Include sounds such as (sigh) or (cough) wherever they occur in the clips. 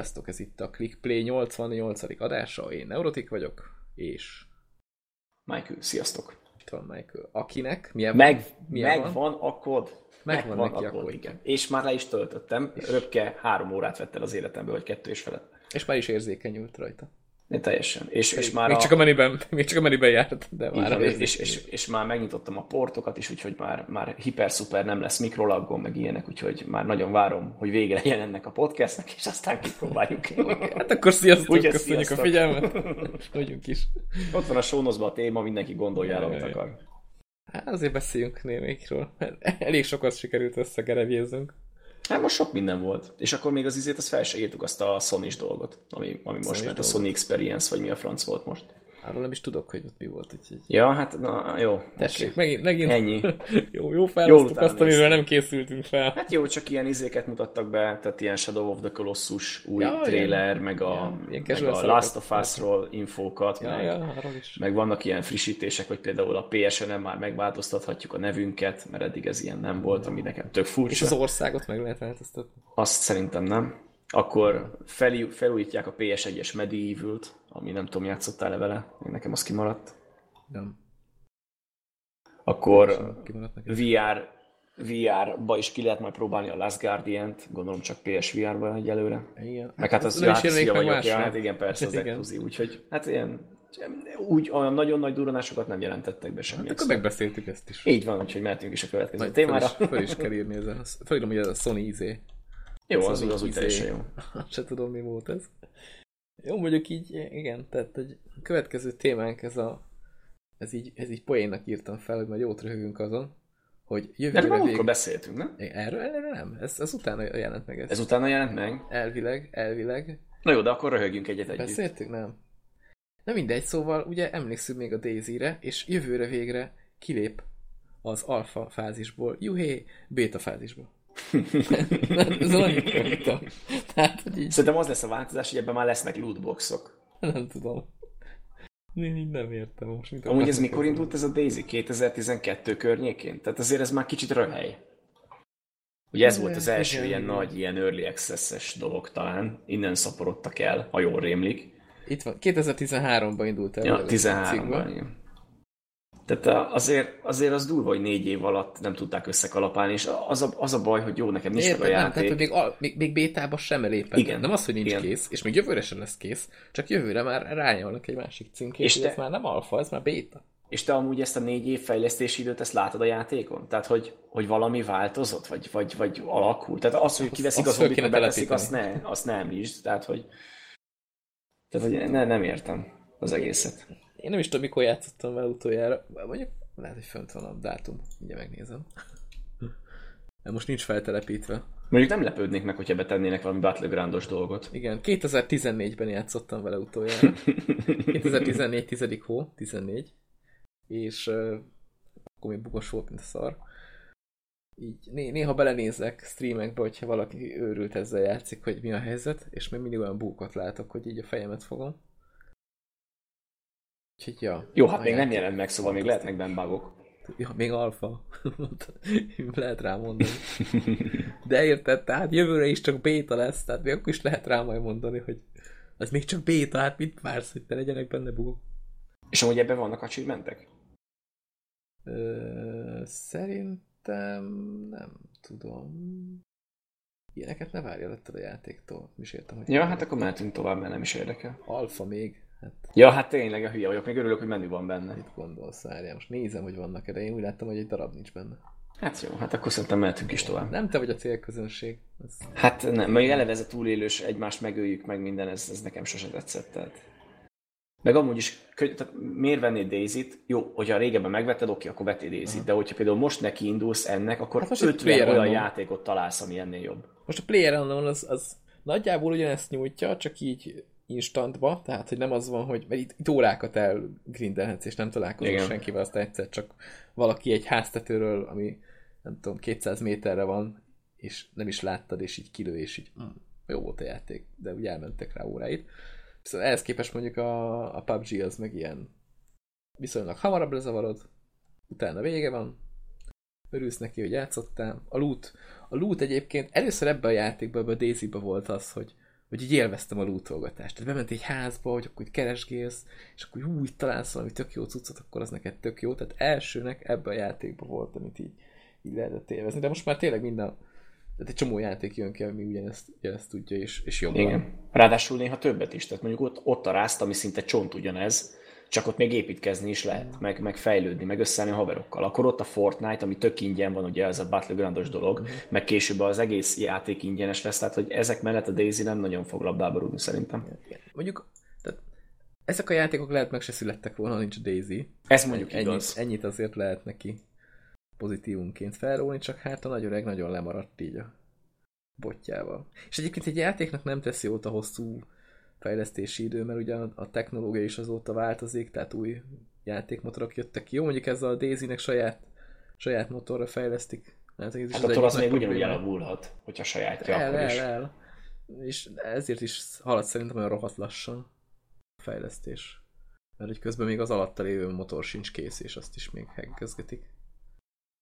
Sziasztok, ez itt a ClickPlay 88. adása, én Neurotik vagyok, és Michael, sziasztok. itt van Michael. Akinek? Milyen Meg, van? Milyen megvan a kód. Megvan neki a kód. igen. És már le is töltöttem. Röpke három órát vett el az életembe, vagy kettő és felett. És már is érzékenyült rajta. De teljesen. És, és már még, a, csak a menüben, (laughs) még csak a menüben járt, de már van, és, és, és, és, már megnyitottam a portokat is, úgyhogy már, már hiper-szuper nem lesz mikrolaggon, meg ilyenek, úgyhogy már nagyon várom, hogy vége legyen ennek a podcastnek, és aztán kipróbáljuk. (laughs) Hát akkor sziasztok, Ugye, köszönjük sziasztok. a figyelmet. (laughs) Vagyunk is. Ott van a sónozban a téma, mindenki gondolja el, amit akar. Hát azért beszéljünk némelyikről. mert Elég sokat sikerült összegerevjézzünk. Hát most sok minden volt. És akkor még az izét, azt fel se írtuk azt a sony dolgot, ami, ami most ment, a. Sony Experience, vagy mi a franc volt most. Arról nem is tudok, hogy ott mi volt. Úgyhogy... Ja, hát na, jó. Tessék, oké. megint, megint. Ennyi. (laughs) jó, jó felosztuk utána azt, néztem. nem készültünk fel. Hát jó, csak ilyen izéket mutattak be, tehát ilyen Shadow of the Colossus új Ja, trailer, meg a, ja, ilyen meg a. Last of Us-ról infókat, Ja, meg, ja, meg vannak ilyen frissítések, hogy például a PSN-en már megváltoztathatjuk a nevünket, mert eddig ez ilyen nem volt, ami nekem tök És furcsa. az országot meg lehet változtatni. Azt szerintem nem. Akkor felú, felújítják a PS1-es Medieval-t, ami nem tudom, játszottál-e vele? Nekem az kimaradt. Nem. Akkor. VR, VR-ba is ki lehet majd próbálni a Last Guardian-t, gondolom csak PSVR-ba egyelőre. Igen. Meg hát az is hát meg vagyok, másra. hát igen, persze az (laughs) exkluzív, úgyhogy hát ilyen, úgy olyan nagyon nagy duranásokat nem jelentettek be semmi. Hát akkor megbeszéltük ezt is. Így van, úgyhogy mehetünk is a következő fel témára. is, fel is kell írni ezen. Felírom, hogy ez a Sony izé. Jó, az, Sony az úgy izé. teljesen jó. (laughs) Se tudom, mi volt ez. Jó, mondjuk így, igen, tehát egy a következő témánk ez a ez így, ez így poénnak írtam fel, hogy majd jót röhögünk azon, hogy De jövőre már vég... akkor beszéltünk, nem? Erről, erről nem, ez, ez utána jelent meg ez. Ez utána jelent meg? Elvileg, elvileg. Na jó, de akkor röhögjünk egyet együtt. Beszéltük? Nem. Na mindegy, szóval ugye emlékszünk még a Daisy-re, és jövőre végre kilép az alfa fázisból, juhé, beta fázisból. Ez annyit mondtam. Tehát, hogy így Szerintem az lesz a változás, hogy ebben már lesznek lootboxok. nem tudom. Én így nem értem most. Mit Amúgy ez mikor indult ez a Daisy? 2012 környékén? Tehát azért ez már kicsit röhely. Ugye ez volt az első igen, ilyen igen. nagy, ilyen early access-es dolog talán. Innen szaporodtak el, ha jól rémlik. Itt van, 2013-ban indult el. Ja, az a cikkben. 13-ban, igen. Tehát a- azért, azért az durva, hogy négy év alatt nem tudták összekalapálni, és az a, az a baj, hogy jó, nekem nincs meg a Érted, nem, tehát, játék. hogy még, al, még, még bétába sem lépett. Igen. Nem az, hogy nincs Igen. kész, és még jövőre sem lesz kész, csak jövőre már rányolnak egy másik címkét, És te- ez már nem alfa, ez már béta. És te amúgy ezt a négy év fejlesztési időt, ezt látod a játékon? Tehát, hogy, hogy valami változott, vagy, vagy, vagy alakul? Tehát az, hogy kiveszik azt az zombit, meg beteszik, azt ne, azt ne említsd. Tehát, hogy, tehát, hogy ne, nem értem az egészet. Én nem is tudom, mikor játszottam vele utoljára. Mondjuk lehet, hogy fönt van a dátum. Mindjárt megnézem. De (laughs) most nincs feltelepítve. Mondjuk nem lepődnék meg, hogyha betennének valami Battlegroundos dolgot. Igen, 2014-ben játszottam vele utoljára. (laughs) 2014 10. hó, 14. És uh, akkor még bugos volt, mint a szar. Így né- néha belenézek streamekbe, hogyha valaki őrült ezzel játszik, hogy mi a helyzet, és még mindig olyan búkot látok, hogy így a fejemet fogom. Úgyhogy ja. Jó, hát még nem jelent meg, szóval még lehetnek benne bugok. Ja, még alfa. (laughs) lehet rá mondani. De érted, tehát jövőre is csak béta lesz, tehát még akkor is lehet rá majd mondani, hogy az még csak béta, hát mit vársz, hogy te legyenek benne bugok? És amúgy ebben vannak achievementek? Ö, szerintem nem tudom. Ilyeneket ne várja ettől a játéktól. Mi is értem, hogy Ja, hát akkor mehetünk tovább, mert nem is érdekel. alfa még. Hát Ja, hát tényleg a hülye vagyok, még örülök, hogy menü van benne. mit gondolsz, várjál? Most nézem, hogy vannak-e, de én úgy láttam, hogy egy darab nincs benne. Hát jó, hát akkor szerintem mehetünk is tovább. Nem te vagy a célközönség. Ez... Hát nem, még eleve ez a túlélős, egymást megöljük meg minden, ez, ez nekem sose tetszett. Tehát. Meg amúgy is, tehát miért vennéd Daisy-t? Jó, hogyha régebben megvetted, oké, akkor vettél Daisy-t, de hogyha például most neki indulsz ennek, akkor Hát hát most egy 50 olyan PlayerUnknown. játékot találsz, ami ennél jobb. Most a Player Unknown az, az nagyjából ugyanezt nyújtja, csak így instantba, tehát hogy nem az van, hogy mert itt, itt órákat elgrindelhetsz, és nem találkozol Igen. senkivel, aztán egyszer csak valaki egy háztetőről, ami nem tudom, 200 méterre van, és nem is láttad, és így kilő, és így mm, jó volt a játék, de úgy elmentek rá óráit. Viszont ehhez képest mondjuk a, a PUBG az meg ilyen viszonylag hamarabb lezavarod, utána vége van, örülsz neki, hogy játszottál. A loot, a loot egyébként először ebbe a játékban, ebbe a daisy volt az, hogy, hogy így élveztem a lootolgatást. Tehát bement egy házba, hogy akkor itt keresgélsz, és akkor úgy találsz valami tök jó cuccot, akkor az neked tök jó. Tehát elsőnek ebben a játékban volt, amit így, így lehetett élvezni. De most már tényleg minden, tehát egy csomó játék jön ki, ami ugyanezt, ugyanezt tudja, és, és jobban. Igen. Ráadásul néha többet is. Tehát mondjuk ott, ott a rázt, ami szinte csont ugyanez, csak ott még építkezni is lehet, meg, meg fejlődni, meg összeállni a haverokkal. Akkor ott a Fortnite, ami tök ingyen van, ugye ez a Battlegroundos dolog, uh-huh. meg később az egész játék ingyenes lesz, tehát hogy ezek mellett a Daisy nem nagyon fog labdába rúgni szerintem. Mondjuk, tehát ezek a játékok lehet meg se születtek volna, nincs Daisy. Ez mondjuk ennyit, igaz. Ennyit azért lehet neki pozitívunként felrólni, csak hát a nagy öreg nagyon lemaradt így a botjával. És egyébként egy játéknak nem teszi jót a hosszú fejlesztési idő, mert ugye a technológia is azóta változik, tehát új játékmotorok jöttek ki. Jó, mondjuk ezzel a Daisy-nek saját, saját motorra fejlesztik. Hát, ez hát attól az még ugyanúgy elavulhat, hogyha sajátja el, akkor el, is. El. És ezért is halad szerintem olyan rohadt lassan a fejlesztés. Mert hogy közben még az alatta lévő motor sincs kész, és azt is még heggezgetik.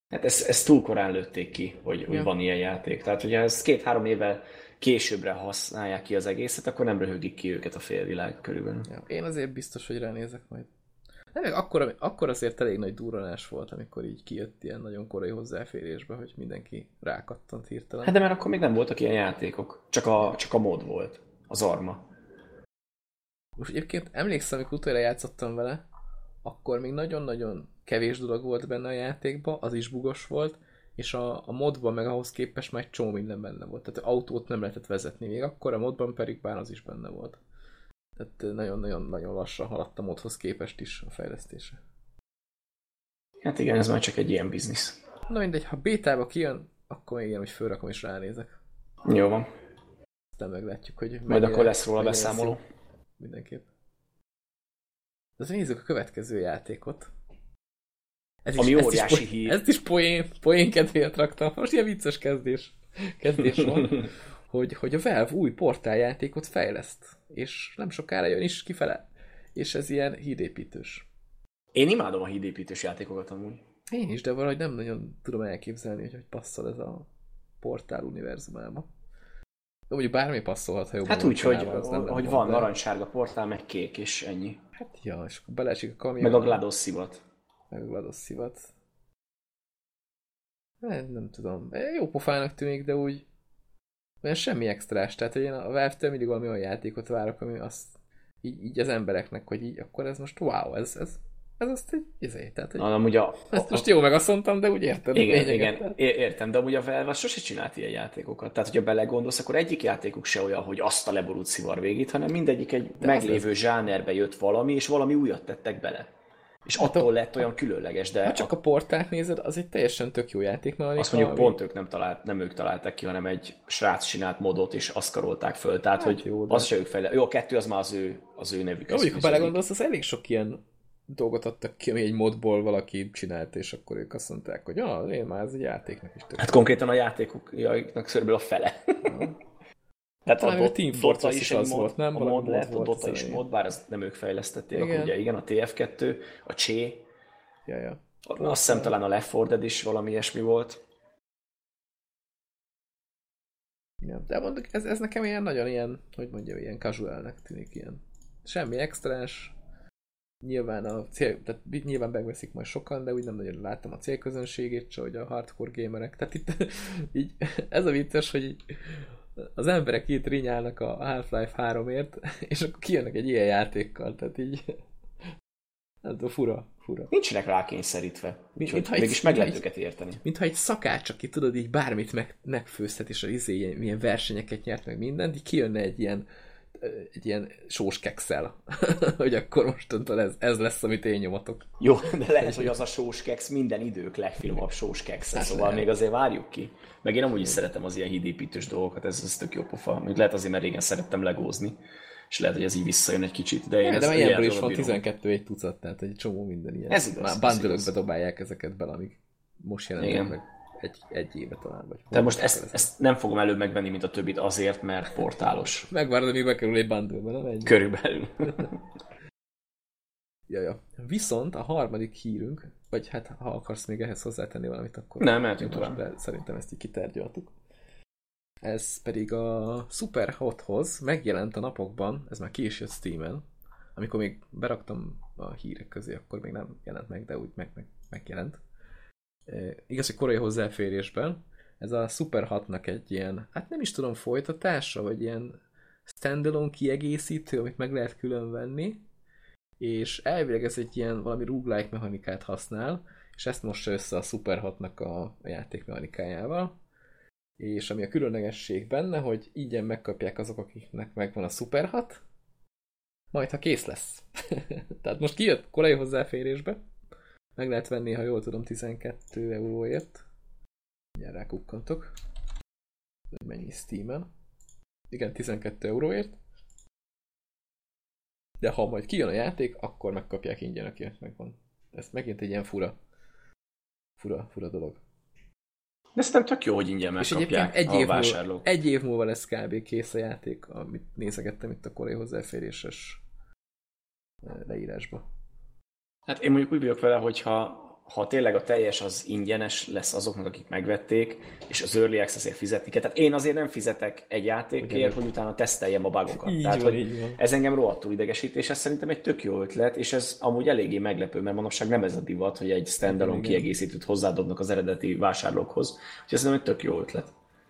Hát ezt, ezt túl korán lőtték ki, hogy, ja. hogy van ilyen játék. Tehát, hogyha ez két-három évvel későbbre használják ki az egészet, akkor nem röhögik ki őket a félvilág körülbelül. Ja, én azért biztos, hogy ránézek majd. Nem, akkor, akkor azért elég nagy durranás volt, amikor így kijött ilyen nagyon korai hozzáférésbe, hogy mindenki rákattant hirtelen. Hát de mert akkor még nem voltak ilyen játékok. Csak a, csak a mod volt. Az arma. Most egyébként emlékszem, amikor utoljára játszottam vele, akkor még nagyon-nagyon kevés dolog volt benne a játékban, az is bugos volt, és a, a modban meg ahhoz képest már egy csomó minden benne volt. Tehát autót nem lehetett vezetni még akkor, a modban pedig bár az is benne volt. Tehát nagyon-nagyon-nagyon lassan haladt a modhoz képest is a fejlesztése. Hát igen, ez már csak egy ilyen biznisz. Na mindegy, ha bétába kijön, akkor még ilyen, hogy fölrakom és ránézek. Jó van. Aztán meglátjuk, hogy... Majd akkor lesz róla beszámoló. Mindenképp. De nézzük a következő játékot. Ez Ami is, óriási is, hír. Ezt is poén, poén kedvéért raktam. Most ilyen vicces kezdés, kezdés van, (laughs) hogy, hogy a Valve új portáljátékot fejleszt, és nem sokára jön is kifele. És ez ilyen hídépítős. Én imádom a hídépítős játékokat amúgy. Én is, de valahogy nem nagyon tudom elképzelni, hogy hogy passzol ez a portál univerzumába. De mondjuk bármi passzolhat, ha jobban Hát úgy, hogy, hogy van narancssárga portál, meg kék, és ennyi. Hát ja, és akkor beleesik a kamion. Meg a GLaDOS szivat meg a szivat. Nem, nem tudom. Jó pofának tűnik, de úgy olyan semmi extrás. Tehát, hogy én a valve mindig valami olyan játékot várok, ami azt így, így az embereknek, hogy így, akkor ez most wow, ez, ez, ez azt egy izé, tehát, hogy amúgy a, ezt most jó meg azt mondtam, de úgy érted. Igen, igen, tehát. értem, de amúgy a Valve sose csinált ilyen játékokat. Tehát, hogyha belegondolsz, akkor egyik játékuk se olyan, hogy azt a leborult szivar végét, hanem mindegyik egy de meglévő zsánerbe jött valami, és valami újat tettek bele. És hát attól lett olyan különleges, de... Ha csak a portát nézed, az egy teljesen tök jó játék. Azt mondjuk ami... pont ők nem, talált, nem ők találták ki, hanem egy srác csinált modot, és azt karolták föl. Tehát, hát hogy jó, de... az se ők fejle. Jó, a kettő az már az ő, az ő nevük. Jó, ha belegondolsz, az elég sok ilyen dolgot adtak ki, ami egy modból valaki csinált, és akkor ők azt mondták, hogy ah, én már ez egy játéknak is tök. Hát konkrétan a játékoknak körülbelül a fele. Tehát Talán a, a Team Fortress is, is az mod, volt, nem? A mod lett, a Dota is mod, bár ezt nem ők fejlesztették, igen. ugye igen, a TF2, a Csé, ja, ja. azt hiszem talán a Left 4 Dead is valami ilyesmi volt. Ja, de mondjuk ez, ez nekem ilyen nagyon ilyen, hogy mondjam, ilyen casualnek tűnik ilyen. Semmi extrás, nyilván a cél, tehát nyilván megveszik majd sokan, de úgy nem nagyon láttam a célközönségét, csak hogy a hardcore gamerek. Tehát itt (laughs) így, ez a vicces, hogy így, az emberek itt rinyálnak a Half-Life 3-ért, (laughs) és akkor kijönnek egy ilyen játékkal, tehát így (laughs) nem tudom, fura, fura. Nincsenek rákényszerítve. Mint, mint, mégis meg lehet őket érteni. Mintha egy szakács, aki tudod, így bármit meg, megfőzhet, és az izé ilyen, ilyen versenyeket nyert meg mindent, így kijönne egy ilyen egy ilyen sós kekszel, (laughs) hogy akkor mostantól ez, ez lesz, amit én nyomatok. Jó, de lehet, hogy az a sós keks minden idők legfinomabb sós keksz, hát szóval lehet. még azért várjuk ki. Meg én amúgy is szeretem az ilyen hídépítős dolgokat, ez, ez tök jó pofa. Még lehet azért, mert régen szerettem legózni, és lehet, hogy ez így visszajön egy kicsit. De, én ja, de ilyenből is van 12 egy tucat, tehát egy csomó minden ilyen. Ez igaz. Már bundle dobálják ezeket bele, amik most jelennek meg egy, egy éve talán. Vagy Tehát most ezt, ezt, nem fogom előbb megvenni, mint a többit azért, mert portálos. (laughs) Megvárod, amíg bekerül egy bundle nem egy. Körülbelül. (laughs) ja, ja. Viszont a harmadik hírünk, vagy hát ha akarsz még ehhez hozzátenni valamit, akkor... Nem, mehetünk tovább. De szerintem ezt így kitárgyaltuk. Ez pedig a Super Hothoz megjelent a napokban, ez már ki is jött Steam-en, amikor még beraktam a hírek közé, akkor még nem jelent meg, de úgy meg, meg, megjelent. Igaz, hogy korai hozzáférésben. Ez a Super 6-nak egy ilyen, hát nem is tudom, folytatása, vagy ilyen standalone kiegészítő, amit meg lehet külön venni, és elvileg ez egy ilyen valami roguelike mechanikát használ, és ezt mossa össze a Super 6-nak a, játékmechanikájával. És ami a különlegesség benne, hogy ígyen megkapják azok, akiknek megvan a Super 6, majd ha kész lesz. (laughs) Tehát most kijött korai hozzáférésbe, meg lehet venni, ha jól tudom, 12 euróért. Mindjárt rákukkantok. Mennyi Steam-en. Igen, 12 euróért. De ha majd kijön a játék, akkor megkapják ingyen, akinek megvan. Ez megint egy ilyen fura, fura, fura dolog. De szerintem tök jó, hogy ingyen megkapják egy év, a vásárlók. Múlva, egy év múlva lesz kb. kész a játék, amit nézegettem itt a korai hozzáféréses eh, leírásba. Hát én mondjuk úgy vagyok vele, hogyha ha tényleg a teljes az ingyenes lesz azoknak, akik megvették, és az Early Access-ért fizetni kell. Tehát én azért nem fizetek egy játékért, hogy utána teszteljem a bugokat. Így Tehát, van, hogy így van. ez engem rohadtul idegesít, és ez szerintem egy tök jó ötlet, és ez amúgy eléggé meglepő, mert manapság nem ez a divat, hogy egy standalone kiegészítőt hozzádobnak az eredeti vásárlókhoz. Úgyhogy ez szerintem egy tök jó ötlet.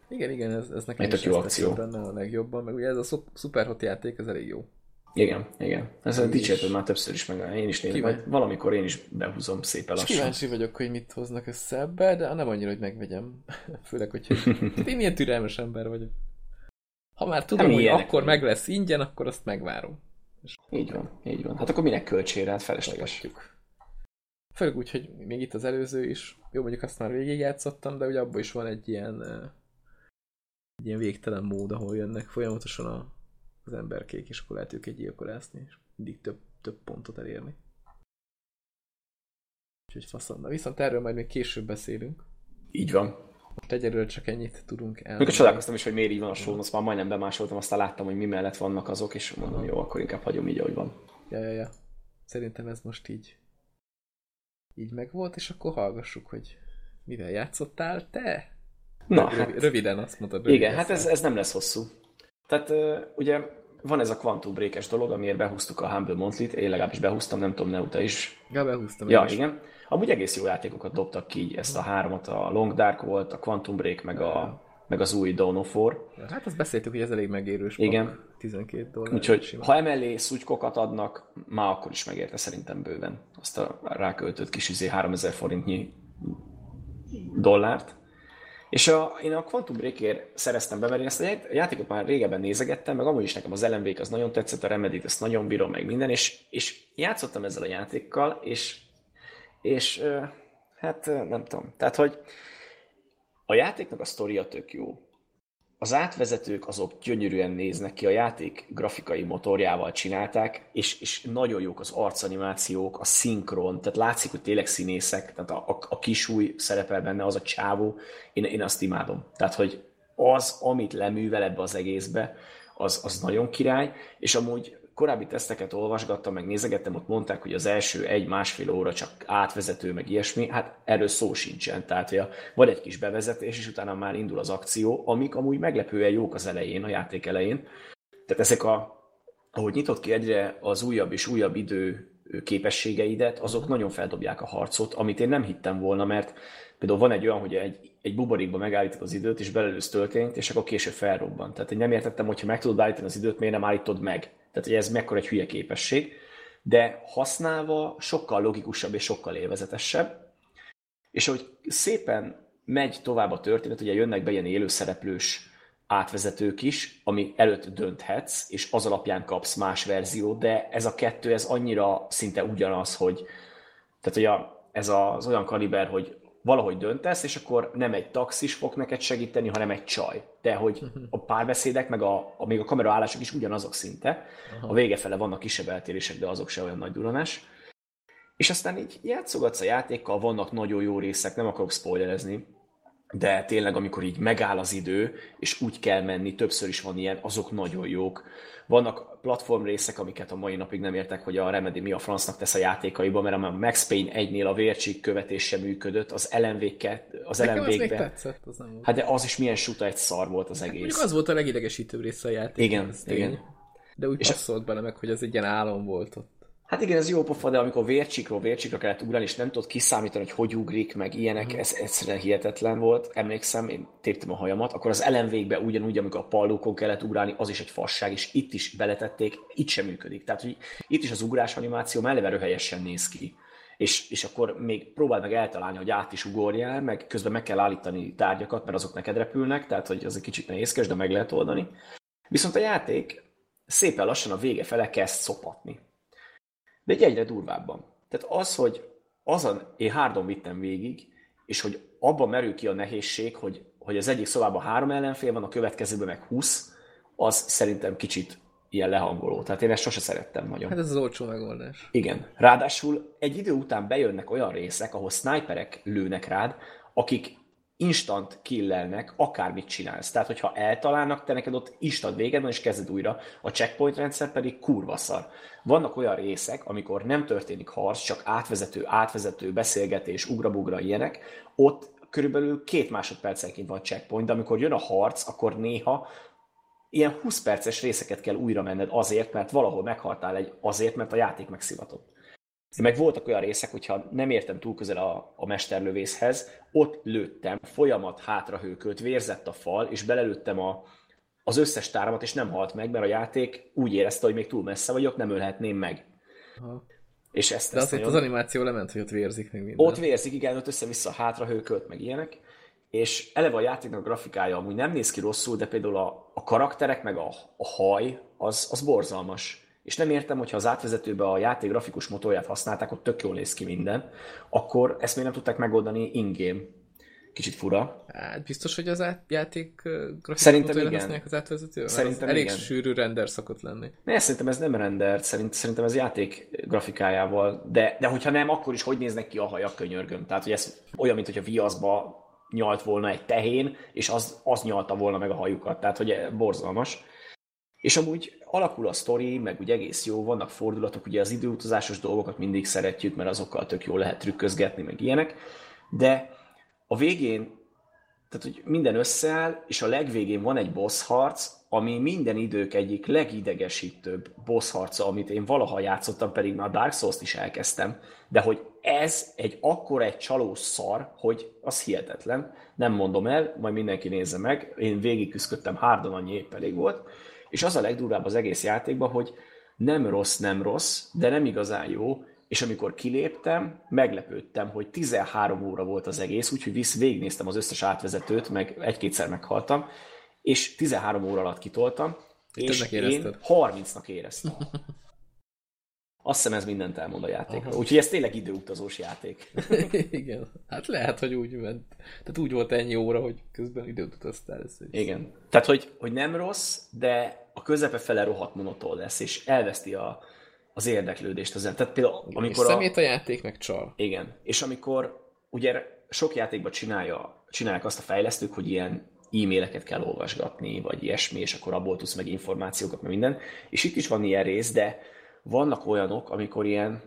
Igen, igen, ez, ez nekem Egy is tök jó akció. benne a legjobban, meg ugye ez a szup- Super Hot játék, ez elég jó. Igen, igen. Ez a dicsérted már többször is meg. Én is nézem, majd valamikor én is behúzom szépen És lassan. kíváncsi vagyok, hogy mit hoznak össze ebbe, de nem annyira, hogy megvegyem. (laughs) Főleg, hogyha (laughs) én ilyen türelmes ember vagyok. Ha már tudom, Nem hogy ilyenek akkor meg lesz ingyen, akkor azt megvárom. Így van, így van. Hát akkor minek költsére? Hát felesleges. Főleg úgy, hogy még itt az előző is. Jó, mondjuk azt már végigjátszottam, de ugye abban is van egy ilyen eh, egy ilyen végtelen mód, ahol jönnek folyamatosan a, az emberkék, és akkor lehet őket gyilkolászni, és mindig több, több pontot elérni. Úgyhogy faszom. Na viszont erről majd még később beszélünk. Így van. Most egyelőre csak ennyit tudunk Mikor elmondani. csodálkoztam is, hogy miért így van a show azt már majdnem bemásoltam, aztán láttam, hogy mi mellett vannak azok, és mondom, jó, akkor inkább hagyom így, ahogy van. Ja, ja, ja. Szerintem ez most így így megvolt, és akkor hallgassuk, hogy mivel játszottál te? Na, hát, röviden azt mondtad. rövid igen, hát ez, ez nem lesz hosszú. Tehát ugye van ez a Quantum break dolog, amiért behúztuk a Humble Monthly-t, én legalábbis behúztam, nem tudom, Neuta is. Ja, behúztam Ja, is. igen. Amúgy egész jó játékokat dobtak ki, így ezt a háromat, a Long Dark volt, a Quantum Break, meg, a, meg az új Dawn of War. Ja, Hát azt beszéltük, hogy ez elég megérős. Igen. Pak, 12 dollár. Úgyhogy simán. ha emellé szutykokat adnak, már akkor is megérte szerintem bőven azt a ráköltött kis izé 3000 forintnyi dollárt. És a, én a Quantum Breakért szereztem be, mert én ezt a ját- játékot már régebben nézegettem, meg amúgy is nekem az lmv az nagyon tetszett, a Remedy-t ezt nagyon bírom, meg minden, és, és játszottam ezzel a játékkal, és, és hát nem tudom. Tehát, hogy a játéknak a sztoria tök jó. Az átvezetők azok gyönyörűen néznek ki, a játék grafikai motorjával csinálták, és, és nagyon jók az arcanimációk, a szinkron, tehát látszik, hogy tényleg színészek, tehát a, a, a kisúj szerepel benne, az a csávó, én, én azt imádom. Tehát, hogy az, amit leművel ebbe az egészbe, az, az nagyon király, és amúgy korábbi teszteket olvasgattam, meg nézegettem, ott mondták, hogy az első egy-másfél óra csak átvezető, meg ilyesmi, hát erről szó sincsen. Tehát, hogy a, van egy kis bevezetés, és utána már indul az akció, amik amúgy meglepően jók az elején, a játék elején. Tehát ezek a, ahogy nyitott ki egyre az újabb és újabb idő képességeidet, azok nagyon feldobják a harcot, amit én nem hittem volna, mert például van egy olyan, hogy egy, egy buborékba megállítod az időt, és belelősz töltényt, és akkor később felrobban. Tehát én nem értettem, hogy ha meg tudod állítani az időt, miért nem állítod meg. Tehát, hogy ez mekkora egy hülye képesség, de használva sokkal logikusabb és sokkal élvezetesebb. És ahogy szépen megy tovább a történet, ugye jönnek be ilyen élőszereplős átvezetők is, ami előtt dönthetsz, és az alapján kapsz más verziót, de ez a kettő, ez annyira szinte ugyanaz, hogy tehát hogy a, ez az olyan kaliber, hogy valahogy döntesz, és akkor nem egy taxis fog neked segíteni, hanem egy csaj. De hogy a párbeszédek, meg a, a még a kameraállások is ugyanazok szinte. A vége fele vannak kisebb eltérések, de azok se olyan nagy duranás. És aztán így játszogatsz a játékkal, vannak nagyon jó részek, nem akarok spoilerezni, de tényleg, amikor így megáll az idő, és úgy kell menni, többször is van ilyen, azok nagyon jók. Vannak platform részek, amiket a mai napig nem értek, hogy a Remedy mi a francnak tesz a játékaiba, mert a Max Payne 1-nél a vércsík követés sem működött, az lmv az Nekem lmv az még tetszett, az nem volt. Hát de az is milyen suta egy szar volt az egész. Mondjuk az volt a legidegesítőbb része a játék. Igen, igen. De úgy passzolt bele meg, hogy az egy ilyen álom volt ott. Hát igen, ez jó pofa, de amikor vércsikról vércsikra kellett ugrani, és nem tudod kiszámítani, hogy hogy ugrik, meg ilyenek, mm. ez egyszerűen hihetetlen volt. Emlékszem, én téptem a hajamat, akkor az ellenvégbe ugyanúgy, amikor a pallókon kellett ugrálni, az is egy fasság, és itt is beletették, itt sem működik. Tehát, hogy itt is az ugrás animáció melleve röhelyesen néz ki. És, és akkor még próbáld meg eltalálni, hogy át is ugorjál, meg közben meg kell állítani tárgyakat, mert azok neked repülnek, tehát hogy az egy kicsit nehézkes, de meg lehet oldani. Viszont a játék szépen lassan a vége fele kezd szopatni de egy egyre durvábban. Tehát az, hogy azon én hárdon vittem végig, és hogy abban merül ki a nehézség, hogy, hogy az egyik szobában három ellenfél van, a következőben meg 20, az szerintem kicsit ilyen lehangoló. Tehát én ezt sose szerettem nagyon. Hát ez az olcsó megoldás. Igen. Ráadásul egy idő után bejönnek olyan részek, ahol sniperek lőnek rád, akik instant killelnek, akármit csinálsz. Tehát, hogyha eltalálnak, te neked ott instant véged van, és kezded újra. A checkpoint rendszer pedig kurva szar. Vannak olyan részek, amikor nem történik harc, csak átvezető, átvezető, beszélgetés, ugrabugra ilyenek, ott körülbelül két másodpercenként van checkpoint, de amikor jön a harc, akkor néha ilyen 20 perces részeket kell újra menned azért, mert valahol meghaltál egy azért, mert a játék megszivatott. Meg voltak olyan részek, hogyha nem értem túl közel a, a mesterlövészhez, ott lőttem, folyamat hátrahőkölt, vérzett a fal, és belelőttem a, az összes táramat, és nem halt meg, mert a játék úgy érezte, hogy még túl messze vagyok, nem ölhetném meg. Aha. És ezt, De azért nagyon... az animáció lement, hogy ott vérzik meg minden. Ott vérzik, igen, ott össze-vissza hátrahőkölt, meg ilyenek. És eleve a játéknak a grafikája amúgy nem néz ki rosszul, de például a, a karakterek, meg a, a haj, az, az borzalmas és nem értem, hogyha az átvezetőbe a játék grafikus motorját használták, ott tök jól néz ki minden, akkor ezt még nem tudták megoldani in-game. Kicsit fura. Hát biztos, hogy az át, játék grafikus Szerintem igen. használják az átvezetőbe? Szerintem elég igen. sűrű render szokott lenni. Ne, szerintem ez nem render, szerint, szerintem ez játék grafikájával, de, de hogyha nem, akkor is hogy néznek ki a hajak könyörgöm. Tehát, hogy ez olyan, mint hogyha viaszba nyalt volna egy tehén, és az, az nyalta volna meg a hajukat. Tehát, hogy borzalmas. És amúgy alakul a sztori, meg úgy egész jó, vannak fordulatok, ugye az időutazásos dolgokat mindig szeretjük, mert azokkal tök jó lehet trükközgetni, meg ilyenek, de a végén, tehát hogy minden összeáll, és a legvégén van egy boss harc, ami minden idők egyik legidegesítőbb boss harca, amit én valaha játszottam, pedig már Dark Souls-t is elkezdtem, de hogy ez egy akkora egy csalós szar, hogy az hihetetlen. Nem mondom el, majd mindenki nézze meg. Én végig küzdöttem hárdon, annyi épp elég volt és az a legdurvább az egész játékban, hogy nem rossz, nem rossz, de nem igazán jó, és amikor kiléptem, meglepődtem, hogy 13 óra volt az egész, úgyhogy visz, végignéztem az összes átvezetőt, meg egy-kétszer meghaltam, és 13 óra alatt kitoltam, Itt és én 30-nak éreztem. Azt hiszem ez mindent elmond a játékra. Úgyhogy ez tényleg időutazós játék. (laughs) Igen. Hát lehet, hogy úgy ment. Tehát úgy volt ennyi óra, hogy közben időt utaztál. Ez Igen. Tehát, hogy, hogy nem rossz, de a közepe fele rohadt monoton lesz, és elveszti a, az érdeklődést az Tehát például, amikor és szemét a... a játék meg csal. Igen. És amikor ugye sok játékban csinálja, csinálják azt a fejlesztők, hogy ilyen e-maileket kell olvasgatni, vagy ilyesmi, és akkor abból tudsz meg információkat, meg minden. És itt is van ilyen rész, de vannak olyanok, amikor ilyen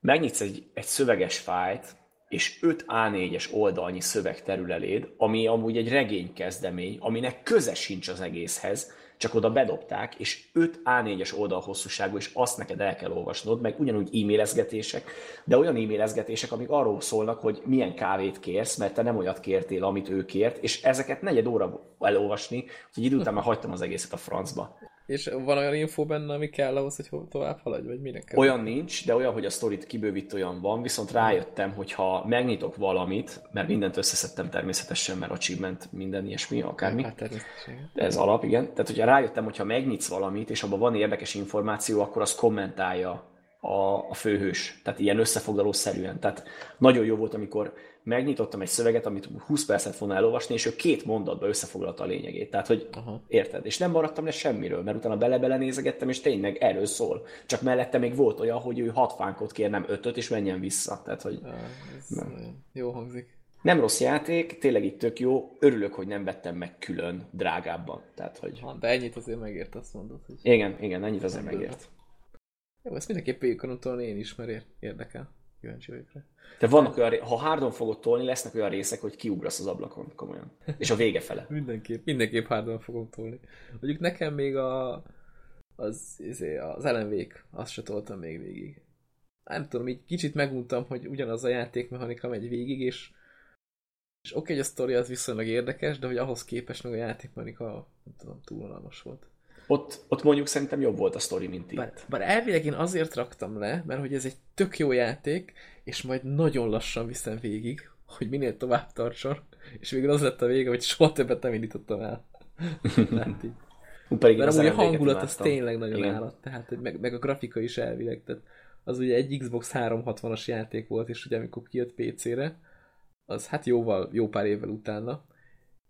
megnyitsz egy, egy szöveges fájt, és 5 A4-es oldalnyi szöveg terül eléd, ami amúgy egy regény kezdemény, aminek köze sincs az egészhez, csak oda bedobták, és 5 A4-es oldal hosszúságú, és azt neked el kell olvasnod, meg ugyanúgy e-mailezgetések, de olyan e-mailezgetések, amik arról szólnak, hogy milyen kávét kérsz, mert te nem olyat kértél, amit ő kért, és ezeket negyed óra elolvasni, hogy idő után már hagytam az egészet a francba. És van olyan info benne, ami kell ahhoz, hogy tovább haladj, vagy minek kell? Olyan nincs, de olyan, hogy a sztorit kibővít, olyan van, viszont rájöttem, hogy ha megnyitok valamit, mert mindent összeszedtem természetesen, mert achievement, minden ilyesmi, akármi. Hát de ez alap, igen. Tehát, hogyha rájöttem, hogy ha megnyitsz valamit, és abban van érdekes információ, akkor az kommentálja a, a főhős. Tehát ilyen összefoglaló szerűen. Tehát nagyon jó volt, amikor megnyitottam egy szöveget, amit 20 percet volna elolvasni, és ő két mondatba összefoglalta a lényegét. Tehát, hogy Aha. érted? És nem maradtam le semmiről, mert utána bele-bele nézegettem, és tényleg erről szól. Csak mellette még volt olyan, hogy ő hat fánkot kér, nem ötöt, és menjen vissza. Tehát, hogy... Ez jó hangzik. Nem rossz játék, tényleg itt tök jó. Örülök, hogy nem vettem meg külön drágábban. Tehát, hogy... Ha, de ennyit azért megért, azt mondod. Hogy... Igen, igen, ennyit azért megért. Jó, ezt mindenképp végig én is, mert érdekel. Kíváncsi vagyok rá. De vannak olyan, ha hardon fogod tolni, lesznek olyan részek, hogy kiugrasz az ablakon, komolyan. És a vége fele. mindenképp, mindenképp hardon fogom tolni. Mondjuk nekem még a, az, izé, az ellenvék, azt se toltam még végig. Nem tudom, így kicsit meguntam, hogy ugyanaz a játékmechanika megy végig, és és oké, okay, hogy a sztori az viszonylag érdekes, de hogy ahhoz képest meg a játékmechanika, nem tudom, túl volt. Ott, ott mondjuk szerintem jobb volt a sztori, mint itt. Bár, bár elvileg én azért raktam le, mert hogy ez egy tök jó játék, és majd nagyon lassan viszem végig, hogy minél tovább tartson, és végül az lett a vége, hogy soha többet nem indítottam el. (laughs) Lehet így. Pedig mert amúgy a hangulat az tényleg nagyon Igen. állat, tehát meg, meg a grafika is elvileg, tehát az ugye egy Xbox 360-as játék volt, és ugye amikor kijött PC-re, az hát jóval, jó pár évvel utána,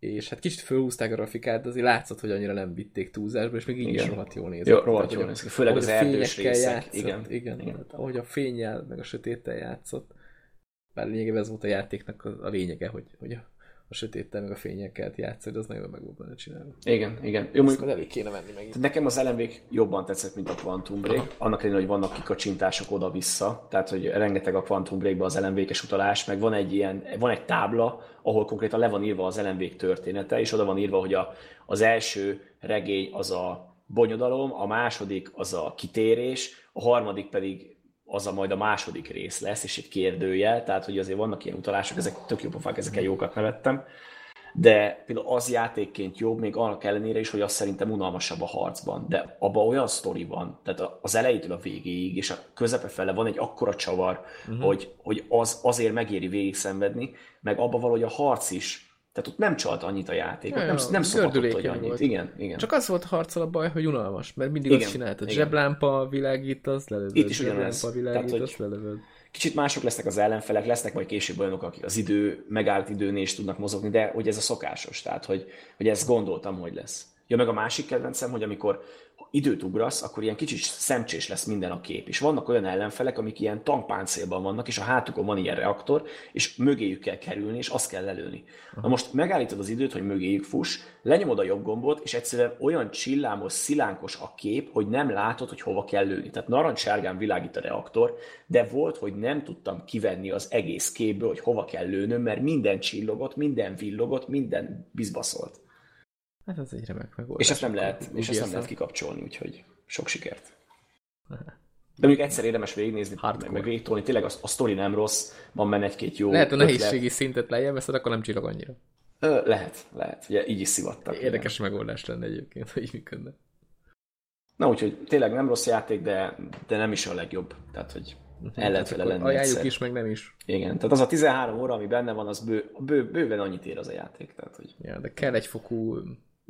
és hát kicsit fölhúzták a grafikát, de azért látszott, hogy annyira nem vitték túlzásba, és még így igen. is rohadt jól nézett. Jó, rohadt jól nézett, főleg az erdős részek. Játszott, igen, igen, igen. Hát, ahogy a fényjel, meg a sötéttel játszott, bár lényegében ez volt a játéknak a, a lényege, hogy, hogy a a sötéttel, meg a fényekkel játszani, az nagyon meg volt benne csinálva. Igen, igen. Jó, mondjuk, elég kéne menni meg. Nekem az lmv jobban tetszett, mint a Quantum Break. Aha. Annak ellenére, hogy vannak kikacsintások oda-vissza, tehát hogy rengeteg a Quantum Breakban az lmv utalás, meg van egy ilyen, van egy tábla, ahol konkrétan le van írva az lmv története, és oda van írva, hogy a, az első regény az a bonyodalom, a második az a kitérés, a harmadik pedig az a majd a második rész lesz, és egy kérdőjel, tehát hogy azért vannak ilyen utalások, ezek tök jó pofák, ezeken jókat nevettem. De például az játékként jobb, még annak ellenére is, hogy az szerintem unalmasabb a harcban. De abban olyan sztori van, tehát az elejétől a végéig, és a közepe fele van egy akkora csavar, uh-huh. hogy, hogy az azért megéri végig szenvedni, meg abban valahogy a harc is tehát ott nem csalt annyit a játék, nem, nem szokott, hogy annyit. Volt. Igen, igen. Csak az volt harcol a baj, hogy unalmas, mert mindig igen, azt csináltad. Igen. Zseblámpa világítasz, lelövöd. Itt is ugyanez. világítasz, lelövöd. Kicsit mások lesznek az ellenfelek, lesznek majd később olyanok, akik az idő, megállt időn is tudnak mozogni, de hogy ez a szokásos, tehát hogy, hogy ezt gondoltam, hogy lesz. Ja, meg a másik kedvencem, hogy amikor időt ugrasz, akkor ilyen kicsit szemcsés lesz minden a kép. És vannak olyan ellenfelek, amik ilyen tankpáncélban vannak, és a hátukon van ilyen reaktor, és mögéjük kell kerülni, és azt kell lelőni. Na most megállítod az időt, hogy mögéjük fuss, lenyomod a jobb gombot, és egyszerűen olyan csillámos, szilánkos a kép, hogy nem látod, hogy hova kell lőni. Tehát narancssárgán világít a reaktor, de volt, hogy nem tudtam kivenni az egész képből, hogy hova kell lőnöm, mert minden csillogott, minden villogott, minden bizbaszolt. Hát ez egy remek megoldás. És ezt nem lehet, és ezt nem lehet kikapcsolni, úgyhogy sok sikert. (laughs) De mondjuk egyszer érdemes végignézni, Hardcore. meg, meg végigtolni, tényleg a, a sztori nem rossz, van benne egy-két jó Lehet a nehézségi ötlet. szintet lejjebb veszed, akkor nem csillog annyira. Ö, lehet, lehet. Ugye így is szivattak. Érdekes igen. megoldás lenne egyébként, hogy így működne. Na úgyhogy tényleg nem rossz játék, de, de nem is a legjobb. Tehát, hogy el lehet vele lenni Ajánljuk egyszer. is, meg nem is. Igen, tehát az a 13 óra, ami benne van, az bő, bő, bőven annyit ér az a játék. Tehát, hogy... Ja, de kell egy fokú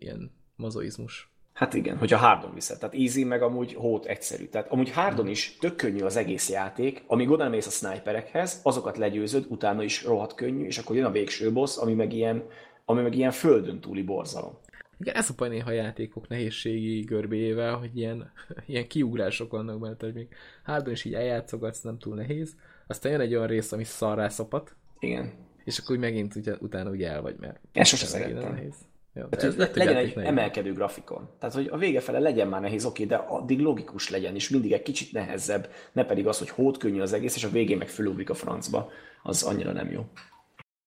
ilyen mazoizmus. Hát igen, hogyha hardon viszed. Tehát easy meg amúgy hót egyszerű. Tehát amúgy hardon is tök könnyű az egész játék, amíg oda mész a sniperekhez, azokat legyőzöd, utána is rohadt könnyű, és akkor jön a végső boss, ami meg ilyen, ami meg ilyen földön túli borzalom. Igen, ez a baj néha a játékok nehézségi görbéjével, hogy ilyen, (laughs) ilyen kiugrások vannak benne, hogy még hardon is így eljátszogatsz, nem túl nehéz. Aztán jön egy olyan rész, ami szarrá szopat. Igen. És akkor úgy megint ugye, utána ugye el vagy, mert ezt sose szerettem. Nehéz. Hát, ez lett, legyen egy nehéz. emelkedő grafikon. Tehát, hogy a vége fele legyen már nehéz, oké, de addig logikus legyen, és mindig egy kicsit nehezebb, ne pedig az, hogy hót könnyű az egész, és a végén meg fölugrik a francba. Az annyira nem jó.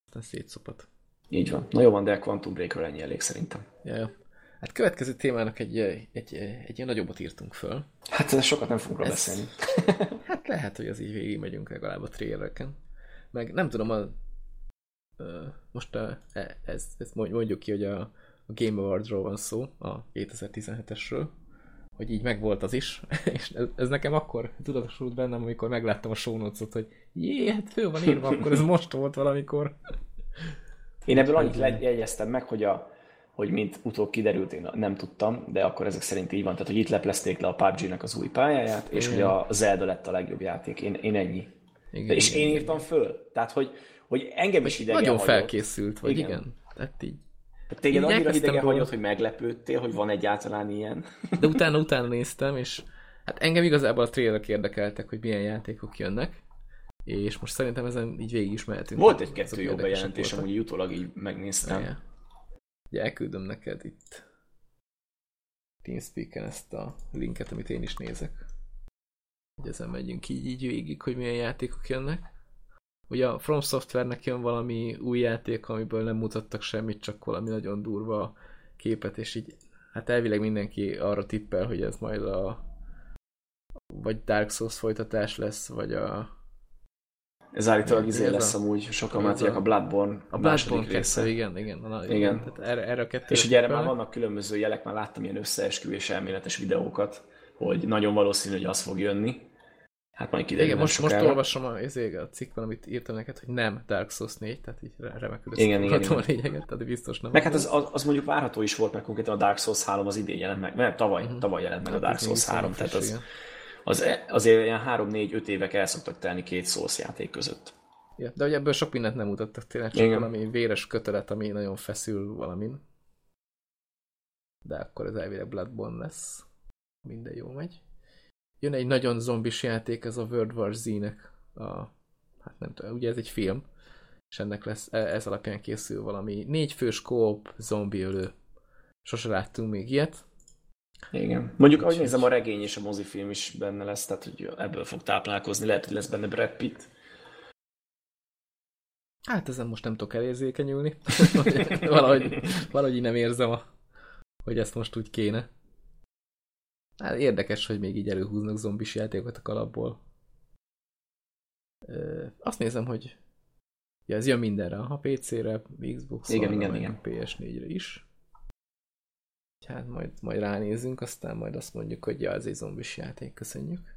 Aztán szétszopat. Így van. Na jó van, de a Quantum Breaker ennyi elég szerintem. Ja, jó. Hát következő témának egy, egy, egy, egy nagyobbat írtunk föl. Hát sokat nem fogunk róla beszélni. (laughs) hát lehet, hogy az így végig megyünk legalább a trailereken. Meg nem tudom, a, most a, e, ez, ezt mondjuk ki, hogy a, a Game Awards-ról van szó, a 2017-esről, hogy így megvolt az is, (laughs) és ez, ez nekem akkor tudatosult bennem, amikor megláttam a show hogy jé, hát föl van írva, akkor ez most volt valamikor. Én ebből annyit jegyeztem meg, hogy a, hogy mint utóbb kiderült, én nem tudtam, de akkor ezek szerint így van. Tehát, hogy itt leplezték le a PUBG-nek az új pályáját, és Igen. hogy a Zelda lett a legjobb játék. Én, én ennyi. Igen, és igen, én írtam föl. Tehát, hogy, hogy engem is idegen Nagyon hagyott. felkészült vagy, igen. igen. Tehát így. Tehát téged így annyira idegen hagyott, hogy meglepődtél, hogy van egyáltalán ilyen. De utána, utána néztem, és hát engem igazából a trailerek érdekeltek, hogy milyen játékok jönnek. és most szerintem ezen így végig is mehetünk. Volt egy-kettő jó bejelentés, amúgy utólag így megnéztem. Ja. Ugye elküldöm neked itt Teamspeak-en ezt a linket, amit én is nézek. Hogy ezen megyünk így, így végig, hogy milyen játékok jönnek. Ugye a From Software-nek jön valami új játék, amiből nem mutattak semmit, csak valami nagyon durva képet, és így hát elvileg mindenki arra tippel, hogy ez majd a vagy Dark Souls folytatás lesz, vagy a, Ez állítólag izé lesz a- amúgy, sokan mondják a- Bloodborne a Bloodborne része. 2, igen, igen. Na, Igen. igen. Tehát erre, erre a kettő És ugye erre már vannak különböző jelek, már láttam ilyen összeesküvés elméletes videókat, hogy nagyon valószínű, hogy az fog jönni. Hát majd kiderül Igen, most, most sokára. olvasom a, izé, a cikkben, amit írtam neked, hogy nem Dark Souls 4, tehát így re- remekül Igen, igen, összefoglaltam a igen. lényeget, tehát biztos nem. Meg hát az, az, az, mondjuk várható is volt, mert konkrétan a Dark Souls 3 az idén jelent meg, mert tavaly, Mhm. tavaly jelent meg a Hát Dark ez Souls viszonylag 3, tehát az, igen. az, azért ilyen 3-4-5 évek el szoktak telni két Souls játék között. Ja, de hogy ebből sok mindent nem mutattak tényleg, csak Igen. valami véres kötelet, ami nagyon feszül valamin. De akkor ez elvileg Bloodborne lesz. Minden jó megy. Jön egy nagyon zombis játék, ez a World War Z-nek a, hát nem tudom, ugye ez egy film, és ennek lesz, e- ez alapján készül valami négyfős kóp zombi ölő. Sose láttunk még ilyet. Igen. Mondjuk, ahogy nézem, a regény és a mozifilm is benne lesz, tehát hogy ebből fog táplálkozni. Lehet, hogy lesz benne Brad Pitt. Hát ezen most nem tudok elérzékenyülni. (laughs) valahogy, valahogy nem érzem, a, hogy ezt most úgy kéne. Hát érdekes, hogy még így előhúznak zombis játékokat a kalapból. Ö, azt nézem, hogy ja, ez jön mindenre, ha PC-re, Xbox-ra, Igen, igen, igen. PS4-re is. Hát majd, majd ránézünk, aztán majd azt mondjuk, hogy ja, ez egy zombis játék, köszönjük.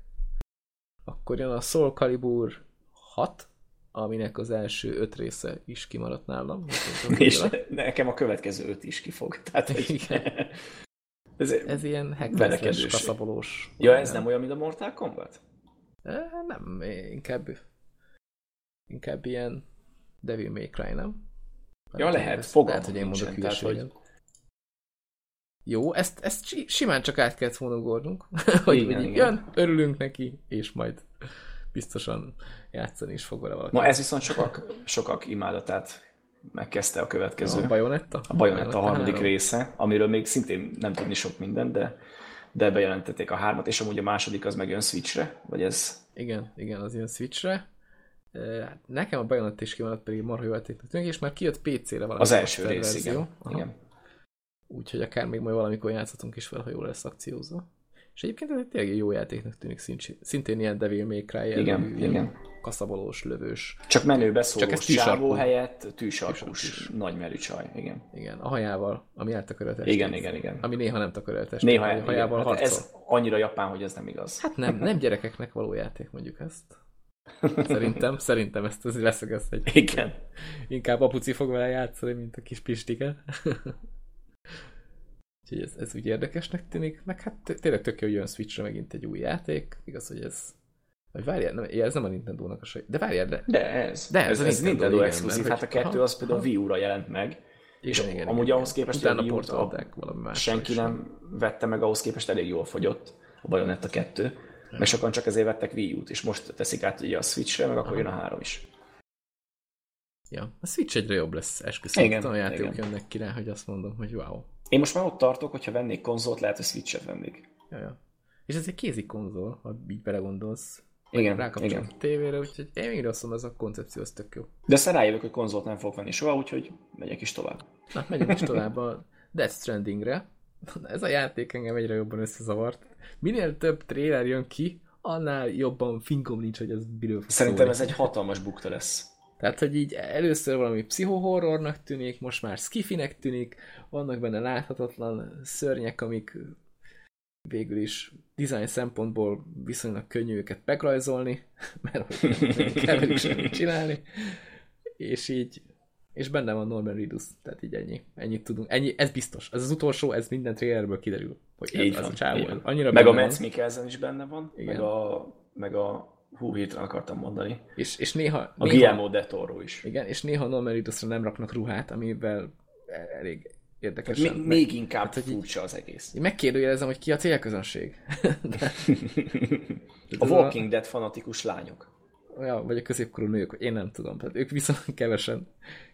Akkor jön a Soul Calibur 6, aminek az első öt része is kimaradt nálam. (laughs) És nekem a következő öt is kifog. Tehát, hogy Igen. (laughs) ez, Ez ilyen hackles, Verekedős. kaszabolós. ja, ez nem olyan, mint a Mortal Kombat? Nem, inkább inkább ilyen Devil May Cry, nem? Ja, Nem lehet, ezt- fogalmam Lehet, hogy én mondok tehát, hogy-. Jó, ezt, ezt si- simán csak át kellett volna ugornunk. (laughs) hogy Igen, igen, igen. jön, örülünk neki, és majd biztosan játszani is fog vele valaki. Ma ez viszont sokak, sokak imádatát megkezdte a következő. a Bajonetta? A Bajonetta a harmadik három. része, amiről még szintén nem tudni sok mindent, de, de bejelentették a hármat, és amúgy a második az megjön Switchre, vagy ez... Igen, igen, az ilyen Switchre. Hát Nekem a Bajonetta is kimaradt, pedig marha jó tűnik, és már kijött PC-re valami Az első rész, verzió. igen. Aha. igen. Úgyhogy akár még majd valamikor játszhatunk is vele, ha jól lesz akciózva. És egyébként ez egy tényleg jó játéknak tűnik, szintén, ilyen Devil May Cry Igen, igen. kaszabolós, lövős. Csak Csak szóló ez csávó tűsarkú. helyett tűsarkus, nagy merű csaj, igen. Igen, a hajával, ami testét. Igen, igen, igen. Ami néha nem testét, Néha a hajával hát ez annyira japán, hogy ez nem igaz. Hát nem, nem gyerekeknek való játék, mondjuk ezt. Szerintem, (laughs) szerintem ezt azért leszögezhetjük. Igen. Inkább apuci fog vele játszani, mint a kis pistike. Úgyhogy ez, ez úgy érdekesnek tűnik, meg hát tényleg tök jó, hogy jön Switchre megint egy új játék. Igaz, hogy ez... Vagy várjál, nem, ez nem a Nintendo-nak a saját. De várjál, de... De ez. De ez ez, a ez Nintendo, Nintendo exkluzív. mert Hát a kettő aha, az például aha. Wii U-ra jelent meg. És Igen, igen, amúgy igen, ahhoz képest, Utána a a- portolták valami másra senki nem vette meg, ahhoz képest elég jól fogyott a Bayonetta 2. Meg sokan csak ezért vettek Wii U-t, és most teszik át ugye a Switchre, meg akkor jön a 3 is. Ja, a Switch egyre jobb lesz, esküszöm. Igen, a játékok jönnek ki rá, hogy azt mondom, hogy wow. Én most már ott tartok, hogyha vennék konzolt, lehet, hogy Switch-et vennék. Ja, ja. És ez egy kézi konzol, ha így belegondolsz. Igen, Rákapcsolom igen. a tévére, úgyhogy én még azt mondom, ez a koncepció az tök jó. De aztán rájövök, hogy konzolt nem fogok venni soha, úgyhogy megyek is tovább. Na, megyünk is tovább a Death Strandingre. (laughs) Ez a játék engem egyre jobban összezavart. Minél több trailer jön ki, annál jobban fingom nincs, hogy ez miről fog Szerintem szólni. ez egy hatalmas bukta lesz. Tehát, hogy így először valami pszichohorrornak tűnik, most már skifinek tűnik, vannak benne láthatatlan szörnyek, amik végül is design szempontból viszonylag könnyű őket megrajzolni, (laughs) mert hogy kell velük semmit csinálni, és így és benne van Norman Reedus, tehát így ennyi. Ennyit tudunk. Ennyi, ez biztos. Ez az utolsó, ez minden trailerből kiderül, hogy ez Így az van, a csávó. Annyira Meg a Mads. Mikkelsen is benne van, Igen. meg a, meg a hú, hirtelen akartam mondani. És, és néha, A néha, Guillermo del Toro is. Igen, és néha Norman Reedusra nem raknak ruhát, amivel elég érdekesen. Még, még inkább Hát, hogy furcsa az egész. Én megkérdőjelezem, hogy ki a célközönség. (laughs) De, A Walking Dead fanatikus lányok. ja, vagy a középkorú nők, én nem tudom. Tehát ők viszont (laughs) kevesen,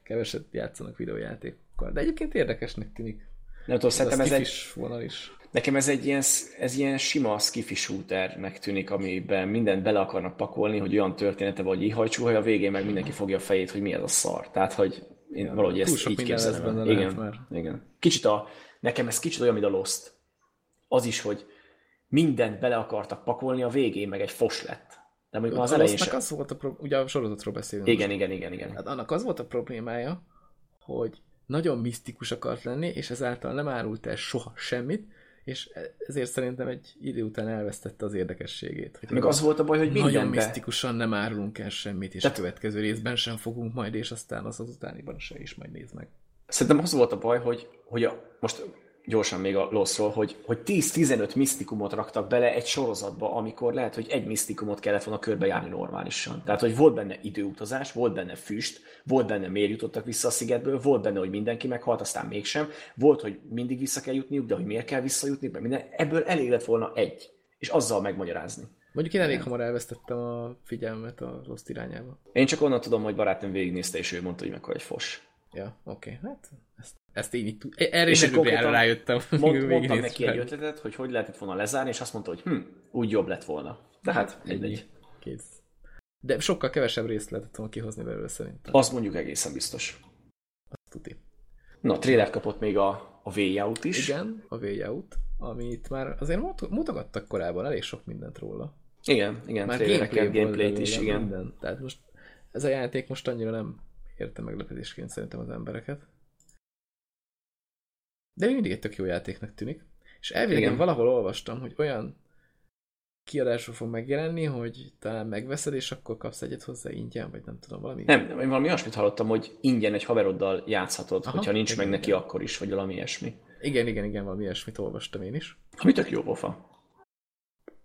keveset játszanak videójátékokkal. De egyébként érdekesnek tűnik. Nem tudom, szerintem ez egy, vonal is. Nekem ez egy ilyen, ez ilyen sima skifi shooternek tűnik, amiben mindent bele akarnak pakolni, hogy olyan története vagy ihajcsúhaj, a végén meg mindenki fogja a fejét, hogy mi ez a szar. Tehát, hogy én ja, valahogy ezt így képzelem. El. Igen, már. igen. Kicsit a, nekem ez kicsit olyan, mint a Lost. Az is, hogy mindent bele akartak pakolni, a végén meg egy fos lett. De mondjuk az elején sem. az volt a pro... ugye a sorozatról beszélünk. Igen, igen, igen, igen. Hát annak az volt a problémája, hogy nagyon misztikus akart lenni, és ezáltal nem árult el soha semmit, és ezért szerintem egy idő után elvesztette az érdekességét. Hogy Meg az volt a baj, hogy mindenbe... Nagyon misztikusan nem árulunk el semmit, és Tehát... a következő részben sem fogunk majd, és aztán az az utániban se is majd néz meg. Szerintem az volt a baj, hogy, hogy a, most gyorsan még a Loszról, hogy, hogy 10-15 misztikumot raktak bele egy sorozatba, amikor lehet, hogy egy misztikumot kellett volna körbejárni normálisan. Tehát, hogy volt benne időutazás, volt benne füst, volt benne miért jutottak vissza a szigetből, volt benne, hogy mindenki meghalt, aztán mégsem, volt, hogy mindig vissza kell jutniuk, de hogy miért kell visszajutni, mert minden, ebből elég lett volna egy, és azzal megmagyarázni. Mondjuk én elég hamar elvesztettem a figyelmet a rossz irányába. Én csak onnan tudom, hogy barátom végignézte, és ő mondta, hogy mekkora egy fos. Ja, oké. Okay. Hát ezt, ezt én itt erre és is rájöttem. Mond, mondtam neki egy ötletet, hogy hogy lehetett volna lezárni, és azt mondta, hogy hm, úgy jobb lett volna. De hát mindegy. Kész. De sokkal kevesebb részt lehetett volna kihozni belőle szerintem. Azt mondjuk egészen biztos. Azt tuti. Na, trailer kapott még a, a Way is. Igen, a Way Out, amit már azért mutogattak korábban elég sok mindent róla. Igen, igen, már trailereket, gameplayt is, igen. Minden. Tehát most ez a játék most annyira nem érte meglepetésként szerintem az embereket. De mindig egy tök jó játéknak tűnik. És elvileg valahol olvastam, hogy olyan kiadásról fog megjelenni, hogy talán megveszed, és akkor kapsz egyet hozzá ingyen, vagy nem tudom, valami. Nem, én valami olyasmit hallottam, hogy ingyen egy haveroddal játszhatod, Aha, hogyha nincs igen, meg neki igen. akkor is, vagy valami ilyesmi. Igen, igen, igen, valami ilyesmit olvastam én is. Ami tök jó pofa.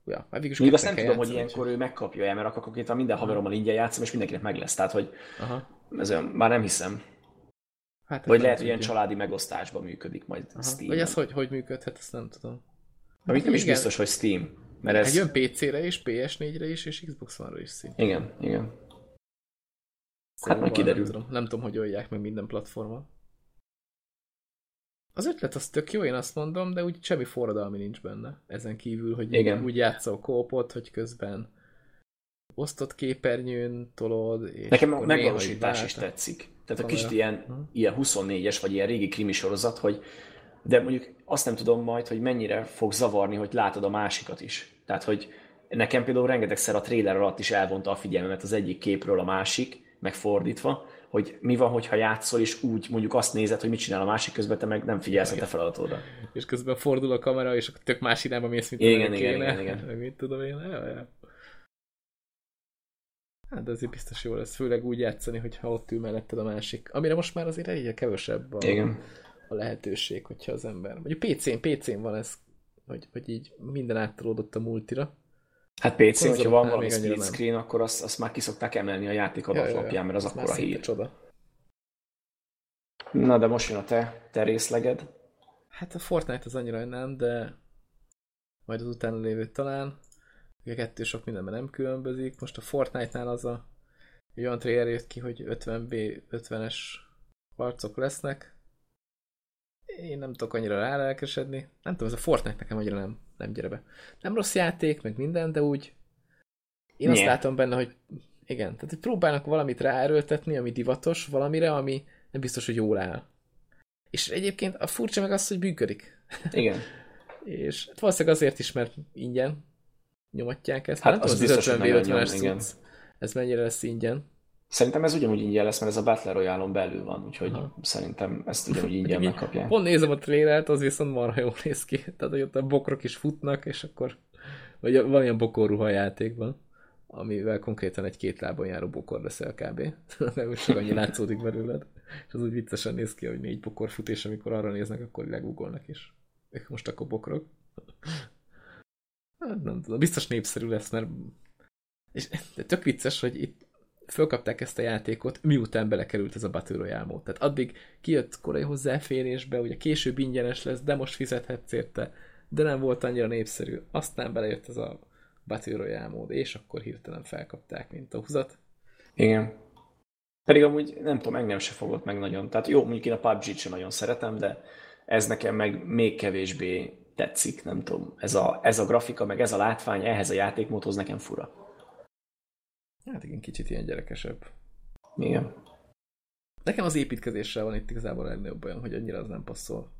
Ja, hát végül Még azt nem tudom, hogy ilyenkor ő megkapja el, mert akkor konkrétan minden haverommal ingyen játszom, és mindenkinek meg lesz. Tehát, hogy Aha. Ez olyan, már nem hiszem. Hát, Vagy lehet, hogy ilyen családi megosztásban működik majd Aha. Steam. Vagy ez hogy, hogy működhet, ezt nem tudom. Amit nem is igen. biztos, hogy Steam. Mert ez... Egy jön PC-re is, PS4-re is, és Xbox One-ra is szintén. Igen, igen. Szóval hát majd kiderül. Nem tudom, nem tudom, hogy oldják meg minden platformon. Az ötlet az tök jó, én azt mondom, de úgy semmi forradalmi nincs benne. Ezen kívül, hogy Igen. úgy játszol kópot, hogy közben osztott képernyőn tolod. És Nekem a megvalósítás is tetszik. Tehát a kicsit ilyen, hm. ilyen 24-es, vagy ilyen régi krimi sorozat, hogy de mondjuk azt nem tudom majd, hogy mennyire fog zavarni, hogy látod a másikat is. Tehát, hogy nekem például rengetegszer a trailer alatt is elvonta a figyelmemet az egyik képről a másik, megfordítva, hogy mi van, hogyha játszol, és úgy mondjuk azt nézed, hogy mit csinál a másik közben, te meg nem figyelsz a te feladatodra. És közben fordul a kamera, és tök más irányba mész, mint igen, igen, igen, igen, igen. Mit tudom én. Hát de azért biztos jó lesz, főleg úgy játszani, hogyha ott ül melletted a másik. Amire most már azért egyre kevesebb a, Igen. a lehetőség, hogyha az ember... Vagy PC-n, PC-n van ez, hogy, hogy így minden áttolódott a multira. Hát PC, hogyha van valami split screen, nem. akkor azt, azt már kiszokták emelni a játék adatlapján, ja, mert az, az akkor a hír. Csoda. Na, de most jön a te, te részleged. Hát a Fortnite az annyira nem, de majd az utána lévő talán. A kettő sok mindenben nem különbözik. Most a Fortnite-nál az a egy olyan trailer jött ki, hogy 50B, 50-es harcok lesznek. Én nem tudok annyira rálelkesedni. Nem tudom, ez a Fortnite nekem annyira nem, nem gyere be. Nem rossz játék, meg minden, de úgy én azt látom benne, hogy igen, tehát hogy próbálnak valamit ráerőltetni, ami divatos, valamire, ami nem biztos, hogy jól áll. És egyébként a furcsa meg az, hogy működik. Igen. (laughs) és hát valószínűleg azért is, mert ingyen, nyomatják ezt. Hát, az, az biztos, hogy nagyon nyom, igen. Ez mennyire lesz ingyen? Szerintem ez ugyanúgy ingyen lesz, mert ez a Battle royale belül van, úgyhogy Aha. szerintem ezt ugyanúgy ingyen megkapják. Pont nézem a trailert, az viszont marha jól néz ki. (laughs) Tehát, hogy ott a bokrok is futnak, és akkor vagy van ilyen bokorruha játékban, amivel konkrétan egy két lábon járó bokor leszel kb. (laughs) De most csak annyi látszódik belőled. És az úgy viccesen néz ki, hogy négy bokor fut, és amikor arra néznek, akkor legugolnak is. Ők most akkor bokrok. Hát nem tudom, biztos népszerű lesz, mert és de tök vicces, hogy itt fölkapták ezt a játékot, miután belekerült ez a Battle Royale mód. Tehát addig kijött korai hozzáférésbe, ugye később ingyenes lesz, de most fizethetsz érte, de nem volt annyira népszerű. Aztán belejött ez a Battle Royale mód, és akkor hirtelen felkapták, mint a húzat. Igen. Pedig amúgy nem tudom, engem se fogott meg nagyon. Tehát jó, mondjuk én a PUBG-t sem nagyon szeretem, de ez nekem meg még kevésbé tetszik, nem tudom. Ez a, ez a grafika, meg ez a látvány, ehhez a játékmódhoz nekem fura. Hát igen, kicsit ilyen gyerekesebb. Igen. Nekem az építkezéssel van itt igazából a legnagyobb olyan, hogy annyira az nem passzol.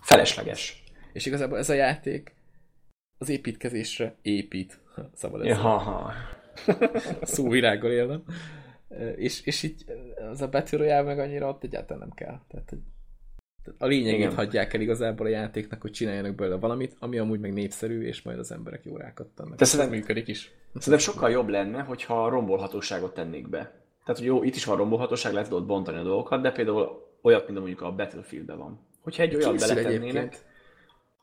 Felesleges. És igazából ez a játék az építkezésre épít. Szabad ez Ja, ha. (laughs) szóvirággal élnem. És, és így az a Battle Royale meg annyira ott egyáltalán nem kell. Tehát, hogy a lényegét Igen. hagyják el igazából a játéknak, hogy csináljanak belőle valamit, ami amúgy meg népszerű, és majd az emberek jó rákattannak. De szerintem- működik is. Szerintem sokkal jobb lenne, hogyha rombolhatóságot tennék be. Tehát, hogy jó, itt is van rombolhatóság, lehet tudod bontani a dolgokat, de például olyat, mint mondjuk a Battlefieldben van. Hogyha egy olyat Készül beletennének... egyébként.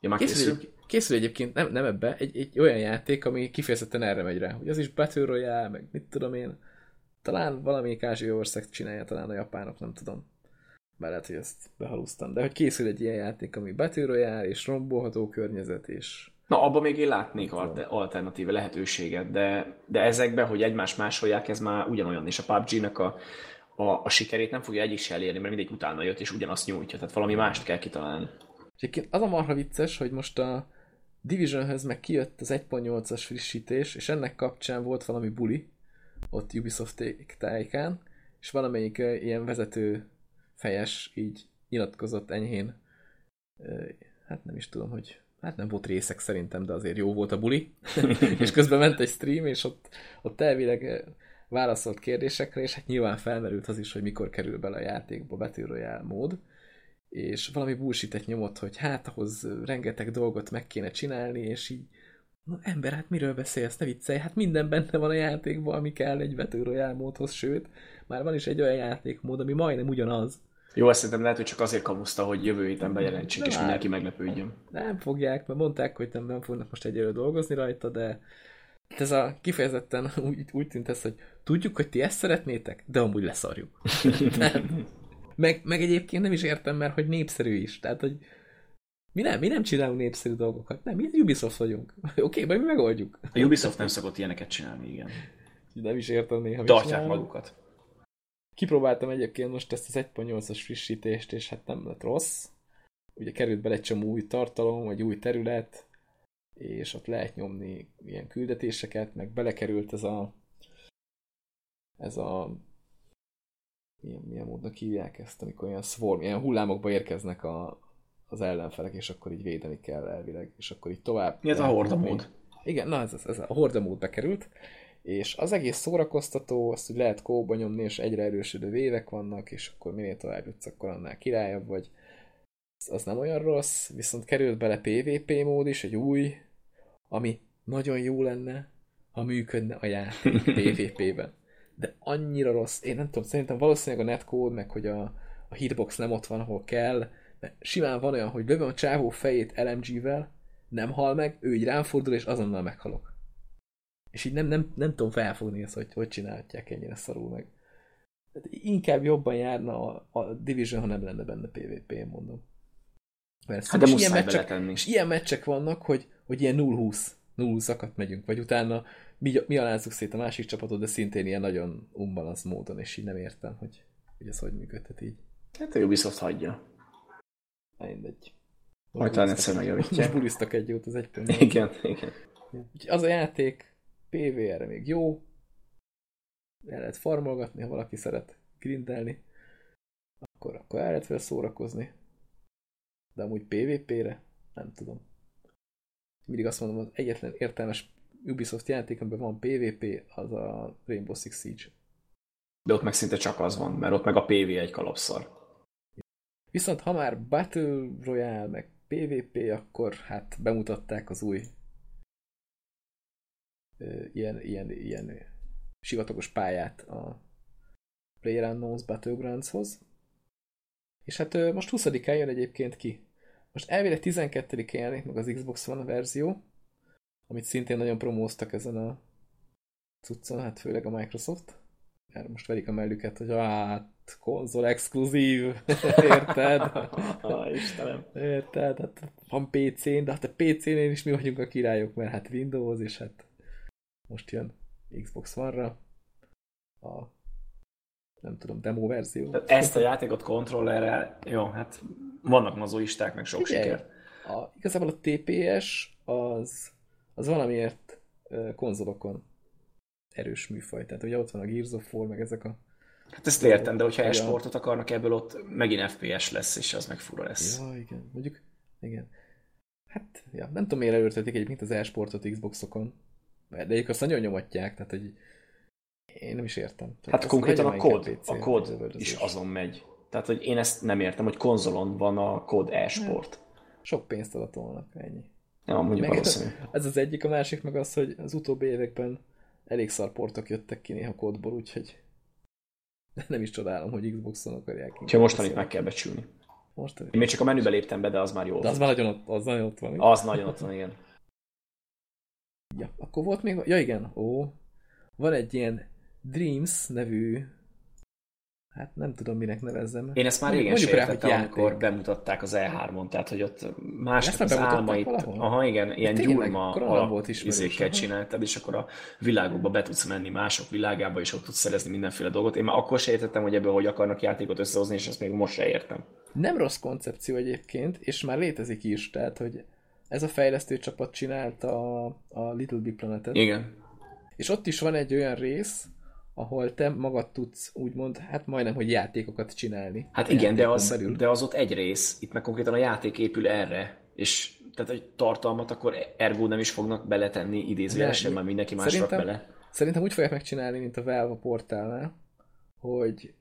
Ja, már Készül, készül? készül egyébként, nem, nem ebbe, egy, egy olyan játék, ami kifejezetten erre megy rá. Hogy az is Battle Royale, meg mit tudom én. Talán valamelyik ázsiai ország csinálja, talán a japánok, nem tudom. Bár lehet, hogy ezt behalúztam. De hogy készül egy ilyen játék, ami Battle Royale, és rombolható környezet, és Na, abban még én látnék al- alternatíve lehetőséget, de, de ezekben, hogy egymás másolják, ez már ugyanolyan, és a PUBG-nak a, a, a sikerét nem fogja egyik se elérni, mert mindig utána jött, és ugyanazt nyújtja, tehát valami mást kell kitalálni. Egyébként az a marha vicces, hogy most a Divisionhöz meg kijött az 1.8-as frissítés, és ennek kapcsán volt valami buli, ott Ubisoft tájékán, és valamelyik ilyen vezető fejes így nyilatkozott enyhén, hát nem is tudom, hogy hát nem volt részek szerintem, de azért jó volt a buli, (laughs) és közben ment egy stream, és ott, ott elvileg válaszolt kérdésekre, és hát nyilván felmerült az is, hogy mikor kerül bele a játékba Battle Royale mód, és valami bullshit nyomott, hogy hát ahhoz rengeteg dolgot meg kéne csinálni, és így Na, ember, hát miről beszélsz? Ne viccelj, hát minden benne van a játékban, ami kell egy Battle Royale módhoz, sőt, már van is egy olyan játékmód, ami majdnem ugyanaz. Jó, ezt szerintem lehet, hogy csak azért kamuszta, hogy jövő héten bejelentsék, és mindenki meglepődjön. Nem fogják, mert mondták, hogy nem, nem fognak most egyelőre dolgozni rajta, de ez a kifejezetten (laughs) úgy, úgy tűnt ez, hogy tudjuk, hogy ti ezt szeretnétek, de amúgy leszarjuk. (laughs) nem. Meg, meg egyébként nem is értem, mert hogy népszerű is. Tehát, hogy mi nem, mi nem csinálunk népszerű dolgokat. Nem, mi Ubisoft vagyunk. (laughs) Oké, okay, majd mi megoldjuk. A Ubisoft nem szokott ilyeneket csinálni, igen. Nem is értem néha. Tartják magukat. Kipróbáltam egyébként most ezt az 1.8-as frissítést, és hát nem lett rossz. Ugye került bele egy csomó új tartalom, vagy új terület, és ott lehet nyomni ilyen küldetéseket, meg belekerült ez a ez a milyen, milyen módnak hívják ezt, amikor ilyen swarm, ilyen hullámokba érkeznek a, az ellenfelek, és akkor így védeni kell elvileg, és akkor így tovább. Mi ez a lehet horda nyomni. mód? Igen, na ez, ez, ez a horda mód bekerült, és az egész szórakoztató, azt úgy lehet kóba nyomni, és egyre erősödő vévek vannak, és akkor minél tovább jutsz, akkor annál királyabb vagy. Az, az nem olyan rossz, viszont került bele PvP mód is, egy új, ami nagyon jó lenne, ha működne a játék (laughs) PvP-ben. De annyira rossz, én nem tudom, szerintem valószínűleg a netcode, meg hogy a, a hitbox nem ott van, ahol kell, mert simán van olyan, hogy lövöm a csávó fejét LMG-vel, nem hal meg, ő így rám fordul, és azonnal meghalok. És így nem, nem, nem tudom felfogni ezt, hogy hogy csinálhatják ennyire szarul meg. Tehát inkább jobban járna a, a Division, ha nem lenne benne PvP, én mondom. Mert Hát de és ilyen meccsek, beletenni. és ilyen meccsek vannak, hogy, hogy ilyen 0-20, 0 megyünk, vagy utána mi, mi alázzuk szét a másik csapatot, de szintén ilyen nagyon unbalansz módon, és így nem értem, hogy, hogy ez hogy működhet így. Hát a Ubisoft hagyja. Na, Mindegy. Majd talán egyszer megjavítják. Most bulisztak egy jót az egy Igen, igen. Úgyhogy az a játék PvR-re még jó, el lehet farmolgatni, ha valaki szeret grindelni, akkor, akkor el lehet vele szórakozni. De amúgy PvP-re nem tudom. Mindig azt mondom, az egyetlen értelmes Ubisoft játék, amiben van PvP, az a Rainbow Six Siege. De ott meg szinte csak az van, mert ott meg a PV egy kalapszar. Viszont ha már Battle Royale, meg PvP, akkor hát bemutatták az új ilyen, ilyen, ilyen sivatagos pályát a PlayerUnknown's Battlegroundshoz. És hát most 20-án jön egyébként ki. Most elvileg 12-én jelenik meg az Xbox One verzió, amit szintén nagyon promóztak ezen a cuccon, hát főleg a Microsoft. Mert most verik a mellüket, hogy hát konzol exkluzív, (laughs) érted? (laughs) Istenem. Érted? Hát van PC-n, de hát a PC-nél is mi vagyunk a királyok, mert hát Windows, és hát most jön Xbox One-ra a nem tudom, demo verzió. Tehát ezt a játékot kontrollerrel, jó, hát vannak mazoisták, meg sok Figyelj, siker. A, igazából a TPS az, az valamiért konzolokon erős műfaj. Tehát ugye ott van a Gears of War, meg ezek a... Hát ezt értem, de hogyha e-sportot akarnak ebből, ott megint FPS lesz, és az meg fura lesz. Ja, igen. Mondjuk, igen. Hát, ja, nem tudom, miért előrtetik egyébként az e-sportot Xboxokon. De egyébként azt nagyon nyomatják, tehát hogy én nem is értem. Tehát Hát konkrétan a kód, a kód is azon megy. Tehát, hogy én ezt nem értem, hogy konzolon van a kód e-sport. Sok pénzt adatolnak, ennyi. Ja, mondjuk Meg- valószínű. (laughs) Ez az egyik, a másik meg az, hogy az utóbbi években elég szarportok jöttek ki néha kódból, úgyhogy (laughs) nem is csodálom, hogy Xboxon akarják. Úgyhogy mostanit meg kell becsülni. Most, Én még csak a menübe léptem be, de az már jó. de az már nagyon ott, az nagyon ott van. Az nagyon ott van, igen. Ja, akkor volt még... Ja igen, ó. Van egy ilyen Dreams nevű... Hát nem tudom, minek nevezzem. Én ezt már régen sértettem, amikor bemutatták az E3-on, tehát hogy ott másnak már az álmait, valahol? aha igen, ilyen Tényleg? gyurma alap izékkel csináltad, és akkor a világokba be tudsz menni, mások világába, és ott tudsz szerezni mindenféle dolgot. Én már akkor se értettem, hogy ebből hogy akarnak játékot összehozni, és ezt még most se értem. Nem rossz koncepció egyébként, és már létezik is, tehát, hogy ez a fejlesztő csapat csinálta a, a Little Big Planet-et. Igen. És ott is van egy olyan rész, ahol te magad tudsz úgymond, hát majdnem, hogy játékokat csinálni. Hát igen, de az, belül. de az ott egy rész, itt meg konkrétan a játék épül erre, és tehát egy tartalmat akkor ergo nem is fognak beletenni idézőjelesen, már mindenki más rak bele. Szerintem úgy fogják megcsinálni, mint a Valve a portálnál, hogy,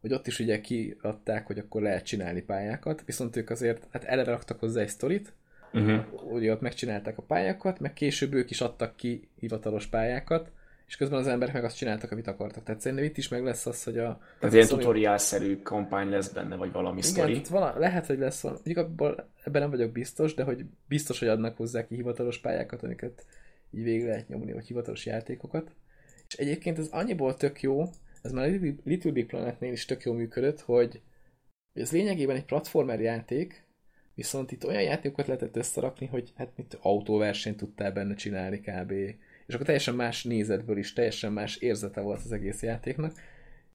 hogy ott is ugye kiadták, hogy akkor lehet csinálni pályákat, viszont ők azért hát eleve raktak hozzá egy sztorit, Uh-huh. ugye ott megcsinálták a pályákat, meg később ők is adtak ki hivatalos pályákat, és közben az emberek meg azt csináltak, amit akartak. Tehát szerintem itt is meg lesz az, hogy a... Tehát ilyen Sony- tutoriálszerű kampány lesz benne, vagy valami Igen, sztori. vala, lehet, hogy lesz valami. Mondjuk abból, ebben nem vagyok biztos, de hogy biztos, hogy adnak hozzá ki hivatalos pályákat, amiket így végig lehet nyomni, vagy hivatalos játékokat. És egyébként ez annyiból tök jó, ez már a Little- Big Planetnél is tök jó működött, hogy hogy ez lényegében egy platformer játék, viszont itt olyan játékokat lehetett összerakni, hogy hát mint autóversenyt tudtál benne csinálni kb. És akkor teljesen más nézetből is, teljesen más érzete volt az egész játéknak.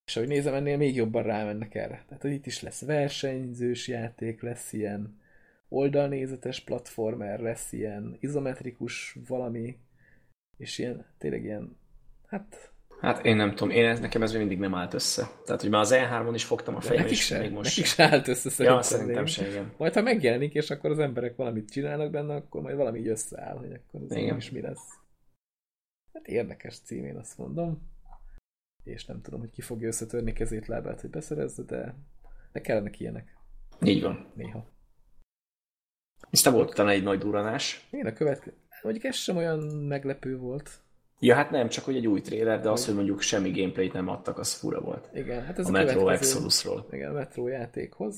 És ahogy nézem, ennél még jobban rámennek erre. Tehát, hogy itt is lesz versenyzős játék, lesz ilyen oldalnézetes platformer, lesz ilyen izometrikus valami, és ilyen, tényleg ilyen, hát Hát én nem tudom, én ez, nekem ez még mindig nem állt össze. Tehát, hogy már az E3-on is fogtam a fejem, nekik és se, még most nekik se állt össze szerintem. Ja, szerintem se, igen. Majd ha megjelenik, és akkor az emberek valamit csinálnak benne, akkor majd valami így összeáll, hogy akkor ez Igen. is mi lesz. Hát érdekes cím, én azt mondom. És nem tudom, hogy ki fogja összetörni kezét, lábát, hogy beszerezze, de, de kellenek ilyenek Így van. néha. És te volt utána egy nagy duranás. Igen, a következő. Mondjuk ez sem olyan meglepő volt. Ja, hát nem, csak hogy egy új tréler, de az, hogy mondjuk semmi gameplayt nem adtak, az fura volt. Igen, hát ez A a, Metro Exodusról. Igen, a Metro játékhoz.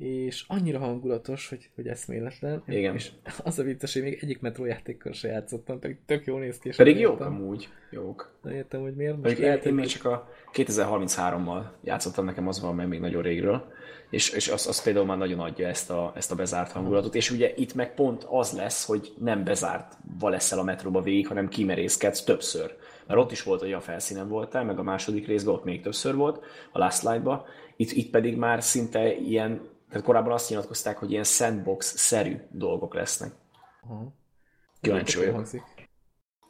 És annyira hangulatos, hogy, hogy eszméletlen. Igen. És az a vicces, hogy még egyik Metro játékkal se játszottam, pedig tök jó néz ki. és Pedig jók amúgy, jók. Nem értem, hogy miért. Most én, lehet, én hogy még csak a 2033-mal játszottam, nekem az van meg még nagyon régről, és, és az, az például már nagyon adja ezt a, ezt a bezárt hangulatot, és ugye itt meg pont az lesz, hogy nem bezártva leszel a metróba végig, hanem kimerészkedsz többször. Mert ott is volt, hogy a felszínen voltál, meg a második részben ott még többször volt, a Last Light-ba, itt, itt pedig már szinte ilyen, tehát korábban azt nyilatkozták, hogy ilyen sandbox-szerű dolgok lesznek. Aha. Kíváncsi vagyok.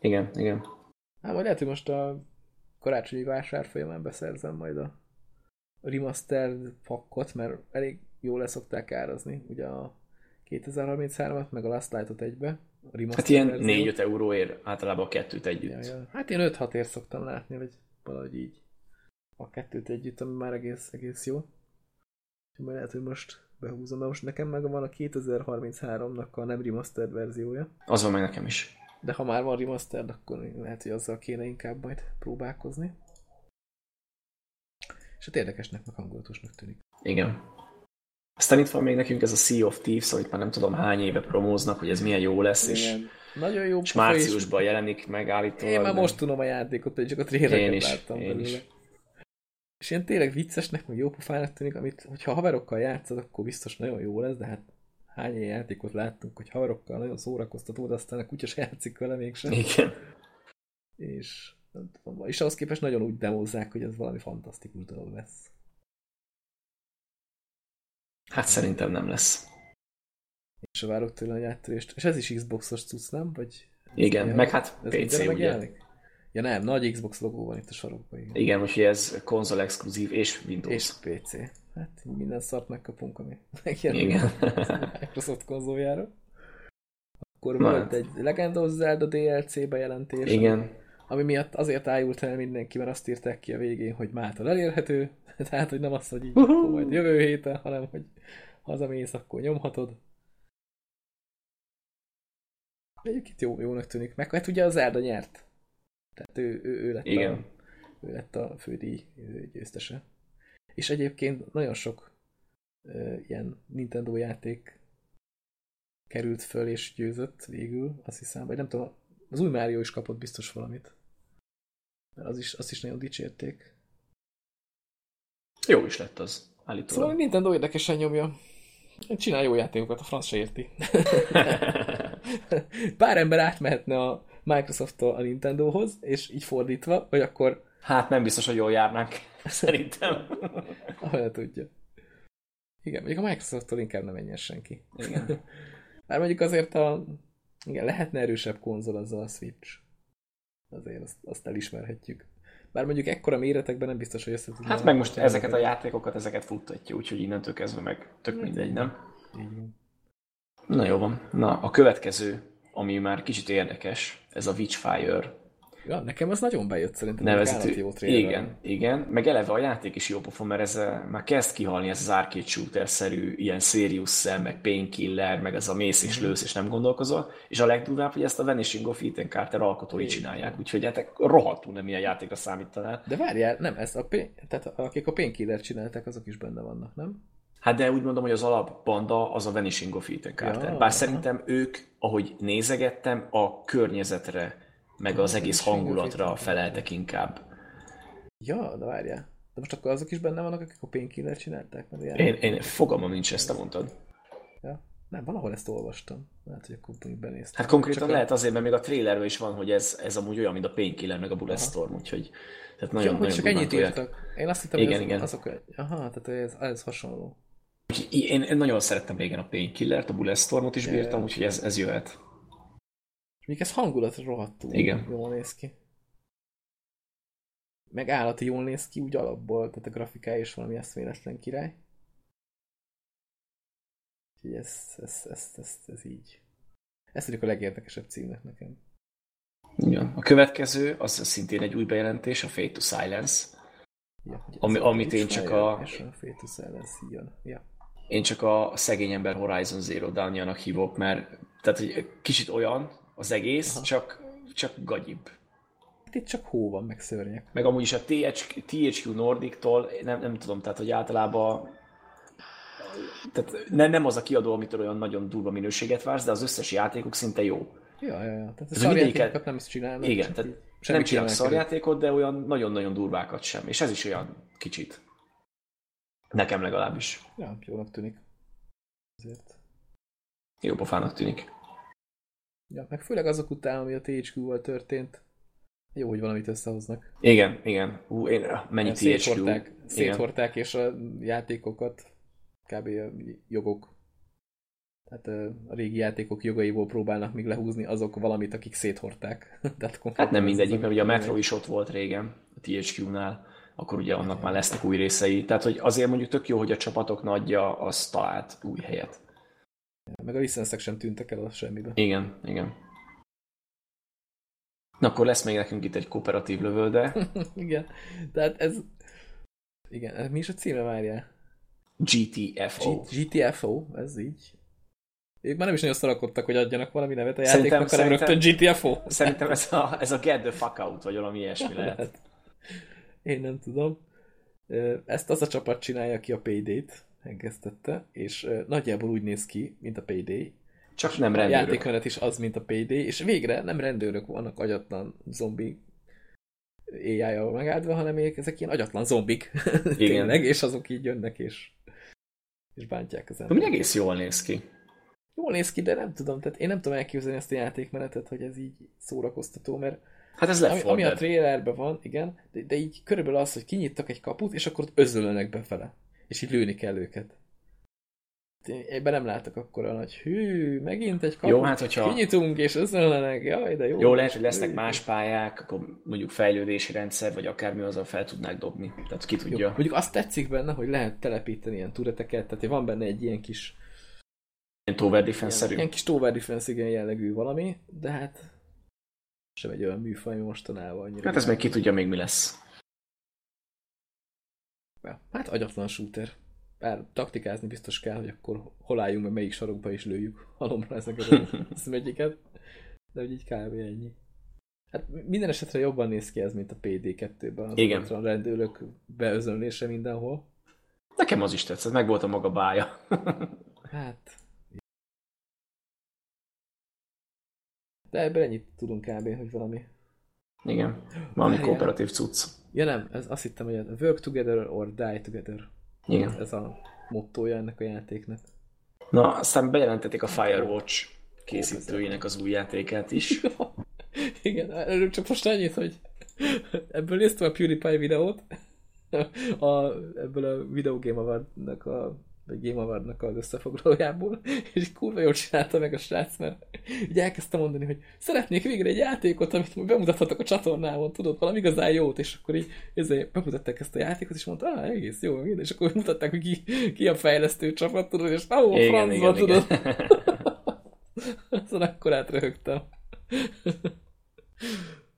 Igen, igen. Hát majd lehet, hogy most a karácsonyi vásár folyamán beszerzem majd a remastered pakkot, mert elég jól leszokták árazni, ugye a 2033-at, meg a Last Light-ot egybe. A Hát ilyen verziót. 4-5 euróért általában a kettőt együtt. Ja, ja. Hát én 5-6 ért szoktam látni, vagy valahogy így. A kettőt együtt, ami már egész, egész jó. Majd lehet, hogy most behúzom, mert most nekem meg van a 2033-nak a nem remastered verziója. Az van meg nekem is. De ha már van remastered, akkor lehet, hogy azzal kéne inkább majd próbálkozni. És hát érdekesnek, meg hangulatosnak tűnik. Igen. Aztán itt van még nekünk ez a Sea of Thieves, amit már nem tudom hány éve promóznak, hogy ez milyen jó lesz, és, Igen. Nagyon jó és márciusban jelenik meg állítólag. Én már de- most tudom a játékot, hogy csak a is, láttam én belőle. is. És ilyen tényleg viccesnek, meg jó pofának tűnik, amit, hogyha haverokkal játszod, akkor biztos nagyon jó lesz, de hát hány ilyen játékot láttunk, hogy haverokkal nagyon szórakoztató, de aztán a kutya se játszik vele mégsem. Igen. és nem tudom, és ahhoz képest nagyon úgy demozzák, hogy ez valami fantasztikus dolog lesz. Hát szerintem nem lesz. És várok tőle a áttörést. És ez is Xboxos cucc, nem? Vagy Igen, meg hát PC ugye. megjelenik? Ja nem, nagy Xbox logó van itt a sarokban. Igen. Igen, úgyhogy ez konzol exkluzív és Windows. És PC. Hát minden szart megkapunk, ami megjelenik Igen. a Microsoft konzoljára. Akkor Na volt hát. egy Legend of Zelda DLC bejelentés. Igen. Ami miatt azért ájult el mindenki, mert azt írták ki a végén, hogy mától elérhető. (laughs) Tehát, hogy nem az, hogy így akkor majd jövő héten, hanem, hogy hazamész, akkor nyomhatod. Egyébként jó, jónak tűnik. Meg hát ugye az Zelda nyert. Tehát ő, ő, ő lett Igen. a, ő lett a fődíj győztese. És egyébként nagyon sok ö, ilyen Nintendo játék került föl és győzött végül, azt hiszem, vagy nem tudom, az új Mario is kapott biztos valamit. Mert az is, azt is nagyon dicsérték. Jó is lett az, Szóval állítólag. a Nintendo érdekesen nyomja. Csinál jó játékokat, a franc se érti. (laughs) Pár ember átmehetne a Microsofttól a Nintendohoz, és így fordítva, hogy akkor Hát nem biztos, hogy jól járnánk. (laughs) Szerintem. ahol tudja. Igen, még a Microsofttól inkább nem menjen senki. Igen. (laughs) Bár mondjuk azért a... Igen, lehetne erősebb konzol azzal a Switch. Azért azt, azt elismerhetjük. Bár mondjuk ekkora méretekben nem biztos, hogy össze. Hát meg most ezeket a játékokat, ezeket futtatja, úgyhogy innentől kezdve meg tök mindegy, nem? Így van. Na jó van. Na, a következő, ami már kicsit érdekes, ez a Witchfire Ja, nekem az nagyon bejött szerintem. nevezetű. jó trailer. Igen, igen. Meg eleve a játék is jó pofon, mert ez eh, már kezd kihalni ez az arcade shooter-szerű, ilyen Serious Sam, meg Painkiller, meg ez a mész és lősz, és nem gondolkozol. És a legdurvább, hogy ezt a Vanishing of Ethan Carter alkotói csinálják, úgyhogy hát rohadtul nem ilyen játékra számítanál. De várjál, nem, ez a tehát akik a Painkiller csinálták, azok is benne vannak, nem? Hát de úgy mondom, hogy az alapbanda az a Vanishing of Ethan Carter. Ja, Bár aha. szerintem ők, ahogy nézegettem, a környezetre, meg az egész hangulatra feleltek inkább. Ja, de várjál. De most akkor azok is benne vannak, akik a Painkiller csinálták? Mert Én, én fogalmam nincs, ezt te mondtad. Ja. Nem, valahol ezt olvastam. Lehet, hogy akkor még benéztem. Hát konkrétan Csak lehet azért, mert még a trailerben is van, hogy ez, ez amúgy olyan, mint a Painkiller, meg a Bulletstorm, úgyhogy tehát nagyon, Ja, nagyon csak ennyit írtak. Én azt hittem, Igen, hogy az, igen. azok... Aha, tehát ez, ez hasonló. Úgyhogy Én, én nagyon szerettem régen a Painkillert, a Bulletstormot is bírtam, úgyhogy ez, ez jöhet. Még ez hangulatra rohadtul Igen. jól néz ki. Meg állati jól néz ki, úgy alapból, tehát a grafikája is valami eszméletlen király. Úgyhogy ez, ez, ez, ez, ez így. Ez tudjuk a legérdekesebb címnek nekem. Igen. A következő, az szintén egy új bejelentés, a Fate to Silence. Ja, Ami- amit én csak a- a Fetus Silence jön. Ja. Én csak a szegény ember Horizon Zero Dawn-jának hívok, mert tehát hogy kicsit olyan az egész, Aha. csak, csak gagyibb. Hát itt csak hó van, meg szörnyek. Meg amúgy is a THQ, THQ Nordic-tól, nem, nem tudom, tehát hogy általában tehát ne, nem az a kiadó, amitől olyan nagyon durva minőséget vársz, de az összes játékok szinte jó. Ja, ja, ja. Tehát a szarjátékokat nem csinálnak. Igen, tehát nem csinálnak szarjátékot, de olyan nagyon-nagyon durvákat sem. És ez is olyan kicsit. Nekem legalábbis. Ja, jónak tűnik. Ezért. Jó pofának tűnik. Ja, meg főleg azok után, ami a THQ-val történt. Jó, hogy valamit összehoznak. Igen, igen. Hú, én, mennyi THQ. Széthordták, Igen. széthordták, és a játékokat, kb. a jogok, tehát a régi játékok jogaiból próbálnak még lehúzni azok valamit, akik széthordták. (laughs) Tehát Hát nem mindegyik, mert ugye a Metro is ott volt régen, a THQ-nál, akkor ugye annak már lesznek új részei. Tehát, hogy azért mondjuk tök jó, hogy a csapatok nagyja az talált új helyet. Meg a licenszek sem tűntek el a semmibe. Igen, igen. Na akkor lesz még nekünk itt egy kooperatív lövölde. (laughs) igen, tehát ez... Igen, ez mi is a címe várjál? GTFO. G- GTFO, ez így. Ők már nem is nagyon szarakodtak, hogy adjanak valami nevet a játéknak, hanem rögtön GTFO. Szerintem ez a, ez a Get the Fuck Out, vagy valami ilyesmi lehet. Lehet. Én nem tudom. Ezt az a csapat csinálja, aki a Payday-t engesztette, és nagyjából úgy néz ki, mint a Payday. Csak nem A rendőrök. játékmenet is az, mint a Payday, és végre nem rendőrök vannak agyatlan zombi AI-jal megáldva, hanem ezek ilyen agyatlan zombik. (laughs) Tényleg, és azok így jönnek, és, és bántják az Ami embert. egész jól néz ki. Jól néz ki, de nem tudom, tehát én nem tudom elképzelni ezt a játékmenetet, hogy ez így szórakoztató, mert Hát ez ami, Left 4 ami a trailerben van, igen, de, de így körülbelül az, hogy kinyittak egy kaput, és akkor ott özölönek befele. És így lőni kell őket. Ebben nem látok akkor a nagy hű, megint egy kaput, Jó, hát hogyha- kinyitunk, és özölönek, jaj, de jó. Jó, lehet, hogy lesznek más pályák, akkor mondjuk fejlődési rendszer, vagy akármi azzal fel tudnák dobni. Tehát ki Jó, tudja. mondjuk azt tetszik benne, hogy lehet telepíteni ilyen tureteket, tehát van benne egy ilyen kis Ilyen tower ilyen, defense-szerű. ilyen kis tower defense igen jellegű valami, de hát sem egy olyan műfaj mostanában annyira. Hát ez meg ki tudja még mi lesz. Hát agyatlan shooter. Bár taktikázni biztos kell, hogy akkor hol álljunk, mert melyik sarokba is lőjük halomra ezeket a (laughs) szmegyiket. De hogy így kb. ennyi. Hát minden esetre jobban néz ki ez, mint a PD2-ben. Az Igen. agyatlan rendőrök beözönlése mindenhol. Nekem az is tetszett, meg volt a maga bája. Hát... De ebből ennyit tudunk kb. hogy valami. Igen, valami Várjál. kooperatív cucc. Ja nem, ez azt hittem, hogy a work together or die together. Igen. Ez a mottoja ennek a játéknak. Na, aztán bejelentették a Firewatch készítőjének az új játékát is. (laughs) Igen, erről csak most annyit, hogy ebből néztem a PewDiePie videót, a, ebből a Video Game Award-nak a vagy Game Award-nak az összefoglalójából, (laughs) és kurva jól csinálta meg a srác, mert így elkezdtem mondani, hogy szeretnék végre egy játékot, amit bemutathatok a csatornámon, tudod, valami igazán jót, és akkor így ezért bemutatták ezt a játékot, és mondta, ah, egész jó, minden, és akkor mutatták, hogy ki, ki a fejlesztő csapat, tudod, és ó, Igen, francba, tudod. (laughs) Azon akkor átröhögtem. (laughs)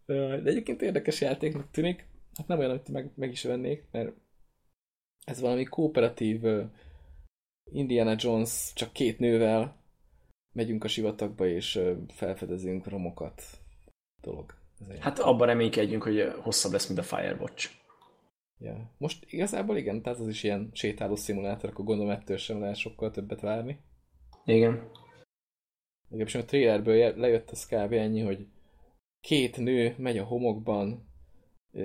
De egyébként érdekes játéknak tűnik. Hát nem olyan, amit meg, meg is vennék, mert ez valami kooperatív Indiana Jones csak két nővel megyünk a sivatagba és felfedezünk romokat dolog. A. Hát abban reménykedjünk, hogy hosszabb lesz, mint a Firewatch. ja. Most igazából igen, tehát az is ilyen sétáló szimulátor, akkor gondolom ettől sem lehet sokkal többet várni. Igen. Legalábbis a trailerből lejött az kb. ennyi, hogy két nő megy a homokban,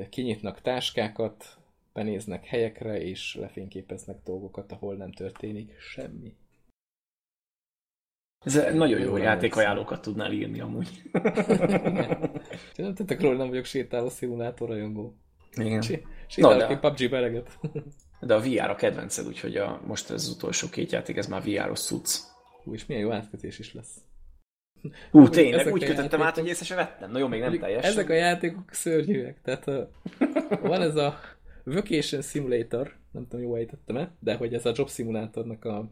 kinyitnak táskákat, benéznek helyekre, és lefényképeznek dolgokat, ahol nem történik semmi. Ez nagyon jó Jól játékajánlókat tudnál írni amúgy. (laughs) Nem tettek róla, nem vagyok sétáló szimulátor rajongó. Igen. Sétálok de- egy PUBG bereget. De a VR a kedvenced, úgyhogy a, most ez az utolsó két játék, ez már VR-os cucc. Hú, és milyen jó átkötés is lesz. Ú, tényleg, ezek úgy kötöttem játékok- át, hogy észre se vettem. Na jó, még nem teljesen. Ezek a játékok szörnyűek. Tehát a, van ez a Vacation Simulator, nem tudom, jól ejtettem-e, de hogy ez a Job Simulatornak a,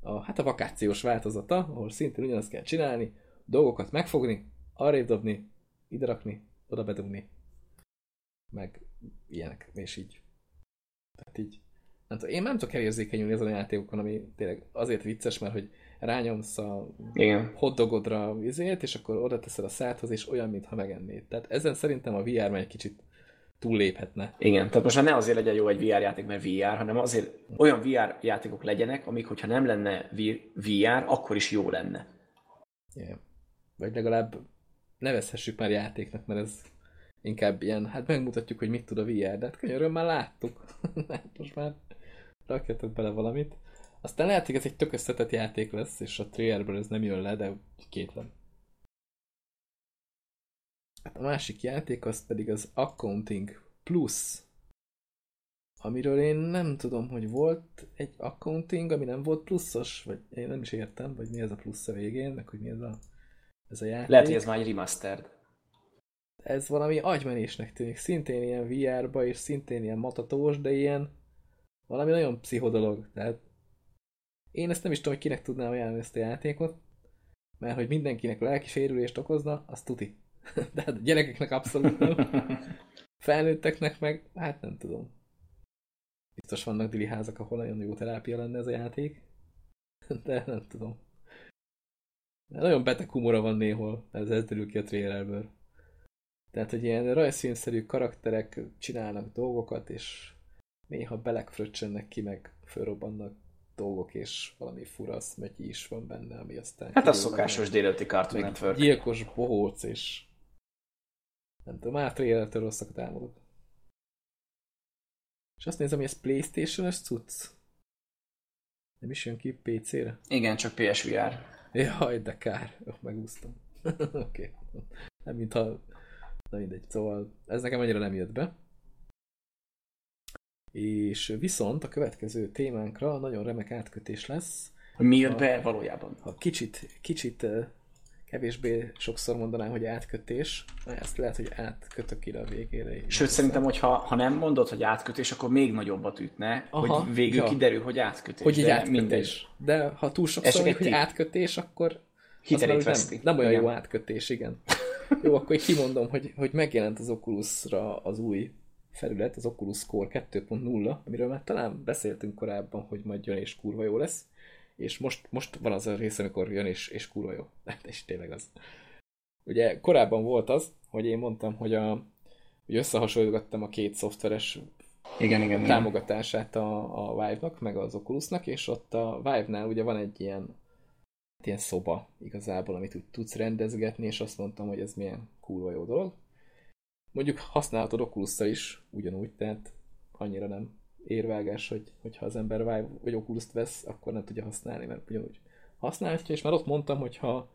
a, hát a vakációs változata, ahol szintén ugyanazt kell csinálni, dolgokat megfogni, arrébb dobni, ide rakni, oda bedugni, meg ilyenek, és így. Tehát így. Nem tudom, én nem tudok elérzékenyülni ezen a játékokon, ami tényleg azért vicces, mert hogy rányomsz a Igen. hotdogodra izét, és akkor oda teszed a szádhoz, és olyan, mintha megennéd. Tehát ezen szerintem a VR már egy kicsit túlléphetne. Igen, tehát most már ne azért legyen jó egy VR játék, mert VR, hanem azért olyan VR játékok legyenek, amik, hogyha nem lenne VR, akkor is jó lenne. Yeah. Vagy legalább nevezhessük már játéknak, mert ez inkább ilyen, hát megmutatjuk, hogy mit tud a VR, de hát könyöröm, már láttuk. (laughs) hát most már rakjatok bele valamit. Aztán lehet, hogy ez egy tök összetett játék lesz, és a trailerből ez nem jön le, de kétlem. A másik játék az pedig az Accounting Plus, amiről én nem tudom, hogy volt egy accounting, ami nem volt pluszos, vagy én nem is értem, vagy mi ez a plusz a végén, meg hogy mi ez a, ez a játék. Lehet, hogy ez már egy remastered. ez valami agymenésnek tűnik, szintén ilyen VR-ba, és szintén ilyen matatós, de ilyen valami nagyon pszichodolog. Tehát én ezt nem is tudom, hogy kinek tudnám ajánlani ezt a játékot, mert hogy mindenkinek lelki sérülést okozna, az tuti. (laughs) De hát a gyerekeknek abszolút nem. Felnőtteknek meg, hát nem tudom. Biztos vannak dili házak, ahol nagyon jó terápia lenne ez a játék. De nem tudom. De nagyon beteg humora van néhol, ez, ez derül ki a trailerből. Tehát, hogy ilyen rajzfilmszerű karakterek csinálnak dolgokat, és néha belekfröccsennek ki, meg fölrobbannak dolgok, és valami fura szmötyi is van benne, ami aztán... Hát kiderül, szokásos délelőtti Cartoon Network. gyilkos bohóc, és nem tudom, már trailertől rosszakat álmodok. És azt nézem, hogy ez Playstation-es cucc. Nem is jön ki PC-re? Igen, csak PSVR. Jaj, de kár. Jó, megúsztam. (laughs) Oké. okay. Nem, mintha Na mindegy, szóval ez nekem annyira nem jött be. És viszont a következő témánkra nagyon remek átkötés lesz. Mi jött be valójában? Ha kicsit, kicsit kevésbé sokszor mondanám, hogy átkötés, ezt lehet, hogy átkötök ide a végére. Sőt, szerintem, hogy ha, ha nem mondod, hogy átkötés, akkor még nagyobbat ütne, Aha, hogy végül ja. kiderül, hogy átkötés. Hogy egy átkötés. Mindegy. De ha túl sokszor mondjuk, hogy átkötés, akkor Hitelét nem, nem olyan igen. jó átkötés, igen. jó, akkor így kimondom, hogy, hogy megjelent az Oculusra az új felület, az Oculus Core 2.0, amiről már talán beszéltünk korábban, hogy majd jön és kurva jó lesz és most, most van az a rész, amikor jön, és, és kurva jó. (laughs) És tényleg az. Ugye korábban volt az, hogy én mondtam, hogy, a, hogy összehasonlítottam a két szoftveres igen, igen, támogatását a, a Vive-nak, meg az Oculusnak, és ott a Vive-nál ugye van egy ilyen, ilyen szoba igazából, amit úgy tudsz rendezgetni, és azt mondtam, hogy ez milyen kurva jó dolog. Mondjuk használhatod oculus is, ugyanúgy, tehát annyira nem érvágás, hogy, hogyha az ember Vive vagy oculus vesz, akkor nem tudja használni, mert ugyanúgy használhatja, és már ott mondtam, hogy ha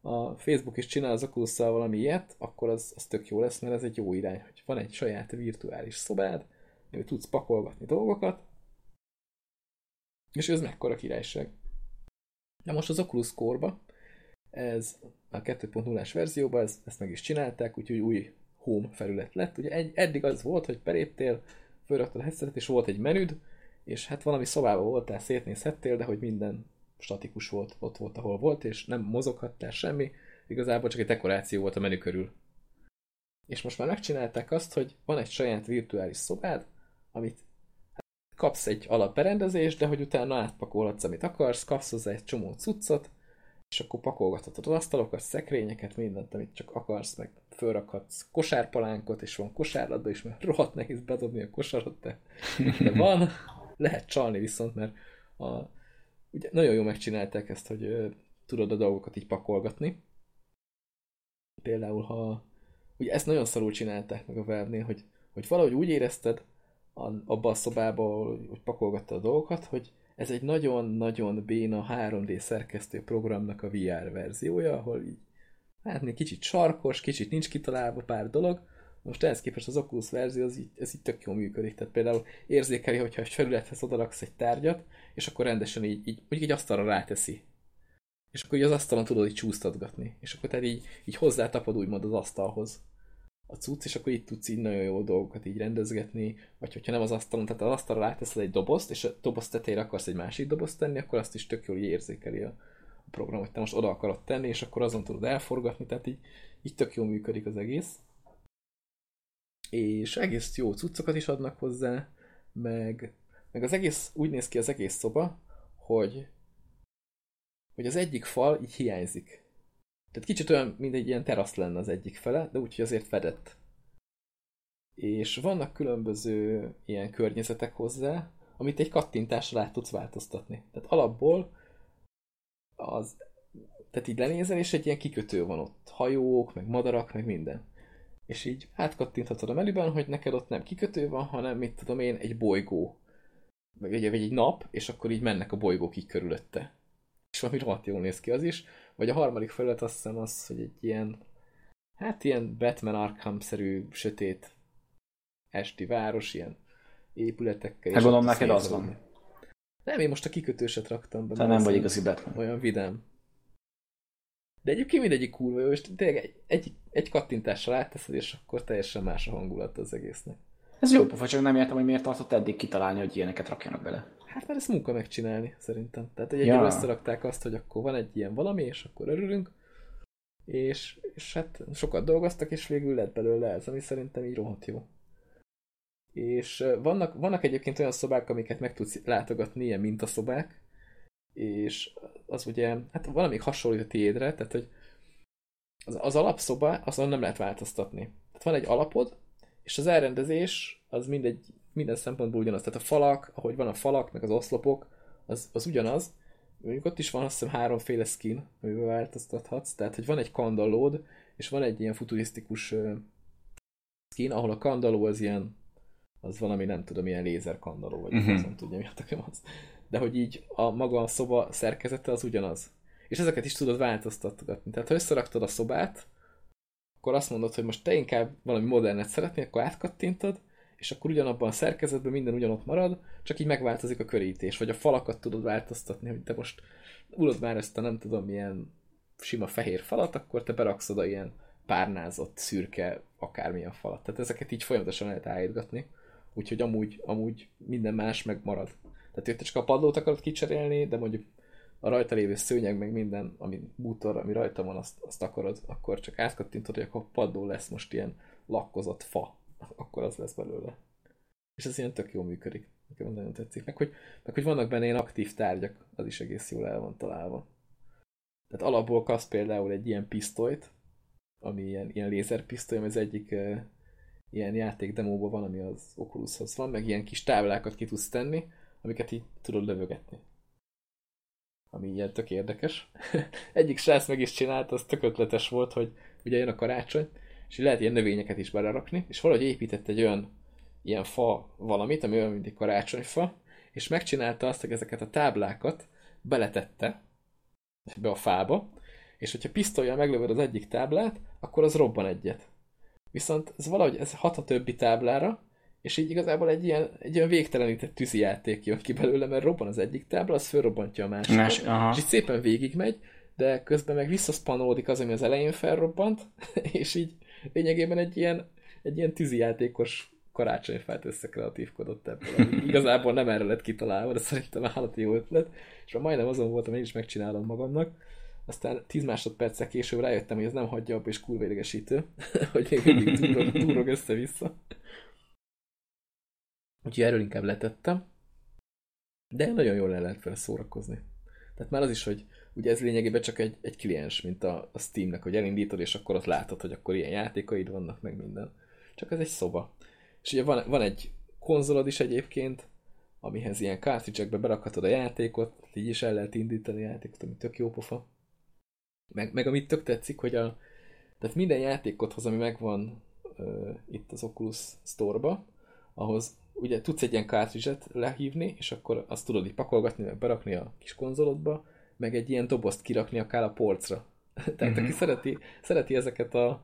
a Facebook is csinál az oculus valami ilyet, akkor az, az tök jó lesz, mert ez egy jó irány, hogy van egy saját virtuális szobád, hogy tudsz pakolgatni dolgokat, és ez mekkora királyság. Na most az Oculus Core-ba, ez a 2.0-ás verzióban ez, ezt meg is csinálták, úgyhogy új home felület lett. Ugye egy, eddig az volt, hogy beléptél, fölraktad a headsetet, és volt egy menüd, és hát valami szobában voltál, szétnézhettél, de hogy minden statikus volt, ott volt, ahol volt, és nem mozoghattál semmi, igazából csak egy dekoráció volt a menü körül. És most már megcsinálták azt, hogy van egy saját virtuális szobád, amit kapsz egy alapberendezést, de hogy utána átpakolhatsz, amit akarsz, kapsz hozzá egy csomó cuccot, és akkor pakolgathatod az asztalokat, szekrényeket, mindent, amit csak akarsz, meg fölrakhatsz kosárpalánkot, és van kosárlatba is, mert rohadt nehéz bedobni a kosarat, de, de van. Lehet csalni viszont, mert a, ugye nagyon jól megcsinálták ezt, hogy ö, tudod a dolgokat így pakolgatni. Például, ha ugye ezt nagyon szarul csinálták meg a valve hogy, hogy valahogy úgy érezted abban a szobában, hogy pakolgatta a dolgokat, hogy ez egy nagyon-nagyon béna 3D szerkesztő programnak a VR verziója, ahol így, még kicsit sarkos, kicsit nincs kitalálva pár dolog, most ehhez képest az Oculus verzió, az így, ez így tök jól működik. Tehát például érzékeli, hogyha egy felülethez odaraksz egy tárgyat, és akkor rendesen így, így mondjuk egy asztalra ráteszi. És akkor így az asztalon tudod így csúsztatgatni. És akkor tehát így, így hozzátapad úgymond az asztalhoz a cucc, és akkor itt tudsz így nagyon jó dolgokat így rendezgetni, vagy hogyha nem az asztalon, tehát az asztalra ráteszed egy dobozt, és a doboz tetejére akarsz egy másik dobozt tenni, akkor azt is tök jól érzékeli a program, hogy te most oda akarod tenni, és akkor azon tudod elforgatni, tehát így, így tök jól működik az egész. És egész jó cuccokat is adnak hozzá, meg, meg az egész, úgy néz ki az egész szoba, hogy, hogy az egyik fal így hiányzik tehát kicsit olyan, mint egy ilyen terasz lenne az egyik fele, de úgyhogy azért fedett. És vannak különböző ilyen környezetek hozzá, amit egy kattintásra át tudsz változtatni. Tehát alapból az, tehát így lenézel, és egy ilyen kikötő van ott. Hajók, meg madarak, meg minden. És így átkattinthatod a menüben, hogy neked ott nem kikötő van, hanem mit tudom én, egy bolygó. Vagy egy, vagy egy nap, és akkor így mennek a bolygók így körülötte. És valami rohadt jól néz ki az is. Vagy a harmadik felület azt hiszem az, hogy egy ilyen, hát ilyen Batman Arkham-szerű sötét esti város, ilyen épületekkel. Hát gondolom neked az van. Nem, én most a kikötőset raktam be. Te nem vagy igazi Batman. Olyan vidám. De egyébként mindegyik kurva jó, és tényleg egy, egy, egy kattintással átteszed, és akkor teljesen más a hangulat az egésznek. Ez jó pofa, csak nem értem, hogy miért tartott eddig kitalálni, hogy ilyeneket rakjanak bele. Hát mert ezt munka megcsinálni, szerintem. Tehát egy ja. összerakták azt, hogy akkor van egy ilyen valami, és akkor örülünk. És, és hát sokat dolgoztak, és végül lett belőle ez, ami szerintem így rohadt jó. És vannak, vannak egyébként olyan szobák, amiket meg tudsz látogatni, ilyen mintaszobák, és az ugye, hát valami hasonlít a tiédre, tehát hogy az, az alapszoba, azon nem lehet változtatni. Tehát van egy alapod, és az elrendezés az mindegy, minden szempontból ugyanaz. Tehát a falak, ahogy van a falak, meg az oszlopok, az, az ugyanaz. Mondjuk ott is van azt hiszem háromféle skin, amivel változtathatsz. Tehát, hogy van egy kandallód, és van egy ilyen futurisztikus skin, ahol a kandalló az ilyen, az valami nem tudom, ilyen lézer kandalló, vagy uh-huh. nem tudja, mi a az. De hogy így a maga a szoba szerkezete az ugyanaz. És ezeket is tudod változtatgatni. Tehát ha összeraktad a szobát, akkor azt mondod, hogy most te inkább valami modernet szeretnél, akkor átkattintod, és akkor ugyanabban a szerkezetben minden ugyanott marad, csak így megváltozik a körítés, vagy a falakat tudod változtatni, hogy te most ulod már ezt a nem tudom milyen sima fehér falat, akkor te beraksz oda ilyen párnázott, szürke, akármilyen falat. Tehát ezeket így folyamatosan lehet állítgatni. Úgyhogy amúgy, amúgy minden más meg marad. Tehát te csak a padlót akarod kicserélni, de mondjuk a rajta lévő szőnyeg, meg minden, ami bútor, ami rajta van, azt, azt akarod, akkor csak átkattintod, hogy akkor padló lesz most ilyen lakkozott fa, akkor az lesz belőle. És ez ilyen tök jól működik. Nekem nagyon tetszik. Meg hogy, meg hogy vannak benne ilyen aktív tárgyak, az is egész jól el van találva. Tehát alapból kapsz például egy ilyen pisztolyt, ami ilyen, ilyen lézerpisztoly, ami az egyik ilyen játék demóban van, ami az Oculushoz van, meg ilyen kis táblákat ki tudsz tenni, amiket így tudod lövögetni. Ami ilyen tök érdekes. (laughs) egyik srác meg is csinált, az tök ötletes volt, hogy ugye jön a karácsony, és lehet ilyen növényeket is belerakni, és valahogy épített egy olyan ilyen fa valamit, ami olyan, mint egy karácsonyfa, és megcsinálta azt, hogy ezeket a táblákat beletette be a fába, és hogyha pisztolyjal meglövöd az egyik táblát, akkor az robban egyet. Viszont ez valahogy ez hat a többi táblára, és így igazából egy ilyen, egy olyan végtelenített tűzi játék jön ki belőle, mert robban az egyik tábla, az fölrobbantja a másikat. Más, aha. és így szépen végigmegy, de közben meg visszaszpanolódik az, ami az elején felrobbant, (laughs) és így lényegében egy ilyen, egy ilyen tűzijátékos karácsonyfát összekreatívkodott ebből. (laughs) Igazából nem erre lett kitalálva, de szerintem állati jó ötlet, és már majdnem azon voltam, én is megcsinálom magamnak. Aztán 10 másodperccel később rájöttem, hogy ez nem hagyja abba, és kurva idegesítő, (laughs) hogy még mindig durog, durog össze-vissza. Úgyhogy erről inkább letettem. De nagyon jól le lehet vele szórakozni. Tehát már az is, hogy ugye ez lényegében csak egy, egy kliens, mint a, a Steamnek, hogy elindítod, és akkor ott látod, hogy akkor ilyen játékaid vannak, meg minden. Csak ez egy szoba. És ugye van, van egy konzolod is egyébként, amihez ilyen cartridge berakhatod a játékot, így is el lehet indítani a játékot, ami tök jó pofa. Meg, meg amit tök tetszik, hogy a, tehát minden játékothoz, ami megvan uh, itt az Oculus Store-ba, ahhoz ugye tudsz egy ilyen cartridge lehívni, és akkor azt tudod így pakolgatni, meg berakni a kis konzolodba, meg egy ilyen dobozt kirakni akár a polcra. (laughs) Tehát mm-hmm. aki mhm. szereti, szereti ezeket a,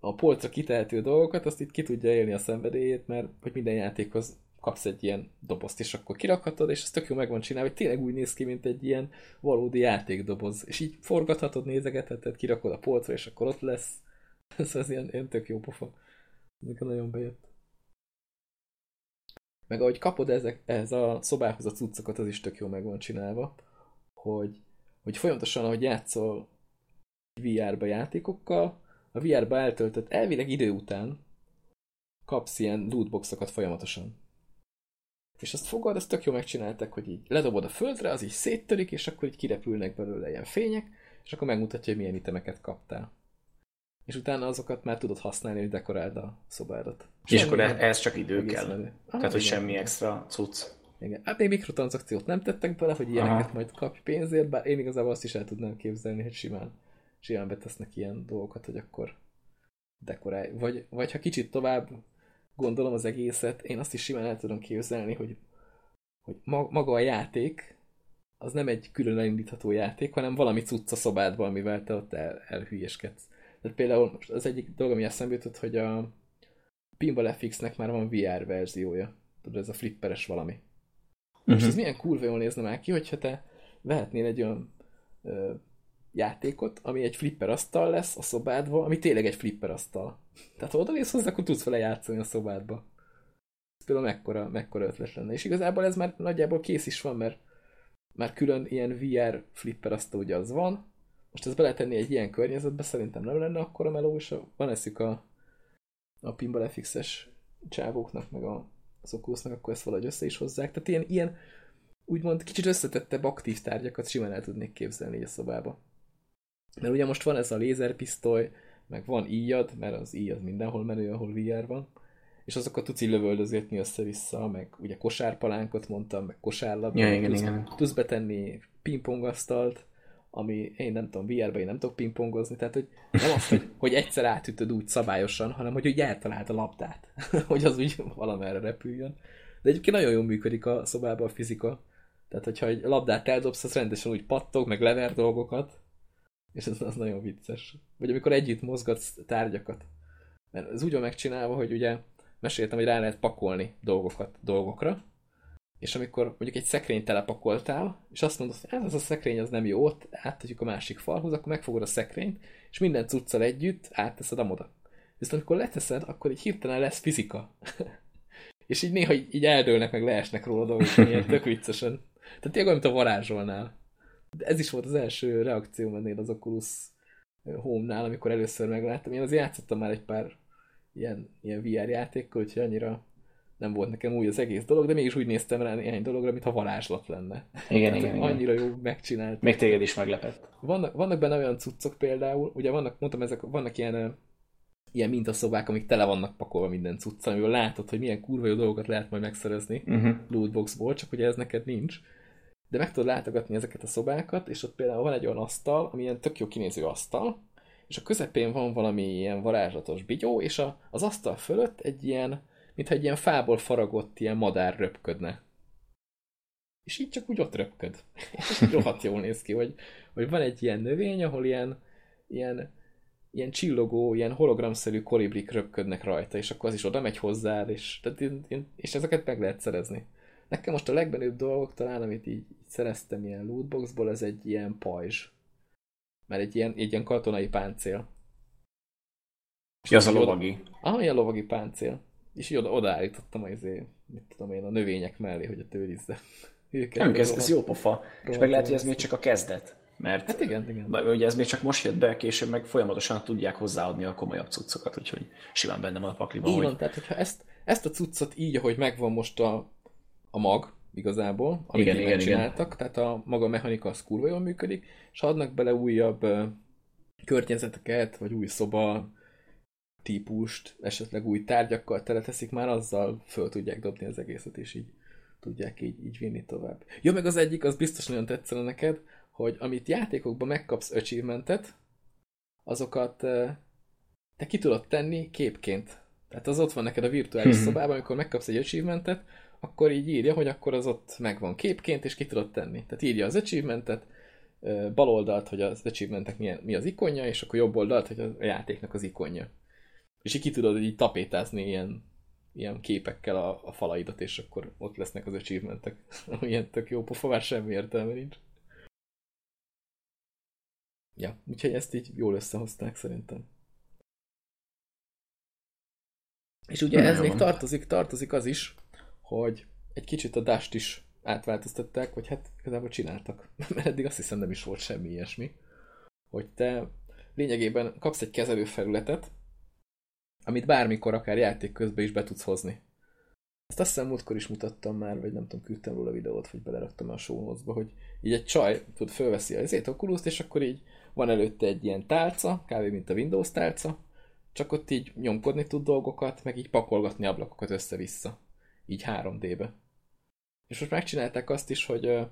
a polcra kitehető dolgokat, azt itt ki tudja élni a szenvedélyét, mert hogy minden játékhoz kapsz egy ilyen dobozt, és akkor kirakhatod, és ez tök jó meg van csinálva, hogy tényleg úgy néz ki, mint egy ilyen valódi játékdoboz. És így forgathatod, nézegetheted, kirakod a polcra, és akkor ott lesz. (laughs) Ez az ilyen, ilyen tök jó pofa. Nekem nagyon bejött. Meg ahogy kapod ezek, ez a szobához a cuccokat, az is tök jó meg van csinálva, hogy, hogy folyamatosan, ahogy játszol VR-ba játékokkal, a VR-ba eltöltött elvileg idő után kapsz ilyen lootboxokat folyamatosan. És azt fogod, ezt tök jó megcsináltak, hogy így ledobod a földre, az így széttörik, és akkor így kirepülnek belőle ilyen fények, és akkor megmutatja, hogy milyen itemeket kaptál. És utána azokat már tudod használni, hogy dekoráld a szobádat. És, és akkor ez csak idő kell. Ah, Tehát, hogy igen. semmi extra cucc. Igen. Hát még mikrotranszakciót nem tettek bele, hogy ilyeneket Aha. majd kapj pénzért, bár én igazából azt is el tudnám képzelni, hogy simán, simán betesznek ilyen dolgokat, hogy akkor dekorálj. Vagy, vagy ha kicsit tovább gondolom az egészet, én azt is simán el tudom képzelni, hogy, hogy maga a játék az nem egy külön elindítható játék, hanem valami cucc a szobádban, amivel te ott el, elhülyeskedsz. Tehát például most az egyik dolog, ami eszembe jutott, hogy a Pinball FX-nek már van VR verziója. Tudod, ez a flipperes valami. Uh-huh. Most ez milyen kurva jól nézne már ki, hogyha te vehetnél egy olyan ö, játékot, ami egy flipper asztal lesz a szobádba, ami tényleg egy flipper asztal. Tehát ha oda néz hozzá, akkor tudsz vele játszani a szobádba. Ez például mekkora, mekkora ötlet lenne. És igazából ez már nagyjából kész is van, mert már külön ilyen VR flipper asztal ugye az van. Most ezt beletenni egy ilyen környezetbe szerintem nem lenne akkor a meló, és van eszük a, a Pinball FX-es csávóknak, meg a, az Oculusnak, akkor ezt valahogy össze is hozzák. Tehát ilyen, ilyen úgymond kicsit összetettebb aktív tárgyakat simán el tudnék képzelni a szobába. Mert ugye most van ez a lézerpisztoly, meg van íjad, mert az íj az mindenhol menő, ahol VR van, és azokat tudsz így lövöldözgetni össze-vissza, meg ugye kosárpalánkot mondtam, meg kosárlabdát, ja, igen, tudsz, igen. tudsz betenni pingpongasztalt, ami én nem tudom, VR-ben én nem tudok pingpongozni, tehát hogy nem az, hogy, hogy egyszer átütöd úgy szabályosan, hanem hogy úgy eltalált a labdát, (laughs) hogy az úgy valamerre repüljön. De egyébként nagyon jól működik a szobában a fizika, tehát hogyha egy labdát eldobsz, az rendesen úgy pattog, meg lever dolgokat, És ez az nagyon vicces. Vagy amikor együtt mozgatsz tárgyakat. Mert ez úgy van megcsinálva, hogy ugye meséltem, hogy rá lehet pakolni dolgokat dolgokra, és amikor mondjuk egy szekrényt telepakoltál, és azt mondod, hogy ez a szekrény az nem jó, ott áttegyük a másik falhoz, akkor megfogod a szekrényt, és minden cuccal együtt átteszed amoda. Viszont amikor leteszed, akkor így hirtelen lesz fizika. (laughs) és így néha így, így eldőlnek, meg leesnek róla dolgok, ilyen tök viccesen. Tehát tényleg mint a varázsolnál. Ez is volt az első reakció ennél az Oculus Home-nál, amikor először megláttam. Én azért játszottam már egy pár ilyen, ilyen VR játékkal, úgyhogy annyira nem volt nekem új az egész dolog, de mégis úgy néztem rá néhány dologra, mintha varázslat lenne. Igen, igen, (laughs) igen. Annyira jó megcsinált. Még téged is meglepett. Vannak, vannak benne olyan cuccok például, ugye vannak, mondtam, ezek, vannak ilyen, ilyen mintaszobák, amik tele vannak pakolva minden cuccal, amiből látod, hogy milyen kurva jó dolgokat lehet majd megszerezni uh-huh. lootboxból, csak ugye ez neked nincs. De meg tudod látogatni ezeket a szobákat, és ott például van egy olyan asztal, ami ilyen tök jó kinéző asztal, és a közepén van valami ilyen varázslatos bigyó, és a, az asztal fölött egy ilyen, mintha egy ilyen fából faragott ilyen madár röpködne. És így csak úgy ott röpköd. (laughs) És rohadt jól néz ki, hogy, hogy van egy ilyen növény, ahol ilyen, ilyen, ilyen csillogó, ilyen hologramszerű kolibrik röpködnek rajta, és akkor az is oda megy hozzá, és, tehát, és ezeket meg lehet szerezni. Nekem most a legbenőbb dolgok talán, amit így, így szereztem ilyen lootboxból, ez egy ilyen pajzs. Mert egy ilyen, egy ilyen katonai páncél. Ja, az a lovagi. Ah, ilyen lovagi páncél. És így oda, odaállítottam az, mit tudom én, a növények mellé, hogy a tőrizze. (laughs) Nem, ez, ez jó pofa. És meg lehet, hogy ez még csak a kezdet. Mert hát igen, igen. Ugye ez még csak most jött be, később meg folyamatosan tudják hozzáadni a komolyabb cuccokat, úgyhogy simán benne van a pakliban. Így hogy... van, tehát hogyha ezt, ezt a cuccot így, ahogy megvan most a, a mag, igazából, amit igen, igen, csináltak, igen. tehát a maga mechanika az kurva jól működik, és adnak bele újabb uh, környezeteket, vagy új szoba típust, esetleg új tárgyakkal teleteszik, már azzal föl tudják dobni az egészet, és így tudják így, így vinni tovább. Jó, meg az egyik, az biztos nagyon tetszene neked, hogy amit játékokban megkapsz achievementet, azokat te ki tudod tenni képként. Tehát az ott van neked a virtuális hmm. szobában, amikor megkapsz egy achievementet, akkor így írja, hogy akkor az ott megvan képként, és ki tudod tenni. Tehát írja az achievementet, bal oldalt, hogy az achievementek milyen, mi az ikonja, és akkor jobb oldalt, hogy a játéknak az ikonja. És így ki tudod így tapétázni ilyen, ilyen képekkel a, a falaidat, és akkor ott lesznek az achievementek. (laughs) Ilyen tök jó pofa, már semmi értelme nincs. Ja, úgyhogy ezt így jól összehozták szerintem. És ugye ez még tartozik, tartozik az is, hogy egy kicsit a Dust is átváltoztatták, vagy hát igazából csináltak. (laughs) Mert eddig azt hiszem nem is volt semmi ilyesmi. Hogy te lényegében kapsz egy kezelőfelületet, amit bármikor, akár játék közben is be tudsz hozni. Ezt azt hiszem múltkor is mutattam már, vagy nem tudom, küldtem róla videót, vagy beleraktam a show notes-ba, hogy így egy csaj tud fölveszi a ezért oculus és akkor így van előtte egy ilyen tálca, kb. mint a Windows tálca, csak ott így nyomkodni tud dolgokat, meg így pakolgatni ablakokat össze-vissza. Így 3D-be. És most megcsinálták azt is, hogy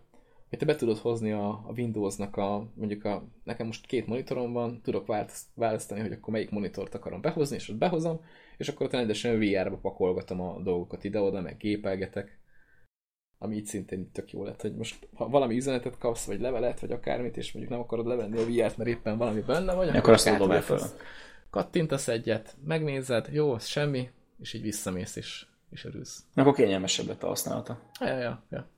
hogy te be tudod hozni a, a Windowsnak a, mondjuk a, nekem most két monitorom van, tudok választani, hogy akkor melyik monitort akarom behozni, és ott behozom, és akkor ott rendesen VR-ba pakolgatom a dolgokat ide-oda, meg gépelgetek, ami így szintén tök jó lett, hogy most ha valami üzenetet kapsz, vagy levelet, vagy akármit, és mondjuk nem akarod levenni a VR-t, mert éppen valami benne vagy, akkor, akkor azt tudom fel. Kattintasz egyet, megnézed, jó, az semmi, és így visszamész, és, és örülsz. Akkor kényelmesebb lett a használata. Ja, ja, ja.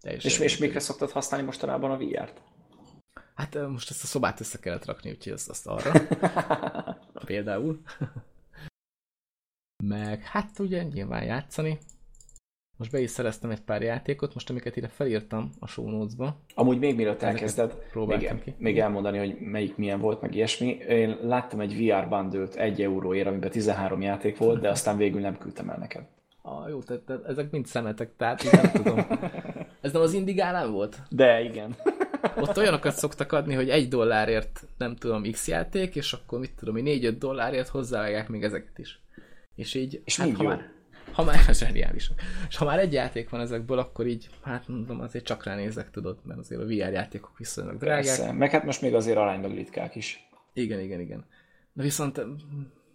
Teljesen és, és mikre szoktad használni mostanában a VR-t? Hát most ezt a szobát össze kellett rakni, úgyhogy azt, azt arra. (laughs) Például. Meg hát ugye nyilván játszani. Most be is szereztem egy pár játékot, most amiket ide felírtam a show notes-ba. Amúgy még mielőtt elkezded, még, ki. még elmondani, hogy melyik milyen volt, meg ilyesmi. Én láttam egy VR bundle egy euróért, amiben 13 játék volt, de aztán végül nem küldtem el neked. Ah, jó, tehát, tehát ezek mind szemetek, tehát nem tudom. Ez nem az indigálán volt? De, igen. Ott olyanokat szoktak adni, hogy egy dollárért nem tudom X játék, és akkor mit tudom, hogy 4-5 dollárért hozzáállják még ezeket is. És így, és hát, ha már, ha már, (laughs) ez zseniális. És ha már egy játék van ezekből, akkor így, hát mondom, azért csak ránézek, tudod, mert azért a VR játékok viszonylag drágák. Persze. Meg hát most még azért aránylag ritkák is. Igen, igen, igen. De viszont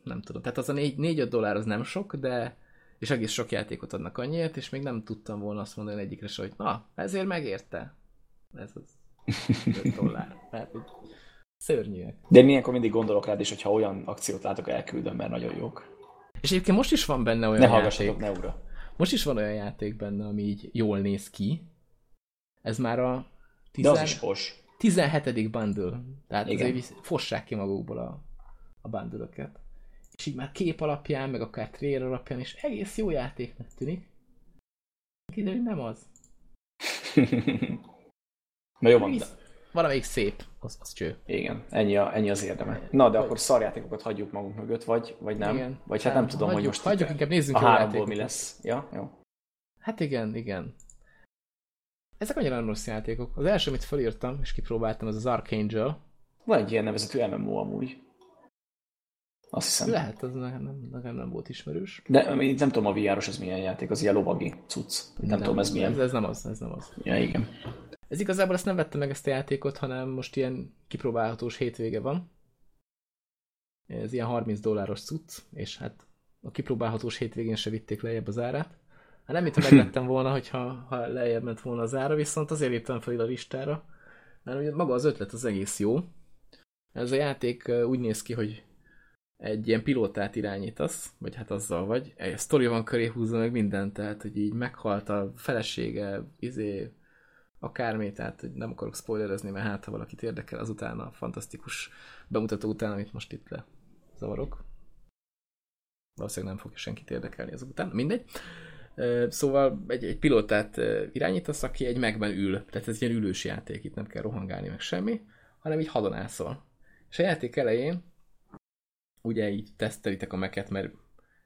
nem tudom, tehát az a 4-5 dollár az nem sok, de és egész sok játékot adnak annyiért, és még nem tudtam volna azt mondani egyikre se, hogy na, ezért megérte. Ez az. 5 (laughs) dollár. Hát, hogy szörnyűek. De én ilyenkor mindig gondolok rád, és hogyha olyan akciót látok, elküldöm, mert nagyon jók. És egyébként most is van benne olyan Ne játék. ne ura. Most is van olyan játék benne, ami így jól néz ki. Ez már a De az 10 is fos. 17. bundle. Tehát Igen. azért fossák ki magukból a, a bundle És így már kép alapján, meg akár trailer alapján is egész jó játéknak tűnik. Kiderül, nem az. (laughs) Na jó Visz- Valamelyik szép, az, az cső. igen, ennyi, a, ennyi az érdeme. Na, de akkor szarjátékokat hagyjuk magunk mögött, vagy, vagy nem? Igen. Vagy hát nem Nem, tudom, hogy hagyjuk- most hagyjuk, inkább nézzünk a háromból mi lesz. Ja, jó. Hát igen, igen. Ezek annyira nem rossz játékok. Az első, amit felírtam, és kipróbáltam, az az Archangel. Van egy ilyen nevezetű MMO amúgy. Azt hiszem. Lehet, az nekem nem, nekem nem volt ismerős. De én nem tudom a VR-os az milyen játék, az ilyen lovagi cucc. Nem, nem tudom ez milyen. Ez, ez nem az, ez nem az. Ja, igen. Ez igazából ezt nem vettem meg ezt a játékot, hanem most ilyen kipróbálhatós hétvége van. Ez ilyen 30 dolláros cucc, és hát a kipróbálhatós hétvégén se vitték lejjebb az árát. Hát nem mintha megvettem volna, hogyha ha lejjebb ment volna az ára, viszont azért írtam fel ide a listára, mert ugye maga az ötlet az egész jó. Ez a játék úgy néz ki, hogy egy ilyen pilótát irányítasz, vagy hát azzal vagy, egy sztori van köré húzva meg mindent, tehát hogy így meghalt a felesége, izé, akármi, tehát nem akarok spoilerezni, mert hát ha valakit érdekel, azután a fantasztikus bemutató után, amit most itt le zavarok. Valószínűleg nem fogja senkit érdekelni azok után, mindegy. Szóval egy, egy pilótát irányítasz, aki egy megben ül. Tehát ez egy ilyen ülős játék, itt nem kell rohangálni meg semmi, hanem így hadonászol. És a játék elején ugye így tesztelitek a meket, mert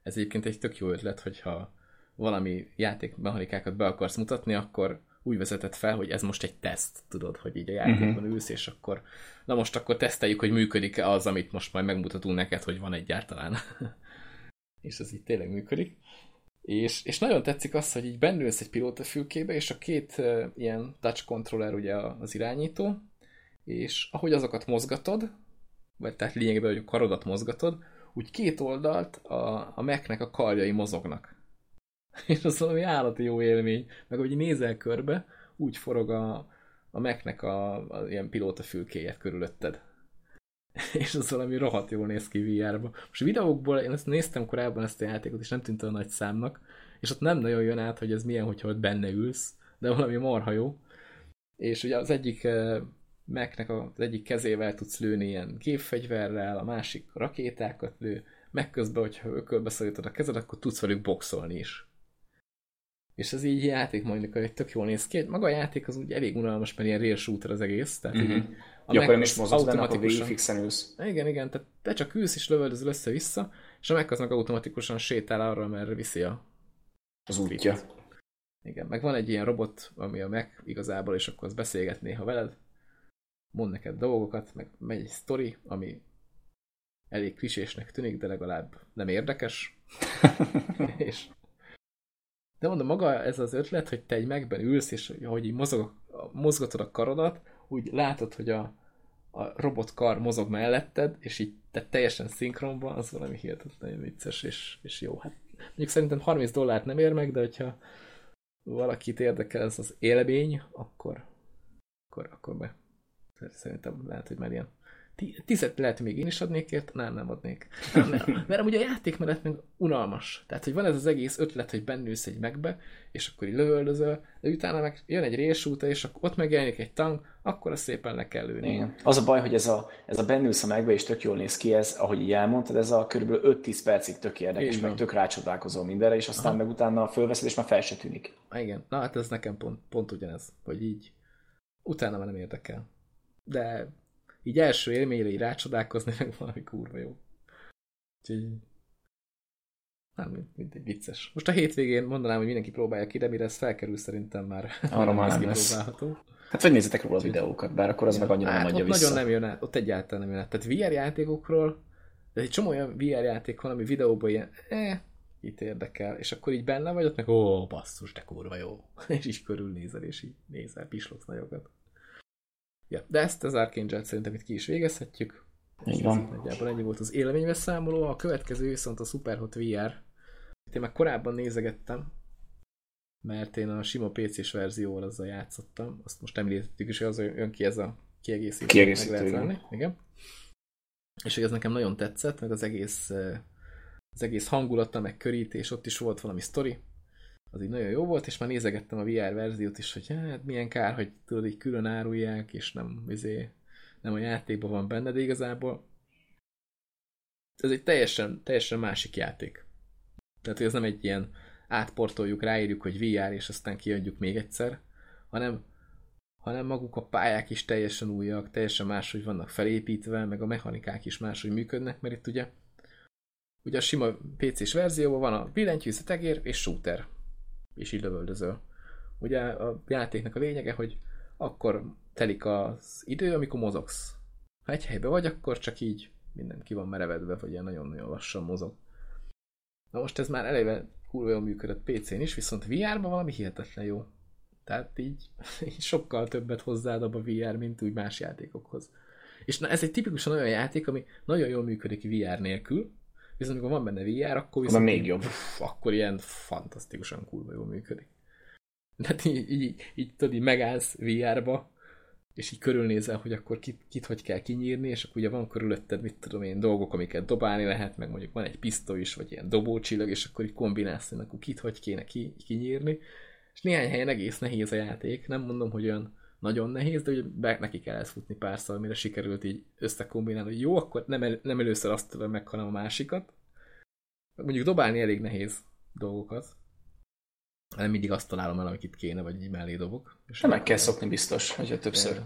ez egyébként egy tök jó ötlet, hogyha valami játékmechanikákat be akarsz mutatni, akkor úgy vezetett fel, hogy ez most egy teszt, tudod, hogy így a játékban ülsz, és akkor na most akkor teszteljük, hogy működik-e az, amit most majd megmutatunk neked, hogy van egyáltalán. (laughs) és ez így tényleg működik. És, és nagyon tetszik az, hogy így bennülsz egy pilótafülkébe, és a két uh, ilyen touch controller ugye az irányító, és ahogy azokat mozgatod, vagy tehát lényegében, hogy a karodat mozgatod, úgy két oldalt a, a Mac-nek a karjai mozognak. (laughs) És az valami állati jó élmény. Meg hogy nézel körbe, úgy forog a, a Mac-nek a, a ilyen pilóta fülkéje körülötted. (laughs) És az valami rohadt jól néz ki VR-ba. Most a videókból én ezt néztem korábban ezt a játékot, és nem tűnt olyan nagy számnak, és ott nem nagyon jön át, hogy ez milyen, hogyha ott benne ülsz, de valami marha jó. És ugye az egyik eh, Mac-nek az egyik kezével tudsz lőni ilyen gépfegyverrel, a másik rakétákat lő, meg közben, hogyha ökölbe szorítod a kezed, akkor tudsz velük boxolni is. És ez így játék mondjuk, hogy tök jól néz ki. Maga a játék az úgy elég unalmas, mert ilyen real shooter az egész. Tehát Mhm. így, a Mac akkor nem is mozogsz benne, akkor ülsz. igen, igen, tehát te csak ülsz és lövöldözöl össze-vissza, és a meg automatikusan sétál arra, merre viszi a... Az útja. Igen, meg van egy ilyen robot, ami a Mac igazából, és akkor az beszélget néha veled, mond neked dolgokat, meg megy egy sztori, ami elég klisésnek tűnik, de legalább nem érdekes. (laughs) és de mondom, maga ez az ötlet, hogy te egy megben ülsz, és hogy így mozog, mozgatod a karodat, úgy látod, hogy a, a robotkar mozog melletted, és így te teljesen szinkronban, az valami hihetetlenül vicces, és, és jó. Hát mondjuk szerintem 30 dollárt nem ér meg, de hogyha valakit érdekel ez az élmény, akkor, akkor, akkor be. Szerintem lehet, hogy már ilyen tizet lehet, még én is adnék ért, nem, nem adnék. Nem, nem. (laughs) Mert amúgy a játékmenet meg unalmas. Tehát, hogy van ez az egész ötlet, hogy bennülsz egy megbe, és akkor így lövöldözöl, de utána meg jön egy résúta, és akkor ott megjelenik egy tank, akkor azt szépen le kell lőni. Igen. Az a baj, hogy ez a, ez a bennülsz a megbe, és tök jól néz ki ez, ahogy így elmondtad, ez a kb. 5-10 percig tök érdekes, meg tök rácsodálkozol mindenre, és aztán meg utána fölveszed, és már fel se tűnik. Igen, na hát ez nekem pont, pont ugyanez, hogy így utána már nem érdekel. De így első élményre így rácsodálkozni, meg valami kurva jó. Úgyhogy nem, mint, mint egy vicces. Most a hétvégén mondanám, hogy mindenki próbálja ki, de mire ez felkerül, szerintem már Arra már lesz nem lesz. kipróbálható. Hát vagy nézzetek róla a videókat, bár akkor az meg annyira hát nem adja vissza. nagyon nem jön át, ott egyáltalán nem jön át. Tehát VR játékokról, de egy csomó olyan VR játék van, ami videóban ilyen, eh, itt érdekel, és akkor így benne vagy, ott meg, ó, basszus, de kurva jó. (laughs) és így körülnézel, és így nézel, pislogsz nagyokat. Ja, de ezt az Arcane szerintem itt ki is végezhetjük. Így van. Nagyjából ennyi volt az élménybeszámoló, a következő viszont a Superhot VR. Itt én már korábban nézegettem, mert én a sima PC-s verzióval azzal játszottam, azt most említettük is, hogy az jön ki ez a kiegészítő. Kiegészítő, meg lehet venni. igen. És hogy ez nekem nagyon tetszett, meg az egész, eh, az egész hangulata, meg körítés, ott is volt valami sztori, az így nagyon jó volt, és már nézegettem a VR verziót is, hogy hát milyen kár, hogy tudod, így külön árulják, és nem, izé, nem a játékban van benne, de igazából ez egy teljesen, teljesen másik játék. Tehát, hogy ez nem egy ilyen átportoljuk, ráírjuk, hogy VR, és aztán kiadjuk még egyszer, hanem, hanem maguk a pályák is teljesen újak, teljesen máshogy vannak felépítve, meg a mechanikák is máshogy működnek, mert itt ugye ugye a sima PC-s verzióban van a billentyűz, a tegér és shooter, és így lövöldözöl. Ugye a játéknak a lényege, hogy akkor telik az idő, amikor mozogsz. Ha egy helyben vagy, akkor csak így minden ki van merevedve, vagy ilyen nagyon-nagyon lassan mozog. Na most ez már eleve kurva jól működött PC-n is, viszont VR-ban valami hihetetlen jó. Tehát így, (laughs) így sokkal többet hozzáad a VR, mint úgy más játékokhoz. És na, ez egy tipikusan olyan játék, ami nagyon jól működik VR nélkül, viszont amikor van benne VR, akkor viszont még jobb. Pff, akkor ilyen fantasztikusan kurva jól működik. (laughs) Tehát így, így, így tudod, így megállsz VR-ba, és így körülnézel, hogy akkor kit, kit hogy kell kinyírni, és akkor ugye van körülötted, mit tudom én, dolgok, amiket dobálni lehet, meg mondjuk van egy pisztoly is, vagy ilyen dobócsillag, és akkor így kombinálsz, hogy akkor kit hogy kéne ki, kinyírni. És néhány helyen egész nehéz a játék, nem mondom, hogy olyan nagyon nehéz, de ugye be, neki kell ezt futni párszor, mire sikerült így összekombinálni, hogy jó, akkor nem, el, nem először azt tudom meg, hanem a másikat. Mondjuk dobálni elég nehéz dolgokat, hanem mindig azt találom el, amit kéne, vagy így mellé dobok. És De meg kell szokni biztos, hogyha többször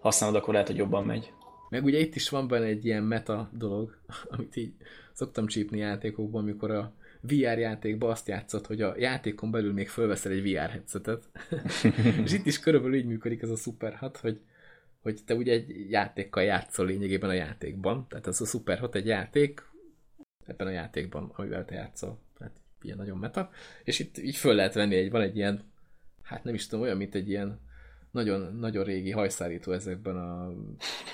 használod, akkor lehet, hogy jobban megy. Meg ugye itt is van benne egy ilyen meta dolog, (laughs) amit így szoktam csípni játékokban, amikor a VR játékban azt játszott, hogy a játékon belül még fölveszel egy VR headsetet. (laughs) és itt is körülbelül így működik ez a Super Hat, hogy, hogy te ugye egy játékkal játszol lényegében a játékban. Tehát ez a Super Hat egy játék ebben a játékban, amivel te játszol. Tehát ilyen nagyon meta. És itt így föl lehet venni, egy, van egy ilyen, hát nem is tudom, olyan, mint egy ilyen nagyon, nagyon régi hajszárító ezekben a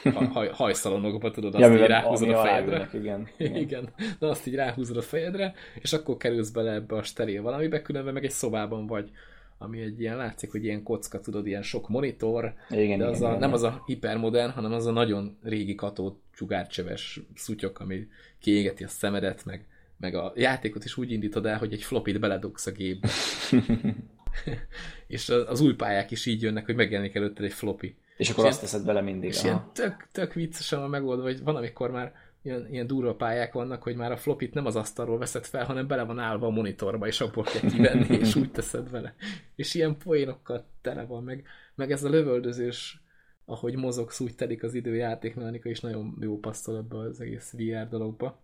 (laughs) haj, hajszalonokban, tudod, azt Ja, így ráhúzod a fejedre. ülnek, (laughs) igen, Igen. igen. De azt így ráhúzod a fejedre, és akkor kerülsz bele ebbe a steril valamibe, különben meg egy szobában vagy, ami egy ilyen, látszik, hogy ilyen kocka, tudod, ilyen sok monitor, Igen, de az igen, a, igen. nem az a hipermodern, hanem az a nagyon régi katót sugárcseves szutyok, ami kiégeti a szemedet, meg, meg a játékot is úgy indítod el, hogy egy flopit beledugsz a gépbe. (laughs) (laughs) és az új pályák is így jönnek, hogy megjelenik előtted egy floppy. És akkor És azt teszed bele mindig. És aha. ilyen tök, tök viccesen van megoldva, hogy van, amikor már ilyen, ilyen durva pályák vannak, hogy már a flopit nem az asztalról veszed fel, hanem bele van állva a monitorba, és abból kell kivenni, (laughs) és úgy teszed vele. És ilyen poénokkal tele van, meg, meg ez a lövöldözős, ahogy mozogsz, úgy telik az idő játékmechanika, és nagyon jó passzol ebbe az egész VR dologba.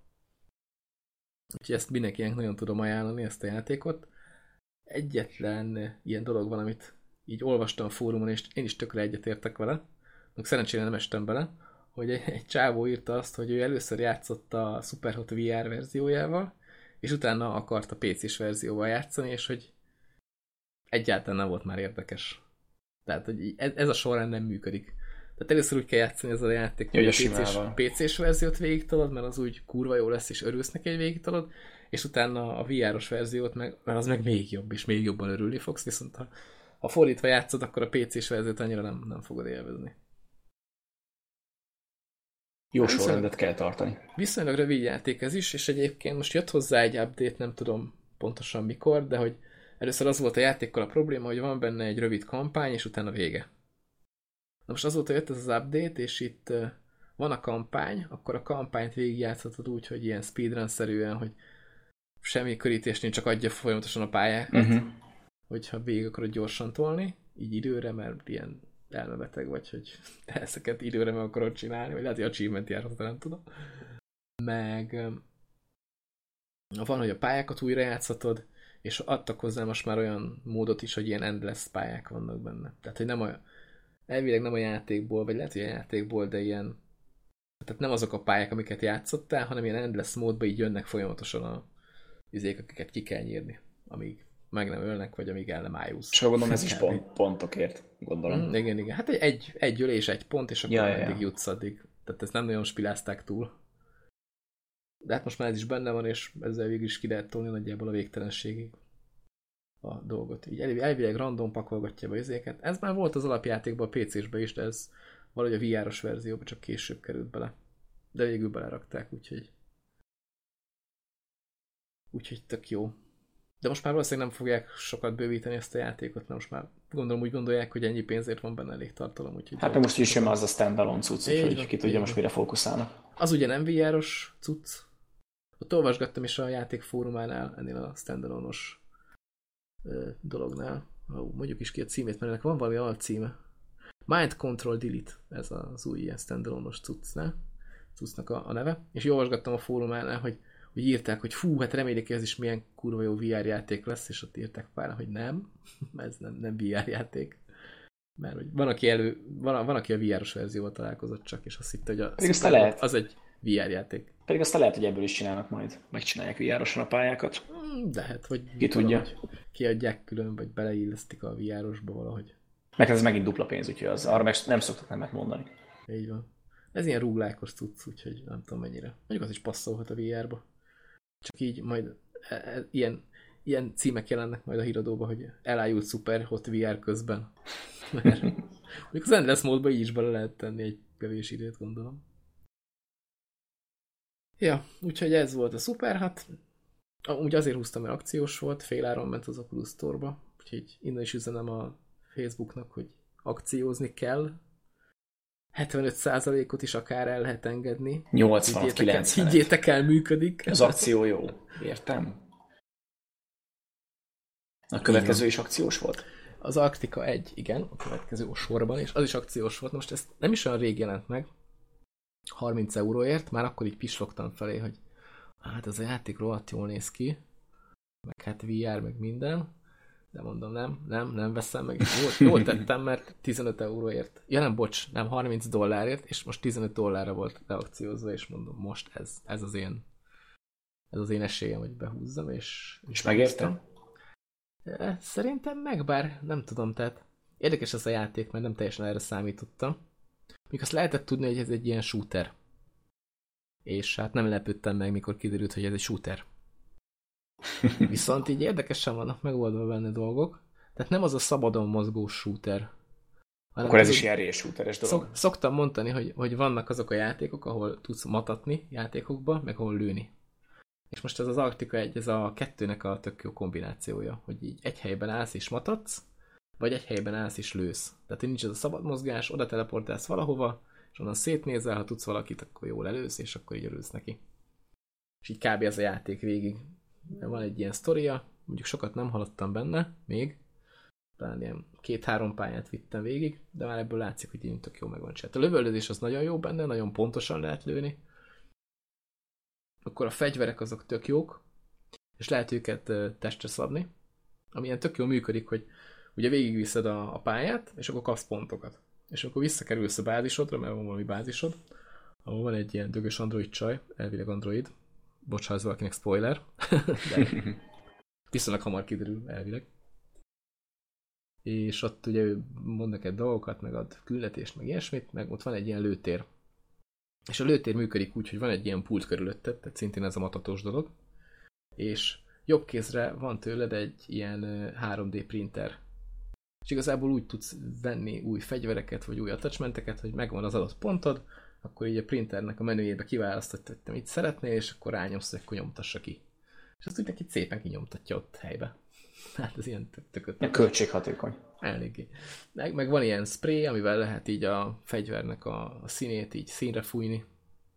Úgyhogy ezt mindenkinek nagyon tudom ajánlani, ezt a játékot. Egyetlen ilyen dolog van, amit így olvastam a fórumon, és én is tökre egyetértek vele, meg szerencsére nem estem bele, hogy egy, egy csávó írta azt, hogy ő először játszott a Superhot VR verziójával, és utána akart a PC-s verzióval játszani, és hogy egyáltalán nem volt már érdekes. Tehát, hogy ez, a sorrend nem működik. Tehát először úgy kell játszani ezzel a játék, hogy a PC-s. PC-s verziót végigtolod, mert az úgy kurva jó lesz, és örülsz neki, hogy végigtolod, és utána a VR-os verziót, meg, mert az meg még jobb, és még jobban örülni fogsz, viszont ha, ha fordítva játszod, akkor a PC-s verziót annyira nem, nem fogod élvezni. Jó Viszont- sorrendet kell tartani. Viszonylag rövid játék ez is, és egyébként most jött hozzá egy update, nem tudom pontosan mikor, de hogy először az volt a játékkal a probléma, hogy van benne egy rövid kampány, és utána vége. Na most azóta jött ez az update, és itt van a kampány, akkor a kampányt végigjátszhatod úgy, hogy ilyen speedrun-szerűen, hogy semmi körítés nincs, csak adja folyamatosan a pályákat, Uh-huh. hogyha végig akarod gyorsan tolni, így időre, mert ilyen elmebeteg vagy, hogy (laughs) ezeket időre meg akarod csinálni, vagy lehet, hogy achievement járhat, nem tudom. Meg van, hogy a pályákat újra játszhatod, és adtak hozzá most már olyan módot is, hogy ilyen endless pályák vannak benne. Tehát, hogy nem a, elvileg nem a játékból, vagy lehet, hogy a játékból, de ilyen tehát nem azok a pályák, amiket játszottál, hanem ilyen endless módba így jönnek folyamatosan a izék, akiket ki kell nyírni, amíg meg nem ölnek, vagy amíg el nem ájulsz. És gondolom ez is pont, pontokért, gondolom. Mm, igen, igen. Hát egy, egy, ölés, egy pont, és akkor Ja, ja, ja, jutsz addig. Tehát ezt nem nagyon spilázták túl. De hát most már ez is benne van, és ezzel végül is ki lehet tolni nagyjából a végtelenségig. a dolgot. Így elvileg, elvileg random pakolgatja be izéket. Ez már volt az alapjátékban a PC-sbe is, de ez valahogy a VR-os verzióban csak később került bele. De végül belerakták, úgyhogy úgyhogy tök jó. De most már valószínűleg nem fogják sokat bővíteni ezt a játékot, mert most már gondolom úgy gondolják, hogy ennyi pénzért van benne elég tartalom. Úgyhogy hát most is jön az a standalone cucc, úgyhogy ki tudja most mire fókuszálnak. Az ugye nem VR-os cucc. Ott olvasgattam is a játék fórumánál, ennél a standalone-os dolognál. Ó, mondjuk is ki a címét, mert ennek van valami alcíme. Mind Control Delete, ez az új ilyen standalone-os cucc, ne? cuccnak a, a neve. És olvasgattam a fórumánál, hogy hogy írták, hogy fú, hát remélik, ez is milyen kurva jó VR játék lesz, és ott írták pár, hogy nem, (laughs) ez nem, nem VR játék. Mert hogy van, aki elő, van, van aki a VR-os verzióval találkozott csak, és azt hitte, hogy a, azt lehet. az egy VR játék. Pedig azt lehet, hogy ebből is csinálnak majd, megcsinálják VR-osan a pályákat. De hát, hogy ki tudja. Kiadják külön, vagy beleillesztik a VR-osba valahogy. Meg ez megint dupla pénz, úgyhogy az, arra meg nem szoktak nemet mondani. Így van. Ez ilyen rúglákos cucc, úgyhogy nem tudom mennyire. Mondjuk az is passzolhat a VR-ba. Csak így majd e, e, ilyen, ilyen címek jelennek majd a híradóba, hogy elájult Super Hot VR közben. (laughs) Mert mondjuk az Endless módban így is bele lehet tenni egy kevés időt, gondolom. Ja, úgyhogy ez volt a Super Hot. Úgy azért húztam, mert akciós volt, féláron ment az Oculus Store-ba, úgyhogy innen is üzenem a Facebooknak, hogy akciózni kell, 75%-ot is akár el lehet engedni. 80 90 Higgyétek el, működik. Az akció jó. Értem. A következő is akciós volt? Az Arktika 1, igen, a következő a sorban, és az is akciós volt. Most ezt nem is olyan rég jelent meg, 30 euróért, már akkor így pislogtam felé, hogy hát ez a játék rohadt jól néz ki, meg hát VR, meg minden de mondom, nem, nem, nem veszem meg. Jól, jól tettem, mert 15 euróért. Ja nem, bocs, nem, 30 dollárért, és most 15 dollárra volt leakciózva, és mondom, most ez, ez az én ez az én esélyem, hogy behúzzam, és... És megértem? Szerintem meg, bár nem tudom, tehát érdekes ez a játék, mert nem teljesen erre számítottam. Még azt lehetett tudni, hogy ez egy ilyen shooter. És hát nem lepődtem meg, mikor kiderült, hogy ez egy shooter. (laughs) Viszont így érdekesen vannak megoldva benne dolgok. Tehát nem az a szabadon mozgó shooter. Akkor ez is ilyen shooteres dolog. Szok, szoktam mondani, hogy, hogy vannak azok a játékok, ahol tudsz matatni játékokba, meg ahol lőni. És most ez az Arctica egy, ez a kettőnek a tök jó kombinációja, hogy így egy helyben állsz és matatsz, vagy egy helyben állsz és lősz. Tehát nincs ez a szabad mozgás, oda teleportálsz valahova, és onnan szétnézel, ha tudsz valakit, akkor jól elősz, és akkor így örülsz neki. És így kb. ez a játék végig van egy ilyen sztoria, mondjuk sokat nem hallottam benne még, talán ilyen két-három pályát vittem végig, de már ebből látszik, hogy így tök jó meg van A lövöldözés az nagyon jó benne, nagyon pontosan lehet lőni. Akkor a fegyverek azok tök jók, és lehet őket testre szabni, ami ilyen tök jó működik, hogy ugye végigviszed a, a pályát, és akkor kapsz pontokat. És akkor visszakerülsz a bázisodra, mert van valami bázisod, ahol van egy ilyen dögös android csaj, elvileg android, Bocs, ha ez valakinek spoiler, (laughs) de viszonylag hamar kiderül elvileg. És ott ugye mond neked dolgokat, meg ad küldetést, meg ilyesmit, meg ott van egy ilyen lőtér. És a lőtér működik úgy, hogy van egy ilyen pult körülötted, tehát szintén ez a matatós dolog, és jobb kézre van tőled egy ilyen 3D printer. És igazából úgy tudsz venni új fegyvereket, vagy új attachmenteket, hogy megvan az adott pontod, akkor így a printernek a menüjébe kiválasztod, hogy te mit szeretnél, és akkor rányomsz, hogy akkor nyomtassa ki. És azt úgy neki szépen kinyomtatja ott helybe. (laughs) Hát ez ilyen tököt. Költséghatékony. Eléggé. Meg, meg van ilyen spray, amivel lehet így a fegyvernek a, a színét így színre fújni.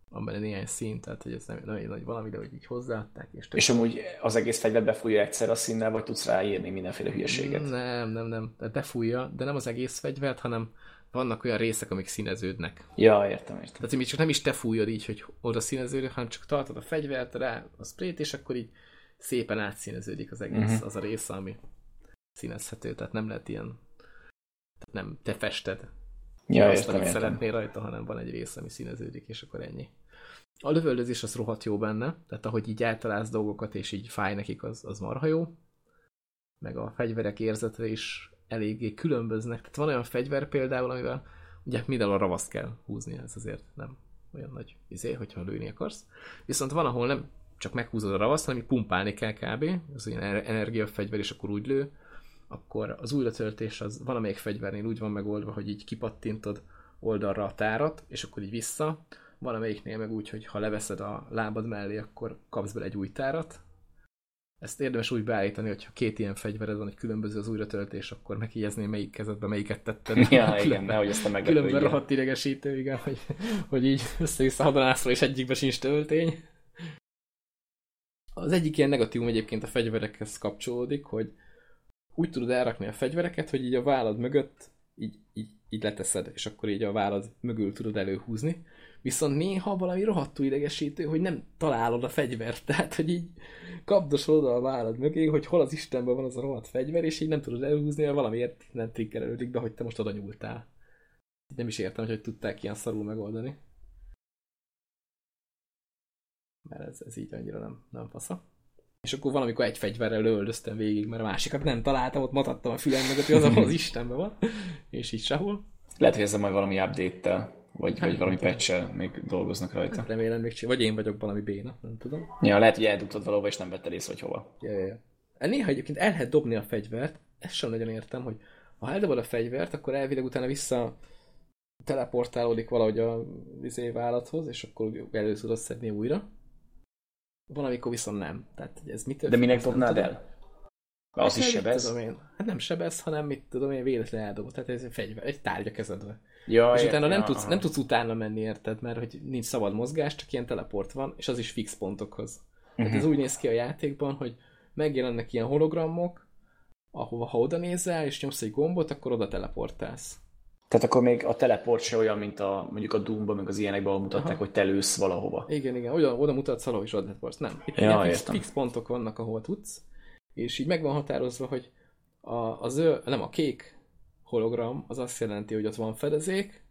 Van benne néhány szín, tehát hogy ez nem, nem egy nagy valami, de hogy így hozzáadták. És, és amúgy az egész fegyver befújja egyszer a színnel, vagy tudsz ráírni mindenféle hülyeséget? Nem, nem, nem. Tehát befújja, de nem az egész fegyvert, hanem vannak olyan részek, amik színeződnek. Ja, értem, értem. Tehát hogy csak nem is te fújod így, hogy oda színeződik, hanem csak tartod a fegyvert rá, a sprayt, és akkor így szépen átszíneződik az egész, uh-huh. az a része, ami színezhető, tehát nem lehet ilyen, tehát nem te fested ja, azt, értem, amit értem. szeretnél rajta, hanem van egy része, ami színeződik, és akkor ennyi. A lövöldözés az rohadt jó benne, tehát ahogy így eltalálsz dolgokat, és így fáj nekik, az, az marha jó. Meg a fegyverek érzetre is eléggé különböznek. Tehát van olyan fegyver például, amivel ugye minden a ravaszt kell húzni, ez azért nem olyan nagy izé, hogyha lőni akarsz. Viszont van, ahol nem csak meghúzod a ravaszt, hanem pumpálni kell kb. Az ilyen energiafegyver, és akkor úgy lő, akkor az újratöltés az valamelyik fegyvernél úgy van megoldva, hogy így kipattintod oldalra a tárat, és akkor így vissza, valamelyiknél meg úgy, hogy ha leveszed a lábad mellé, akkor kapsz bele egy új tárat. Ezt érdemes úgy beállítani, hogyha két ilyen fegyvered van, egy különböző az újratöltés, akkor megjegyezni, melyik kezedbe melyiket tetted. (laughs) Ja, igen, nehogy ezt a meglepő. Különben rohadt idegesítő, igen, hogy, hogy így össze-vissza hadonászol, és egyikbe sincs töltény. Az egyik ilyen negatívum egyébként a fegyverekhez kapcsolódik, hogy úgy tudod elrakni a fegyvereket, hogy így a vállad mögött így, így, így leteszed, és akkor így a vállad mögül tudod előhúzni. Viszont néha valami rohadtul idegesítő, hogy nem találod a fegyvert, tehát hogy így kapdosol oda a vállad mögé, hogy hol az Istenben van az a rohadt fegyver, és így nem tudod előhúzni, mert valamiért nem triggerelődik be, hogy te most oda nyúltál. Nem is értem, hogy hogy tudták ilyen szarul megoldani. Mert ez, ez így annyira nem, nem fasza. És akkor valamikor egy fegyverrel lövöldöztem végig, mert a másikat nem találtam, ott matattam a fülem mögött, hogy az, ahol az (laughs) Istenben van, és így sehol. Lehet, hogy ezzel majd valami update-tel, vagy, hát, vagy valami patch még dolgoznak rajta. Hát remélem még csinál. Vagy én vagyok valami béna, nem tudom. Ja, lehet, hogy eldugtad valahova, és nem vetted észre, hogy hova. Ja, ja, ja. Hát néha egyébként el lehet dobni a fegyvert, ezt sem nagyon értem, hogy ha eldobod a fegyvert, akkor elvileg utána vissza teleportálódik valahogy a vizé vállathoz, és akkor elő tudod szedni újra. Van, amikor viszont nem. Tehát ez mit De minek dobnád el? Az is sebez? Tudom én. Hát nem sebez, hanem mit tudom én, véletlen eldobott. Tehát ez egy fegyver, egy tárgy a kezedbe. Ja, és utána nem, tudsz, nem tudsz utána menni, érted? Mert hogy nincs szabad mozgás, csak ilyen teleport van, és az is fix pontokhoz. Uh-huh. Tehát ez mhm. úgy néz ki a játékban, hogy megjelennek ilyen hologramok, ahova ha oda nézel, és nyomsz egy gombot, akkor oda teleportálsz. Tehát akkor még a teleport se olyan, mint a, mondjuk a Doom-ban, meg az ilyenekben, ahol mutatták, Aha. hogy te lősz valahova. Igen, igen, oda, oda mutatsz valahol, és oda teleportsz. Nem. Itt ja, fix, fix, pontok vannak, ahol tudsz, és így meg van határozva, hogy a, az ő, nem a kék hologram, az azt jelenti, hogy ott van fedezék,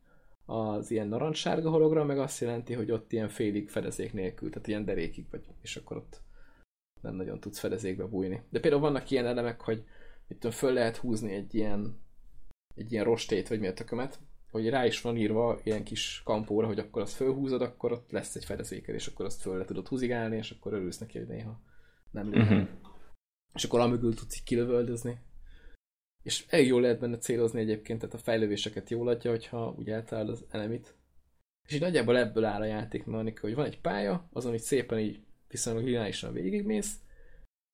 az ilyen narancssárga hologram, meg azt jelenti, hogy ott ilyen félig fedezék nélkül, tehát ilyen derékig vagy, és akkor ott nem nagyon tudsz fedezékbe bújni. De például vannak ilyen elemek, hogy tudom, föl lehet húzni egy ilyen egy ilyen rostét, vagy mi a tökömet, hogy rá is van írva ilyen kis kampóra, hogy akkor azt fölhúzod, akkor ott lesz egy fedezéked, és akkor azt föl le tudod húzigálni, és akkor örülsz neki, hogy néha nem lő. Uh-huh. És akkor amögül tudsz így kilövöldözni. És elég jól lehet benne célozni egyébként, tehát a fejlővéseket jól adja, hogyha úgy eltalálod az elemit. És így nagyjából ebből áll a játékmechanika, hogy van egy pálya, azon így szépen így viszonylag lineárisan végigmész,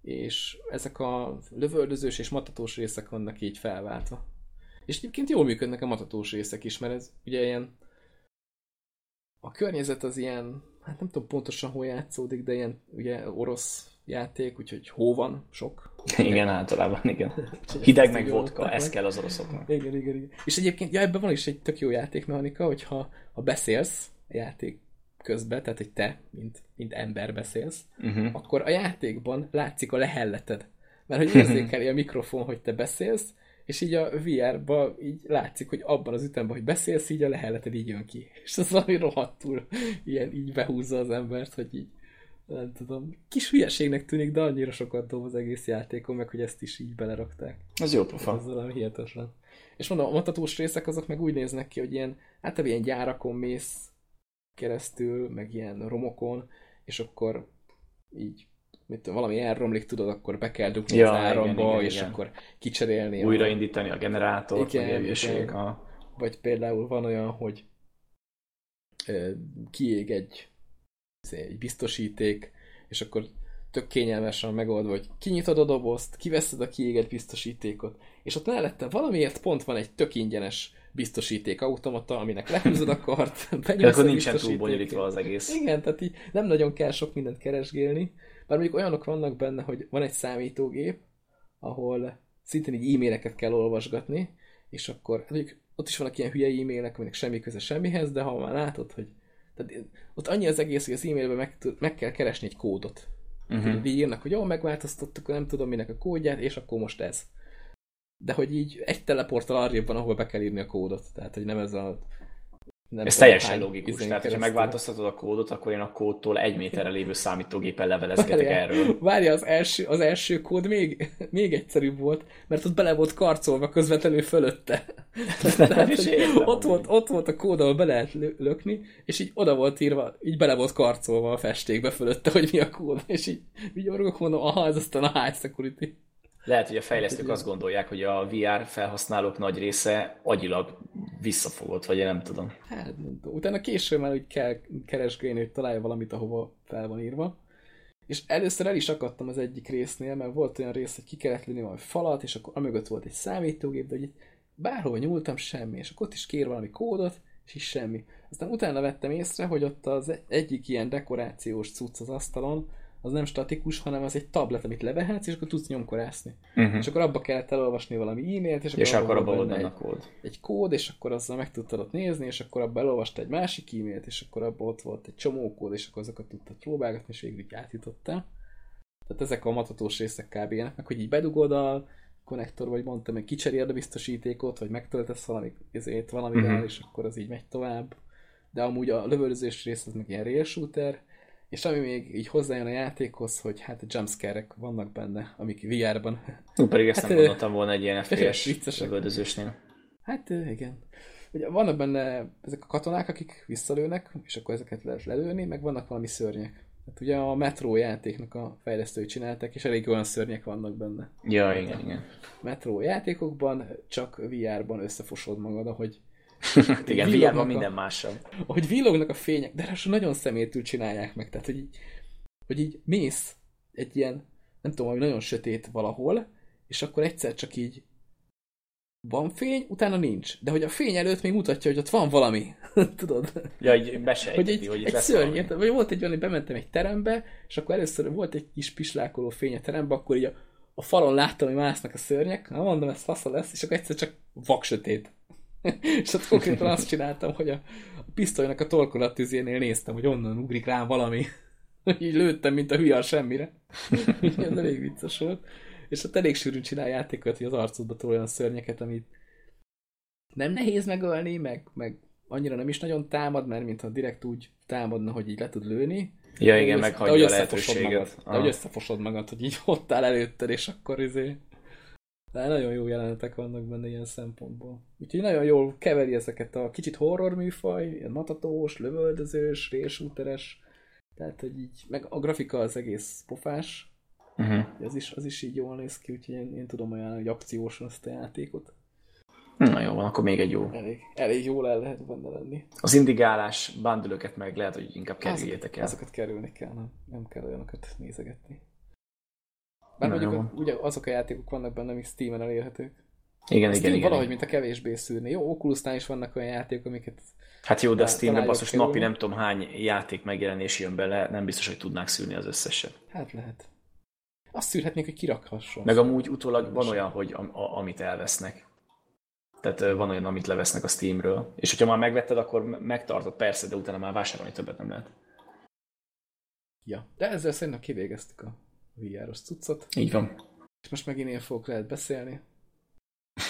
és ezek a lövöldözős és matatós részek vannak így felváltva. És egyébként jól működnek a matatós részek is, mert ez ugye ilyen a környezet az ilyen, hát nem tudom pontosan hol játszódik, de ilyen ugye orosz játék, úgyhogy hó van, sok. (laughs) Igen, általában, igen. (laughs) Hideg meg vodka, ez kell az oroszoknak. Igen, igen, igen. És egyébként, ja, ebben van is egy tök jó játékmechanika, hogyha ha beszélsz a játék közben, tehát hogy te, mint, mint ember beszélsz, uh-huh. akkor a játékban látszik a lehelleted. Mert hogy érzékeli a mikrofon, hogy te beszélsz, és így a VR-ba így látszik, hogy abban az ütemben, hogy beszélsz, így a lehelleted így jön ki. (laughs) És az valami rohadtul ilyen így behúzza az embert, hogy így nem tudom, kis hülyeségnek tűnik, de annyira sokat dob az egész játékon, meg hogy ezt is így belerakták. Az jó pofa. Ez valami hihetetlen. És mondom, a matatós részek azok meg úgy néznek ki, hogy ilyen, általában ilyen gyárakon mész keresztül, meg ilyen romokon, és akkor így mit valami elromlik, tudod, akkor be kell dugni ja, az áramba, igen, igen, és igen. akkor kicserélni. Újraindítani a, a generátort, igen, igen. A... Vagy például van olyan, hogy kiég egy, egy biztosíték, és akkor tök kényelmesen megoldva, hogy kinyitod a dobozt, kiveszed a kiégett biztosítékot, és ott mellette valamiért pont van egy tök ingyenes biztosíték automata, aminek lehúzod a kart, (laughs) benyomsz akkor nincsen túl bonyolítva az egész. Igen, tehát így nem nagyon kell sok mindent keresgélni, bár mondjuk olyanok vannak benne, hogy van egy számítógép, ahol szintén így e-maileket kell olvasgatni, és akkor mondjuk ott is vannak ilyen hülye e-mailek, aminek semmi köze semmihez, de ha már látod, hogy tehát ott annyi az egész, hogy az e-mailben meg, meg kell keresni egy kódot. Uh-huh. Így írnak, hogy jó, megváltoztattuk, nem tudom minek a kódját, és akkor most ez. De hogy így egy teleporttal arrébb van, ahol be kell írni a kódot. Tehát, hogy nem ez a nem Ez teljesen logikus. Tehát, ha megváltoztatod a kódot, akkor én a kódtól egy méterre lévő számítógéppel (laughs) levelezgetek erről. Várja, az első, az első kód még, még egyszerűbb volt, mert ott bele volt karcolva közvetlenül fölötte. (laughs) Tehát, ott, volt, ott volt a kód, ahol be lehet lökni, és így oda volt írva, így bele volt karcolva a festékbe fölötte, hogy mi a kód, és így vigyorgok, mondom, aha, ez aztán a high security. Lehet, hogy a fejlesztők azt gondolják, hogy a VR felhasználók nagy része agyilag visszafogott, vagy én nem tudom. Hát. Utána később már úgy kell keresgélni, hogy találja valamit, ahova fel van írva. És először el is akadtam az egyik résznél, mert volt olyan rész, hogy ki kellett lőni valami falat, és akkor amögött volt egy számítógép, de hogy itt bárhova nyúltam, semmi, és akkor ott is kér valami kódot, és is semmi. Aztán utána vettem észre, hogy ott az egyik ilyen dekorációs cucc az asztalon, az nem statikus, hanem az egy tablet, amit levehetsz, és akkor tudsz nyomkorászni. Uh-huh. És akkor abba kellett elolvasni valami e-mailt, és akkor, és akkor abba volt egy, kód. Egy kód, és akkor azzal meg tudtad ott nézni, és akkor abba elolvasta egy másik e-mailt, és akkor abba ott volt egy csomó kód, és akkor azokat tudtad próbálgatni, és végül így átjutottál. Tehát ezek a matatós részek kb. Ilyenek, meg hogy így bedugod a konnektor, vagy mondtam, hogy kicseréld a biztosítékot, vagy megtöltesz valami, ezért valamivel, uh-huh. és akkor az így megy tovább. De amúgy a lövöldözés rész az meg ilyen rail shooter, és ami még így hozzájön a játékhoz, hogy hát a jumpscare vannak benne, amik VR-ban. Hú, pedig ezt hát, nem gondoltam volna egy ilyen FPS lövöldözősnél. Hát igen. Ugye vannak benne ezek a katonák, akik visszalőnek, és akkor ezeket lehet lelőni, meg vannak valami szörnyek. Hát ugye a Metro játéknak a fejlesztői csinálták, és elég olyan szörnyek vannak benne. Ja, igen, igen. Metro játékokban csak VR-ban összefosod magad, ahogy igen, VR-ban minden mással. Hogy villognak a fények, de ráadásul nagyon szemétül csinálják meg. Tehát, hogy így, hogy így mész egy ilyen, nem tudom, hogy nagyon sötét valahol, és akkor egyszer csak így van fény, utána nincs. De hogy a fény előtt még mutatja, hogy ott van valami. (laughs) Tudod? Ja, így besejteti, hogy, egy, hogy egy szörny, vagy volt egy olyan, hogy bementem egy terembe, és akkor először volt egy kis pislákoló fény a terembe, akkor így a, a falon láttam, hogy másznak a szörnyek, na mondom, ez fasza lesz, és akkor egyszer csak vak sötét. (laughs) és ott konkrétan azt csináltam, hogy a, a pisztolynak a torkolatüzénél néztem, hogy onnan ugrik rám valami. (laughs) Így lőttem, mint a hülye a semmire. (laughs) Ez elég vicces volt. És ott elég sűrűn csinál játékot, hogy az arcodba tol olyan szörnyeket, amit nem nehéz megölni, meg, meg annyira nem is nagyon támad, mert mintha direkt úgy támadna, hogy így le tud lőni. Ja, igen, meghagyja a lehetőséget. Magad, de hogy összefosod magad, hogy így ott áll előtted, és akkor izé de nagyon jó jelenetek vannak benne ilyen szempontból. Úgyhogy nagyon jól keveri ezeket a kicsit horror műfaj, ilyen matatós, lövöldözős, résúteres, tehát hogy így, meg a grafika az egész pofás, uh-huh. az, is, az is így jól néz ki, úgyhogy én, én tudom ajánlani, hogy akciós azt a játékot. Na jó, van, akkor még egy jó. Elég, elég jól el lehet benne lenni. Az indigálás bandülöket meg lehet, hogy inkább kerüljétek el. Azokat kerülni kell, nem, nem kell olyanokat nézegetni. Bár mondjuk a, ugye azok a játékok vannak benne, amik Steam-en elérhetők. Igen, a Steam igen, valahogy, igen. mint a kevésbé szűrni. Jó, Oculusnál is vannak olyan játékok, amiket... Hát jó, de a Steam-re basszus napi nem tudom hány játék megjelenés jön bele, nem biztos, hogy tudnák szűrni az összeset. Hát lehet. Azt szűrhetnék, hogy kirakhasson. Meg amúgy utólag van olyan, hogy am, a, amit elvesznek. Tehát van olyan, amit levesznek a Steamről. És hogyha már megvetted, akkor megtartod, persze, de utána már vásárolni többet nem lehet. Ja, de ezzel szerintem kivégeztük a VR-os cuccot. Így van. És most megint én fogok lehet beszélni.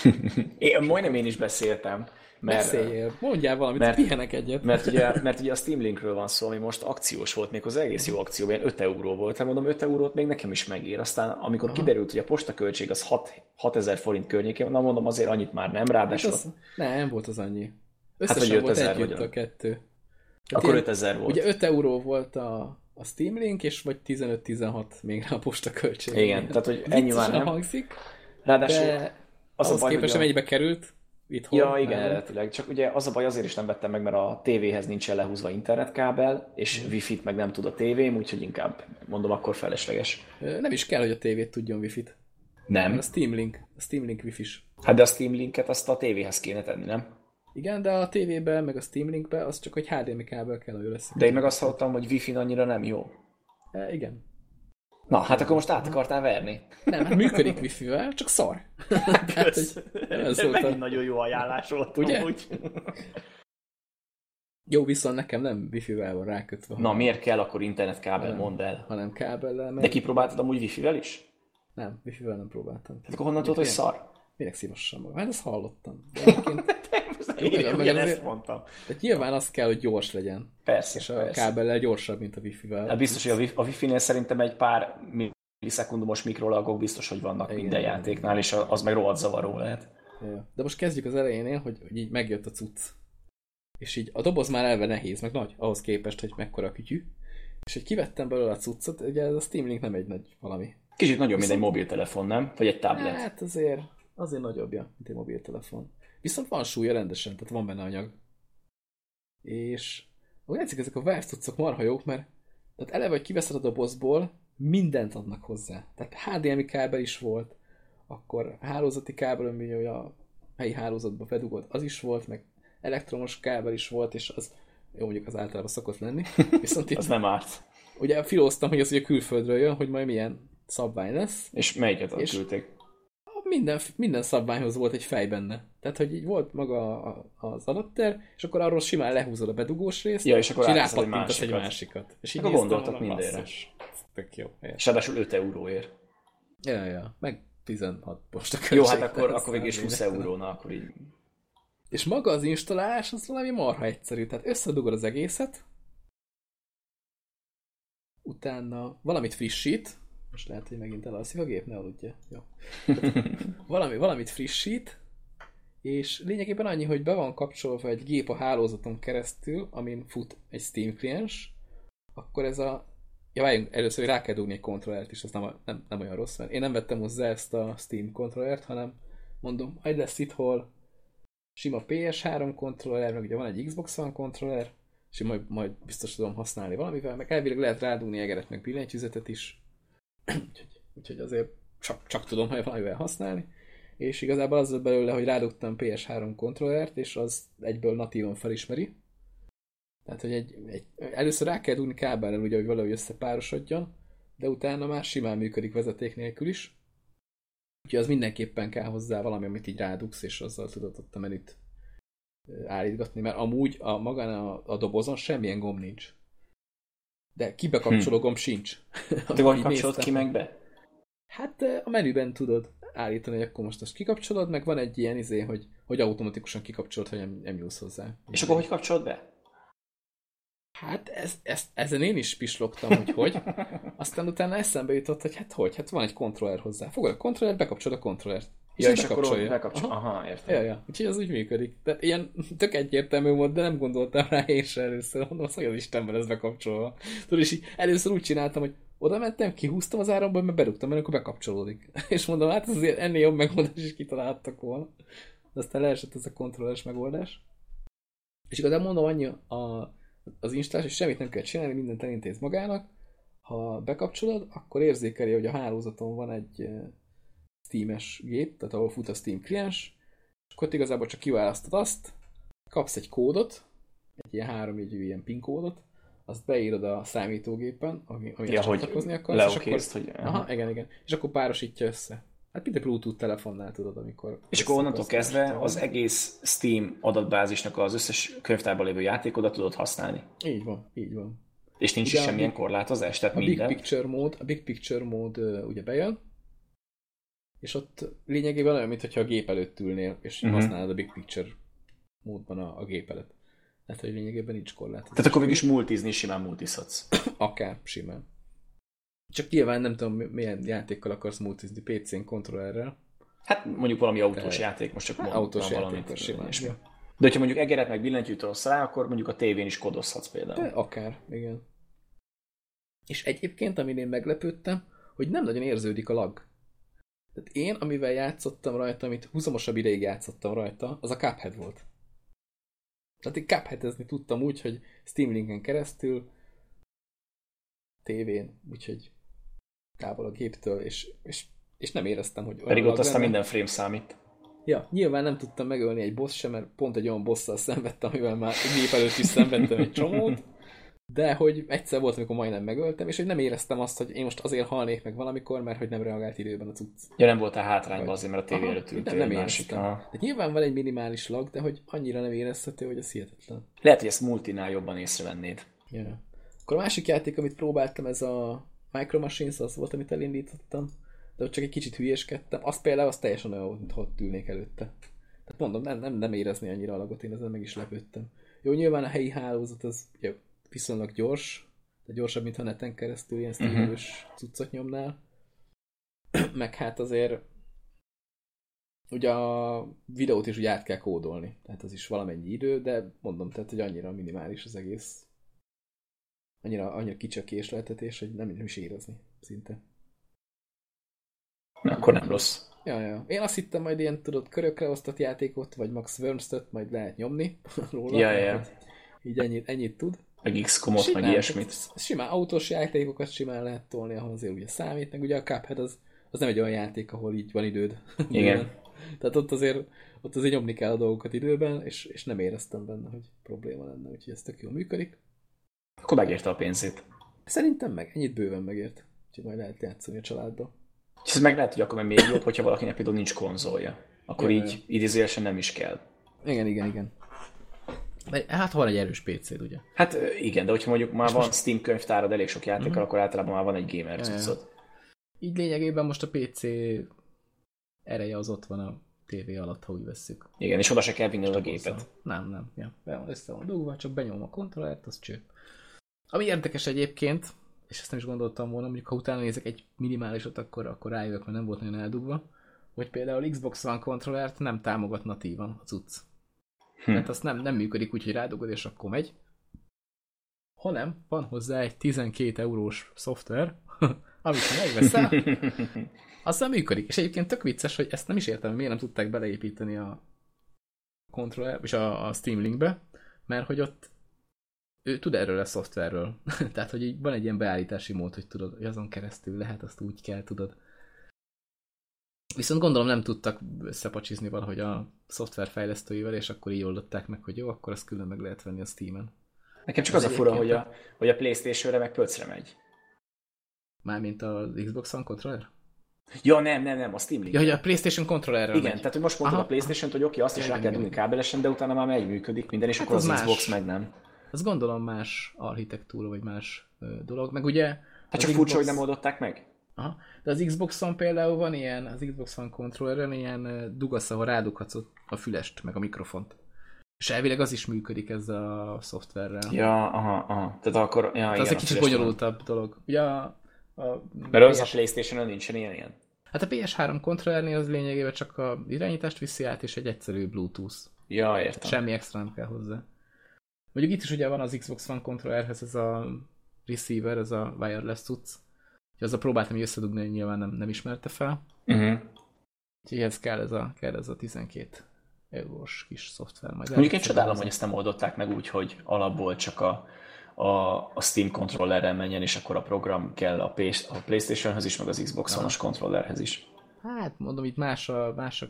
(laughs) én, majdnem én is beszéltem. Mert, Beszéljél, mondjál valamit, mert, pihenek egyet. Mert ugye, (laughs) mert ugye a Steam Linkről van szó, ami most akciós volt, még az egész jó akció, ilyen 5 euró volt. Hát mondom, 5 eurót még nekem is megér. Aztán amikor Aha. kiderült, hogy a postaköltség az 6, 6000 forint környékén, na mondom, azért annyit már nem, ráadásul... Hát az, nem, volt az annyi. Összesen hát, volt együtt a kettő. Tehát Akkor 5000 volt. Ugye 5 euró volt a, a Steam Link, és vagy 15-16 még rá a posta költség. Igen, tehát hogy ennyi már nem. hangzik, Ráadásul de az a baj, képest, hogy a... került itthon. Ja, igen, eredetileg. Csak ugye az a baj, azért is nem vettem meg, mert a tévéhez nincs lehúzva internetkábel, és hmm. wifi-t meg nem tud a tévém, úgyhogy inkább mondom, akkor felesleges. Nem is kell, hogy a tévét tudjon wifi-t. Nem. A Steam Link, a Steam Link wifi-s. Hát de a Steam Linket azt a tévéhez kéne tenni, nem? Igen, de a tévében, meg a Steam Linkbe az csak, hogy HDMI kábel kell, hogy lesz. De én meg azt hallottam, hogy Wi-Fi annyira nem jó. E, igen. Na, hát akkor most át akartál verni. Nem, hát működik Wi-Fi-vel, csak szar. (laughs) hát, ez megint nagyon jó ajánlás volt. Ugye? Úgy. Jó, viszont nekem nem Wi-Fi-vel van rákötve. Na, miért kell akkor internetkábel, hanem, mondd el. Hanem kábellel. Meg... De kipróbáltad amúgy Wi-Fi-vel is? Nem, Wi-Fi-vel nem próbáltam. Hát akkor honnan tudod, hogy szar? Minek szívassam magam? Hát ezt hallottam. De egyébként... (laughs) én meg ezt mondtam. Tehát nyilván az kell, hogy gyors legyen. Persze, És a persze. kábellel gyorsabb, mint a wifi-vel. Hát biztos, hogy a wifi-nél szerintem egy pár millisekundumos mikrolagok biztos, hogy vannak igen, minden játéknál, és az meg rohadt zavaró lehet. De most kezdjük az elejénél, hogy, hogy így megjött a cucc. És így a doboz már elve nehéz, meg nagy, ahhoz képest, hogy mekkora kütyű. És hogy kivettem belőle a cuccot, ugye ez a Steam Link nem egy nagy valami. Kicsit nagyobb, mint egy mobiltelefon, nem? Vagy egy tablet. Hát azért, azért nagyobbja, mint egy mobiltelefon. Viszont van súlya rendesen, tehát van benne anyag. És úgy látszik, ezek a Valve cuccok marha jók, mert tehát eleve, hogy kiveszed a dobozból, mindent adnak hozzá. Tehát HDMI kábel is volt, akkor hálózati kábel, ami a helyi hálózatba bedugod, az is volt, meg elektromos kábel is volt, és az jó, mondjuk az általában szokott lenni. (laughs) Viszont itt, az nem árt. Ugye filóztam, hogy az ugye külföldről jön, hogy majd milyen szabvány lesz. És melyiket és küldték? Minden, minden szabványhoz volt egy fej benne. Tehát, hogy így volt maga az adapter, és akkor arról simán lehúzod a bedugós részt, ja, és akkor és egy másikat. egy másikat. És így akkor gondoltak mindenre. Tök jó. És ráadásul 5 euróért. Ja, ja. Meg 16 posta Jó, hát akkor, akkor végig is 20 euróna, akkor így... És maga az installálás, az valami marha egyszerű. Tehát összedugod az egészet, utána valamit frissít, most lehet, hogy megint elalszik a gép, ne aludja. Jó. Valami, valamit frissít, és lényegében annyi, hogy be van kapcsolva egy gép a hálózaton keresztül, amin fut egy Steam kliens, akkor ez a Ja, várjunk, először rá kell dugni egy kontrollert is, az nem, nem, nem olyan rossz, mert én nem vettem hozzá ezt a Steam kontrollert, hanem mondom, majd lesz itt, hol sima PS3 kontroller, meg ugye van egy Xbox One kontroller, és majd, majd biztos tudom használni valamivel, meg elvileg lehet rádugni egeret, meg billentyűzetet is, úgyhogy, úgyhogy azért csak, csak tudom hogy valamivel használni, és igazából az belőle, hogy rádugtam PS3 kontrollert, és az egyből natívan felismeri, tehát, hogy egy, egy, először rá kell dugni kábellel, ugye, hogy valahogy összepárosodjon, de utána már simán működik vezeték nélkül is. Úgyhogy az mindenképpen kell hozzá valami, amit így rádugsz, és azzal tudod ott a menüt állítgatni, mert amúgy a magán a, a dobozon semmilyen gomb nincs. De kibekapcsoló hm. gomb sincs. (laughs) De hogy kapcsolod ki meg be? Hát a menüben tudod állítani, hogy akkor most azt kikapcsolod, meg van egy ilyen izé, hogy, hogy automatikusan kikapcsolod, hogy nem, nem nyúlsz hozzá. És akkor hogy kapcsolod be? Hát ez, ez, ezen én is pislogtam, hogy hogy. (laughs) Aztán utána eszembe jutott, hogy hát hogy, hát van egy kontroller hozzá. Fogod a kontrollert, bekapcsolod a kontrollert. És, ja, és akkor bekapcsol. Aha. Aha, értem. Ja, ja. Úgyhogy az úgy működik. Tehát ilyen tök egyértelmű volt, de nem gondoltam rá én sem először. Mondom, az olyan Istenben ez bekapcsolva. Tudod, és így először úgy csináltam, hogy oda mentem, kihúztam az áramból, mert berúgtam, mert akkor bekapcsolódik. (laughs) És mondom, hát ez azért ennél jobb megoldás is kitaláltak volna. De aztán leesett ez a kontrolleres megoldás. És igazából mondom, annyi a, az installás, és semmit nem kell csinálni, mindent elintéz magának. Ha bekapcsolod, akkor érzékeli, hogy a hálózaton van egy Steam-es gép, tehát ahol fut a Steam kliens, és akkor igazából csak kiválasztod azt, kapsz egy kódot, egy ilyen háromjegyű ilyen PIN kódot, azt beírod a számítógépen, ami, ami ja, csatlakozni akarsz, és akkor, hogy... Aha, igen, igen. És akkor párosítja össze. Hát mint a Bluetooth telefonnál tudod, amikor... És akkor onnantól kezdve az egész Steam adatbázisnak az összes könyvtárban lévő játékodat tudod használni. Így van, így van. És nincs ugye is semmilyen korlátozás, tehát a minden. Big Picture mód, a Big Picture mód uh, ugye bejön, és ott lényegében olyan, mintha a gép előtt ülnél, és uh-huh. használod a Big Picture módban a, a gép előtt. Tehát, hogy lényegében nincs korlátozás. Tehát akkor mégis multizni simán multizhatsz. (coughs) Akár, simán. Csak nyilván nem tudom, milyen játékkal akarsz multizni, PC-n, kontrollerrel. Hát mondjuk valami autós De... játék, most csak hát, autós játék, simán. Ja. De hogyha mondjuk egeret meg billentyűt rossz rá, akkor mondjuk a tévén is kodozhatsz például. De akár, igen. És egyébként, amin én meglepődtem, hogy nem nagyon érződik a lag. Tehát én, amivel játszottam rajta, amit húzamosabb ideig játszottam rajta, az a Cuphead volt. Tehát én Cupheadezni tudtam úgy, hogy Steam Linken keresztül, tévén, úgyhogy távol a géptől, és, és, és nem éreztem, hogy Pedig ott aztán minden frame számít. Ja, nyilván nem tudtam megölni egy boss sem, mert pont egy olyan bosszal szenvedtem, amivel már gép előtt is szenvedtem egy csomót, de hogy egyszer volt, amikor majdnem megöltem, és hogy nem éreztem azt, hogy én most azért halnék meg valamikor, mert hogy nem reagált időben a cucc. Ja, nem voltál hátrányban azért, mert a tévé előtt ültél. Nem, nem éreztem. Hát nyilván van egy minimális lag, de hogy annyira nem érezhető, hogy ez hihetetlen. Lehet, hogy ezt multinál jobban észrevennéd. Ja. Akkor a másik játék, amit próbáltam, ez a Micro Machines, az volt, amit elindítottam, de ott csak egy kicsit hülyeskedtem. Azt például az teljesen olyan, mint ott ülnék előtte. Tehát mondom, nem, nem, nem érezni annyira a lagot, én ezen meg is lepődtem. Jó, nyilván a helyi hálózat az ugye, viszonylag gyors, de gyorsabb, mint ha neten keresztül ilyen sztílős uh-huh. cuccot nyomnál. (clears throat) meg hát azért ugye a videót is ugye át kell kódolni, tehát az is valamennyi idő, de mondom, tehát, hogy annyira minimális az egész. Annyira, annyira kicsi a késleltetés, hogy nem, nem is érezni szinte. Na, akkor nem rossz. Ja, ja. Én azt hittem majd ilyen, tudod, körökre osztott játékot, vagy Max worms majd lehet nyomni (laughs) róla. Ja, ja. Így ennyit, ennyit tud. Meg XCOM-ot, meg ilyesmit. Simán autós játékokat simán lehet tolni, ahol azért ugye számít, meg ugye a Cuphead az, az nem egy olyan játék, ahol így van időd. (laughs) Igen. Tehát ott azért, ott azért nyomni kell a dolgokat időben, és, és nem éreztem benne, hogy probléma lenne, úgyhogy ez tök jól működik. Akkor megérte a pénzét. Szerintem meg, ennyit bőven megért. Úgyhogy majd lehet játszani a családdal. És ez meg lehet, hogy akkor még jobb, hogyha valakinek például nincs konzolja. Akkor Igen. így idézőjelesen nem is kell. Igen, igen, igen. Hát ha van egy erős PC-d, ugye? Hát igen, de hogyha mondjuk már van Steam könyvtárad elég sok játékkal, Mhm. akkor általában már van egy gamer cuccod. Így lényegében most a PC ereje az ott van a tévé alatt, ha úgy vesszük. Igen, és oda se kell vinni a gépet. Nem, nem. Ja, be van, össze van dugva, csak benyom a kontrollert, az cső. Ami érdekes egyébként, és ezt nem is gondoltam volna, mondjuk ha utána nézek egy minimálisot, akkor, akkor rájövök, mert nem volt nagyon eldugva, hogy például Xbox One kontrollert nem támogat natívan a cucc. Hm. Tehát azt nem, nem működik úgy, hogy rádugod és akkor megy, hanem van hozzá egy 12 eurós szoftver, (laughs) amit megveszel, (laughs) az nem működik. És egyébként tök vicces, hogy ezt nem is értem, hogy miért nem tudták beleépíteni a controller, és a, a Steam Linkbe, mert hogy ott ő tud erről a szoftverről. (laughs) Tehát, hogy így van egy ilyen beállítási mód, hogy tudod, hogy azon keresztül lehet, azt úgy kell, tudod. Viszont gondolom nem tudtak összepacsizni valahogy a szoftver fejlesztőivel, és akkor így oldották meg, hogy jó, akkor azt külön meg lehet venni a Steam-en. Nekem csak Ez az a fura, hogy a, hogy a Playstation-re meg pöcre megy. Mármint az Xbox One controller? Ja, nem, nem, nem, a Steam Link. Ja, hogy a PlayStation controllerrel Igen, megy. tehát hogy most mondtad Aha. a Playstation-t, hogy oké, azt is rá kell dugni kábelesen, de utána már megy, működik minden, és Hát akkor az az, más. Xbox meg nem. Az gondolom más architektúra, vagy más ö, dolog. Meg ugye... Hát az csak furcsa, hogy Xbox- nem oldották meg. Aha. De az Xbox-on például van ilyen, az Xbox One controlleren ilyen dugasz, ahol rádughatsz a fülest, meg a mikrofont. És elvileg az is működik ezzel a szoftverrel. Ja, aha, aha. Tehát akkor, ja, Hát igen, az egy kicsit bonyolultabb dolog. Ugye a, a Mert az a Playstation-on nincsen ilyen, ilyen. Hát a PS3 kontrollernél az lényegében csak a irányítást viszi át, és egy egyszerű Bluetooth. Ja, értem. Semmi extra nem kell hozzá. Mondjuk itt is ugye van az Xbox One kontrollerhez ez a receiver, ez a wireless cucc. Azzal próbáltam így összedugni, hogy nyilván nem, nem ismerte fel. Uh-huh. Úgyhogy ehhez kell ez a, kell ez a 12 eurós kis szoftver. Majd Mondjuk én csodálom, hogy ezt nem oldották meg úgy, hogy alapból csak a, a, a Steam kontrollerrel menjen, és akkor a program kell a, PS, a Playstation-höz is, meg az Xbox One-os kontrollerhez is. Hát mondom, itt más a, más a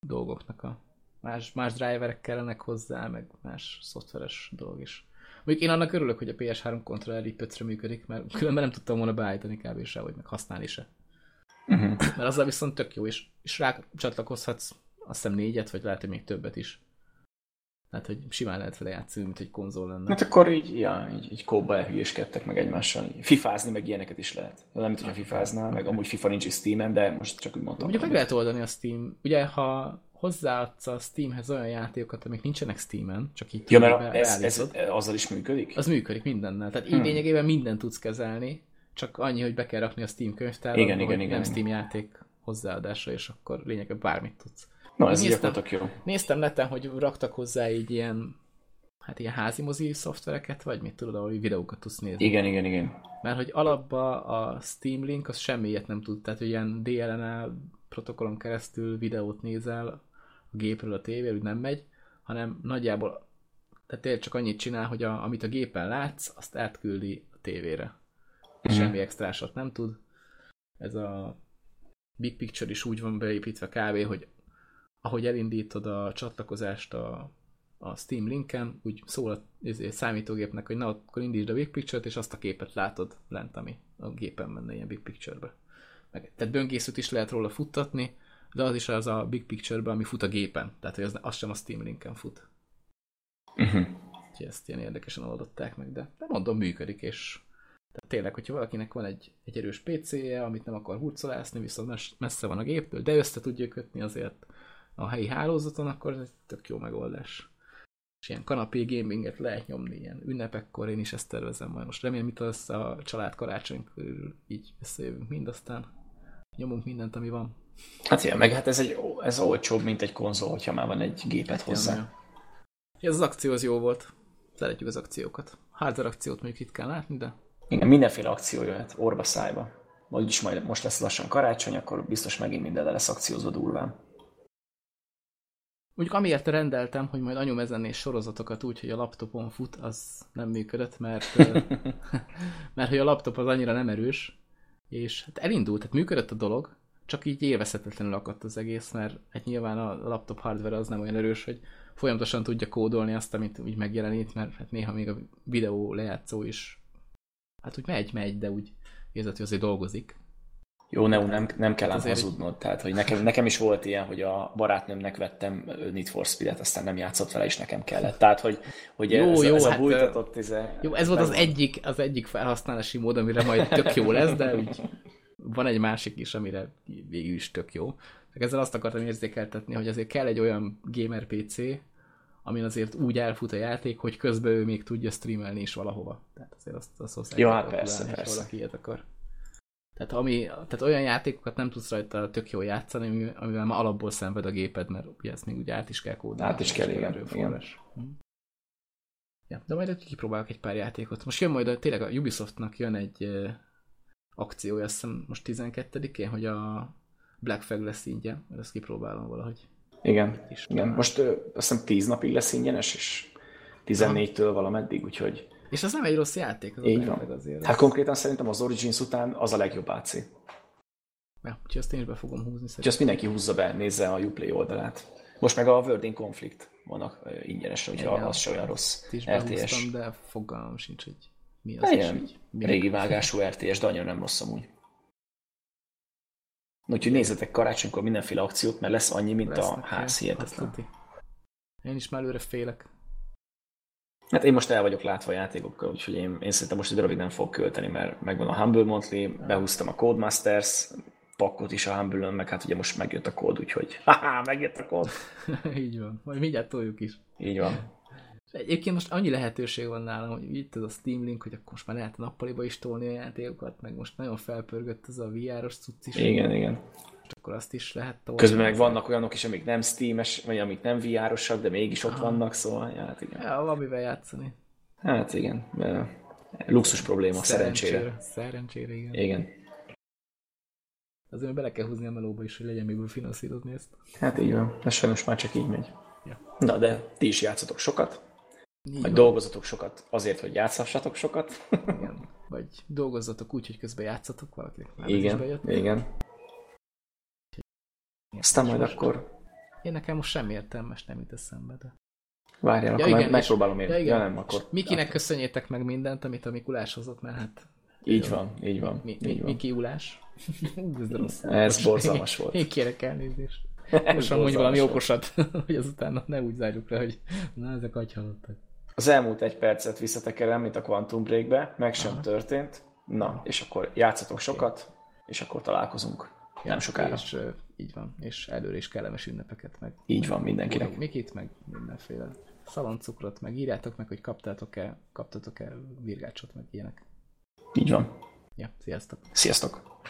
dolgoknak a más, más driverek kellenek hozzá, meg más szoftveres dolog is. Mondjuk én annak örülök, hogy a PS3 kontroller így pöcre működik, mert különben nem tudtam volna beállítani kb. se, vagy meg használni se. Uh-huh. Mert azzal viszont tök jó, és, és rá csatlakozhatsz azt hiszem négyet, vagy lehet, hogy még többet is. Tehát, hogy simán lehet vele játszani, mint egy konzol lenne. Hát akkor így, ja, így, így kóba elhülyéskedtek meg egymással. Fifázni meg ilyeneket is lehet. Nem, mint hogyha fifáznál, meg amúgy FIFA nincs is Steam-en, de most csak úgy mondtam. Mondjuk meg lehet oldani a Steam. Ugye, ha hozzáadsz a Steamhez olyan játékokat, amik nincsenek Steamen, csak így Ja, mert be- ez, ez, beállítod, azzal is működik? az működik mindennel. Tehát így Hmm. lényegében mindent tudsz kezelni, csak annyi, hogy be kell rakni a Steam könyvtárba, Igen, hogy igen, nem igen. Steam játék hozzáadása, és akkor lényegében bármit tudsz. Na, ez így Néztem. jó. Néztem neten, hogy raktak hozzá így ilyen, hát ilyen házi mozi szoftvereket, vagy mit tudod, ahol videókat tudsz nézni. Igen, igen, igen. Mert hogy alapba a Steam Link az semmi ilyet nem tud, tehát hogy ilyen DLNA protokollon keresztül videót nézel a gépről a tévéről, úgy nem megy, hanem nagyjából tehát tényleg csak annyit csinál, hogy a, amit a gépen látsz, azt átküldi a tévére. Mhm. Semmi extrásat nem tud. Ez a Big Picture is úgy van beépítve kb., hogy ahogy elindítod a csatlakozást a, a Steam linken, úgy szól a ezért számítógépnek, hogy na, akkor indítsd a Big Picture-t, és azt a képet látod lent, ami a gépen menne ilyen Big Picture-be. Meg, tehát böngészőt is lehet róla futtatni, de az is az a Big Picture-be, ami fut a gépen. Tehát, hogy az, az sem a Steam linken fut. Uh-huh. Úgyhogy ezt ilyen érdekesen oldották meg, de, de mondom, működik, és tehát tényleg, hogyha valakinek van egy, egy erős PC-je, amit nem akar hurcolászni, viszont mes- messze van a géptől, de össze tudja kötni azért a helyi hálózaton, akkor ez egy tök jó megoldás. És ilyen kanapé gaminget lehet nyomni ilyen ünnepekkor, én is ezt tervezem majd. Most remélem, itt az a család karácsony körül így összejövünk mind, aztán nyomunk mindent, ami van. Hát igen, meg hát ez, egy, ez olcsóbb, mint egy konzol, hogyha már van egy gépet hozzá. Ja, ja. Ez az akció az jó volt. Szeretjük az akciókat. Hardware akciót mondjuk itt kell látni, de... Igen, mindenféle akció jöhet, orba szájba. Úgyis majd most lesz lassan karácsony, akkor biztos megint minden lesz akciózva durván. Mondjuk amiért rendeltem, hogy majd anyum ezen és sorozatokat úgy, hogy a laptopon fut, az nem működött, mert, (laughs) (laughs) mert hogy a laptop az annyira nem erős, és hát elindult, tehát működött a dolog, csak így élvezhetetlenül akadt az egész, mert hát nyilván a laptop hardware az nem olyan erős, hogy folyamatosan tudja kódolni azt, amit úgy megjelenít, mert hát néha még a videó lejátszó is hát úgy megy, megy, de úgy érzed, hogy azért dolgozik. Jó, ne, nem, nem kell ám hazudnod. Tehát, hogy nekem, nekem is volt ilyen, hogy a barátnőmnek vettem Need for Speed-et, aztán nem játszott vele, és nekem kellett. Tehát, hogy, hogy jó, ez, jó, ez hát, a bújtatott tize, Jó, ez volt az egyik, az egyik felhasználási mód, amire majd tök jó lesz, de úgy van egy másik is, amire végül is tök jó. Ezzel azt akartam érzékeltetni, hogy azért kell egy olyan gamer PC, amin azért úgy elfut a játék, hogy közben ő még tudja streamelni is valahova. Tehát azért azt, azt hozzá Jó, hát persze, persze. valaki ilyet akar. Tehát, ami, tehát olyan játékokat nem tudsz rajta tök jól játszani, amivel már alapból szenved a géped, mert ugye ezt még úgy át is kell kódolni. Át is kell, igen. igen. Hm. Ja, de majd kipróbálok egy pár játékot. Most jön majd a, tényleg a Ubisoftnak jön egy akciója, azt hiszem most 12-én, hogy a Black Flag lesz ingyen, mert ezt kipróbálom valahogy. Igen, is igen. Most ö, azt hiszem 10 napig lesz ingyenes, és 14-től valameddig, úgyhogy... És az nem egy rossz játék. Az Így van. Azért. Hát konkrétan szerintem az Origins után az a legjobb AC. Ja, úgyhogy azt én is be fogom húzni. Szerintem. Úgyhogy azt mindenki húzza be, nézze a Uplay oldalát. Most meg a World in Conflict vannak ingyenesre, Igen, az se olyan rossz. RTS. de fogalmam sincs, hogy mi az. Igen, így, régi vágású RTS, de annyira nem rossz amúgy. Úgyhogy nézzetek karácsonykor mindenféle akciót, mert lesz annyi, mint Lesznek, a ház hihetetlen. Én is már előre félek. Hát én most el vagyok látva a játékokkal, úgyhogy én, én szerintem most egy darabig nem fog költeni, mert megvan a Humble Monthly, behúztam a Codemasters, pakkot is a humble meg hát ugye most megjött a kód, úgyhogy (laughs) haha, megjött a kód. (laughs) Így van, majd mindjárt toljuk is. Így van. Egyébként most annyi lehetőség van nálam, hogy itt ez a Steam Link, hogy akkor most már lehet nappaliba is tolni a játékokat, meg most nagyon felpörgött ez a VR-os cucc is. Igen, igen. És akkor azt is lehet tolni. Közben meg vannak olyanok is, amik nem Steam-es, vagy amik nem VR-osak, de mégis ott Aha. vannak, szóval hát igen. Ja, valamivel játszani. Hát igen. Luxus probléma, szerencsére. Szerencsére, szerencsére igen. Igen. Azért bele kell húzni a melóba is, hogy legyen miből finanszírozni ezt. Hát így van, ez sajnos már csak így megy. Ja. Na de ti is játszatok sokat, így vagy dolgozatok sokat azért, hogy játszhassatok sokat. Igen. Vagy dolgozzatok úgy, hogy közben játszatok valakinek már igen, is bejött. Igen. Aztán majd akkor... Én nekem most sem értelmes, nem jut eszembe, de... Várjál, ja, akkor igen, megpróbálom én. Ja, igen. ja, nem, akkor... Mikinek köszönjétek meg mindent, amit a Mikulás hozott, mert hát... Így van, így van. Mi, mi, így van. Miki Ulás. (laughs) ez rossz. Ez borzalmas volt. Én kérek elnézést. (laughs) Most amúgy valami okosat, (laughs) hogy azután ne úgy zárjuk le, hogy na, ezek agyhalottak. Az elmúlt egy percet visszatekerem, mint a Quantum Breakbe, meg sem Aha. történt. Na, és akkor játszatok sokat, és akkor találkozunk. Ja, nem sokára. És uh, így van, és előre is kellemes ünnepeket meg. Így van mindenkinek. Mikit, meg mindenféle szaloncukrot, meg írjátok meg, hogy kaptátok-e, kaptatok-e virgácsot, meg ilyenek. Így van. Ja, sziasztok. Sziasztok.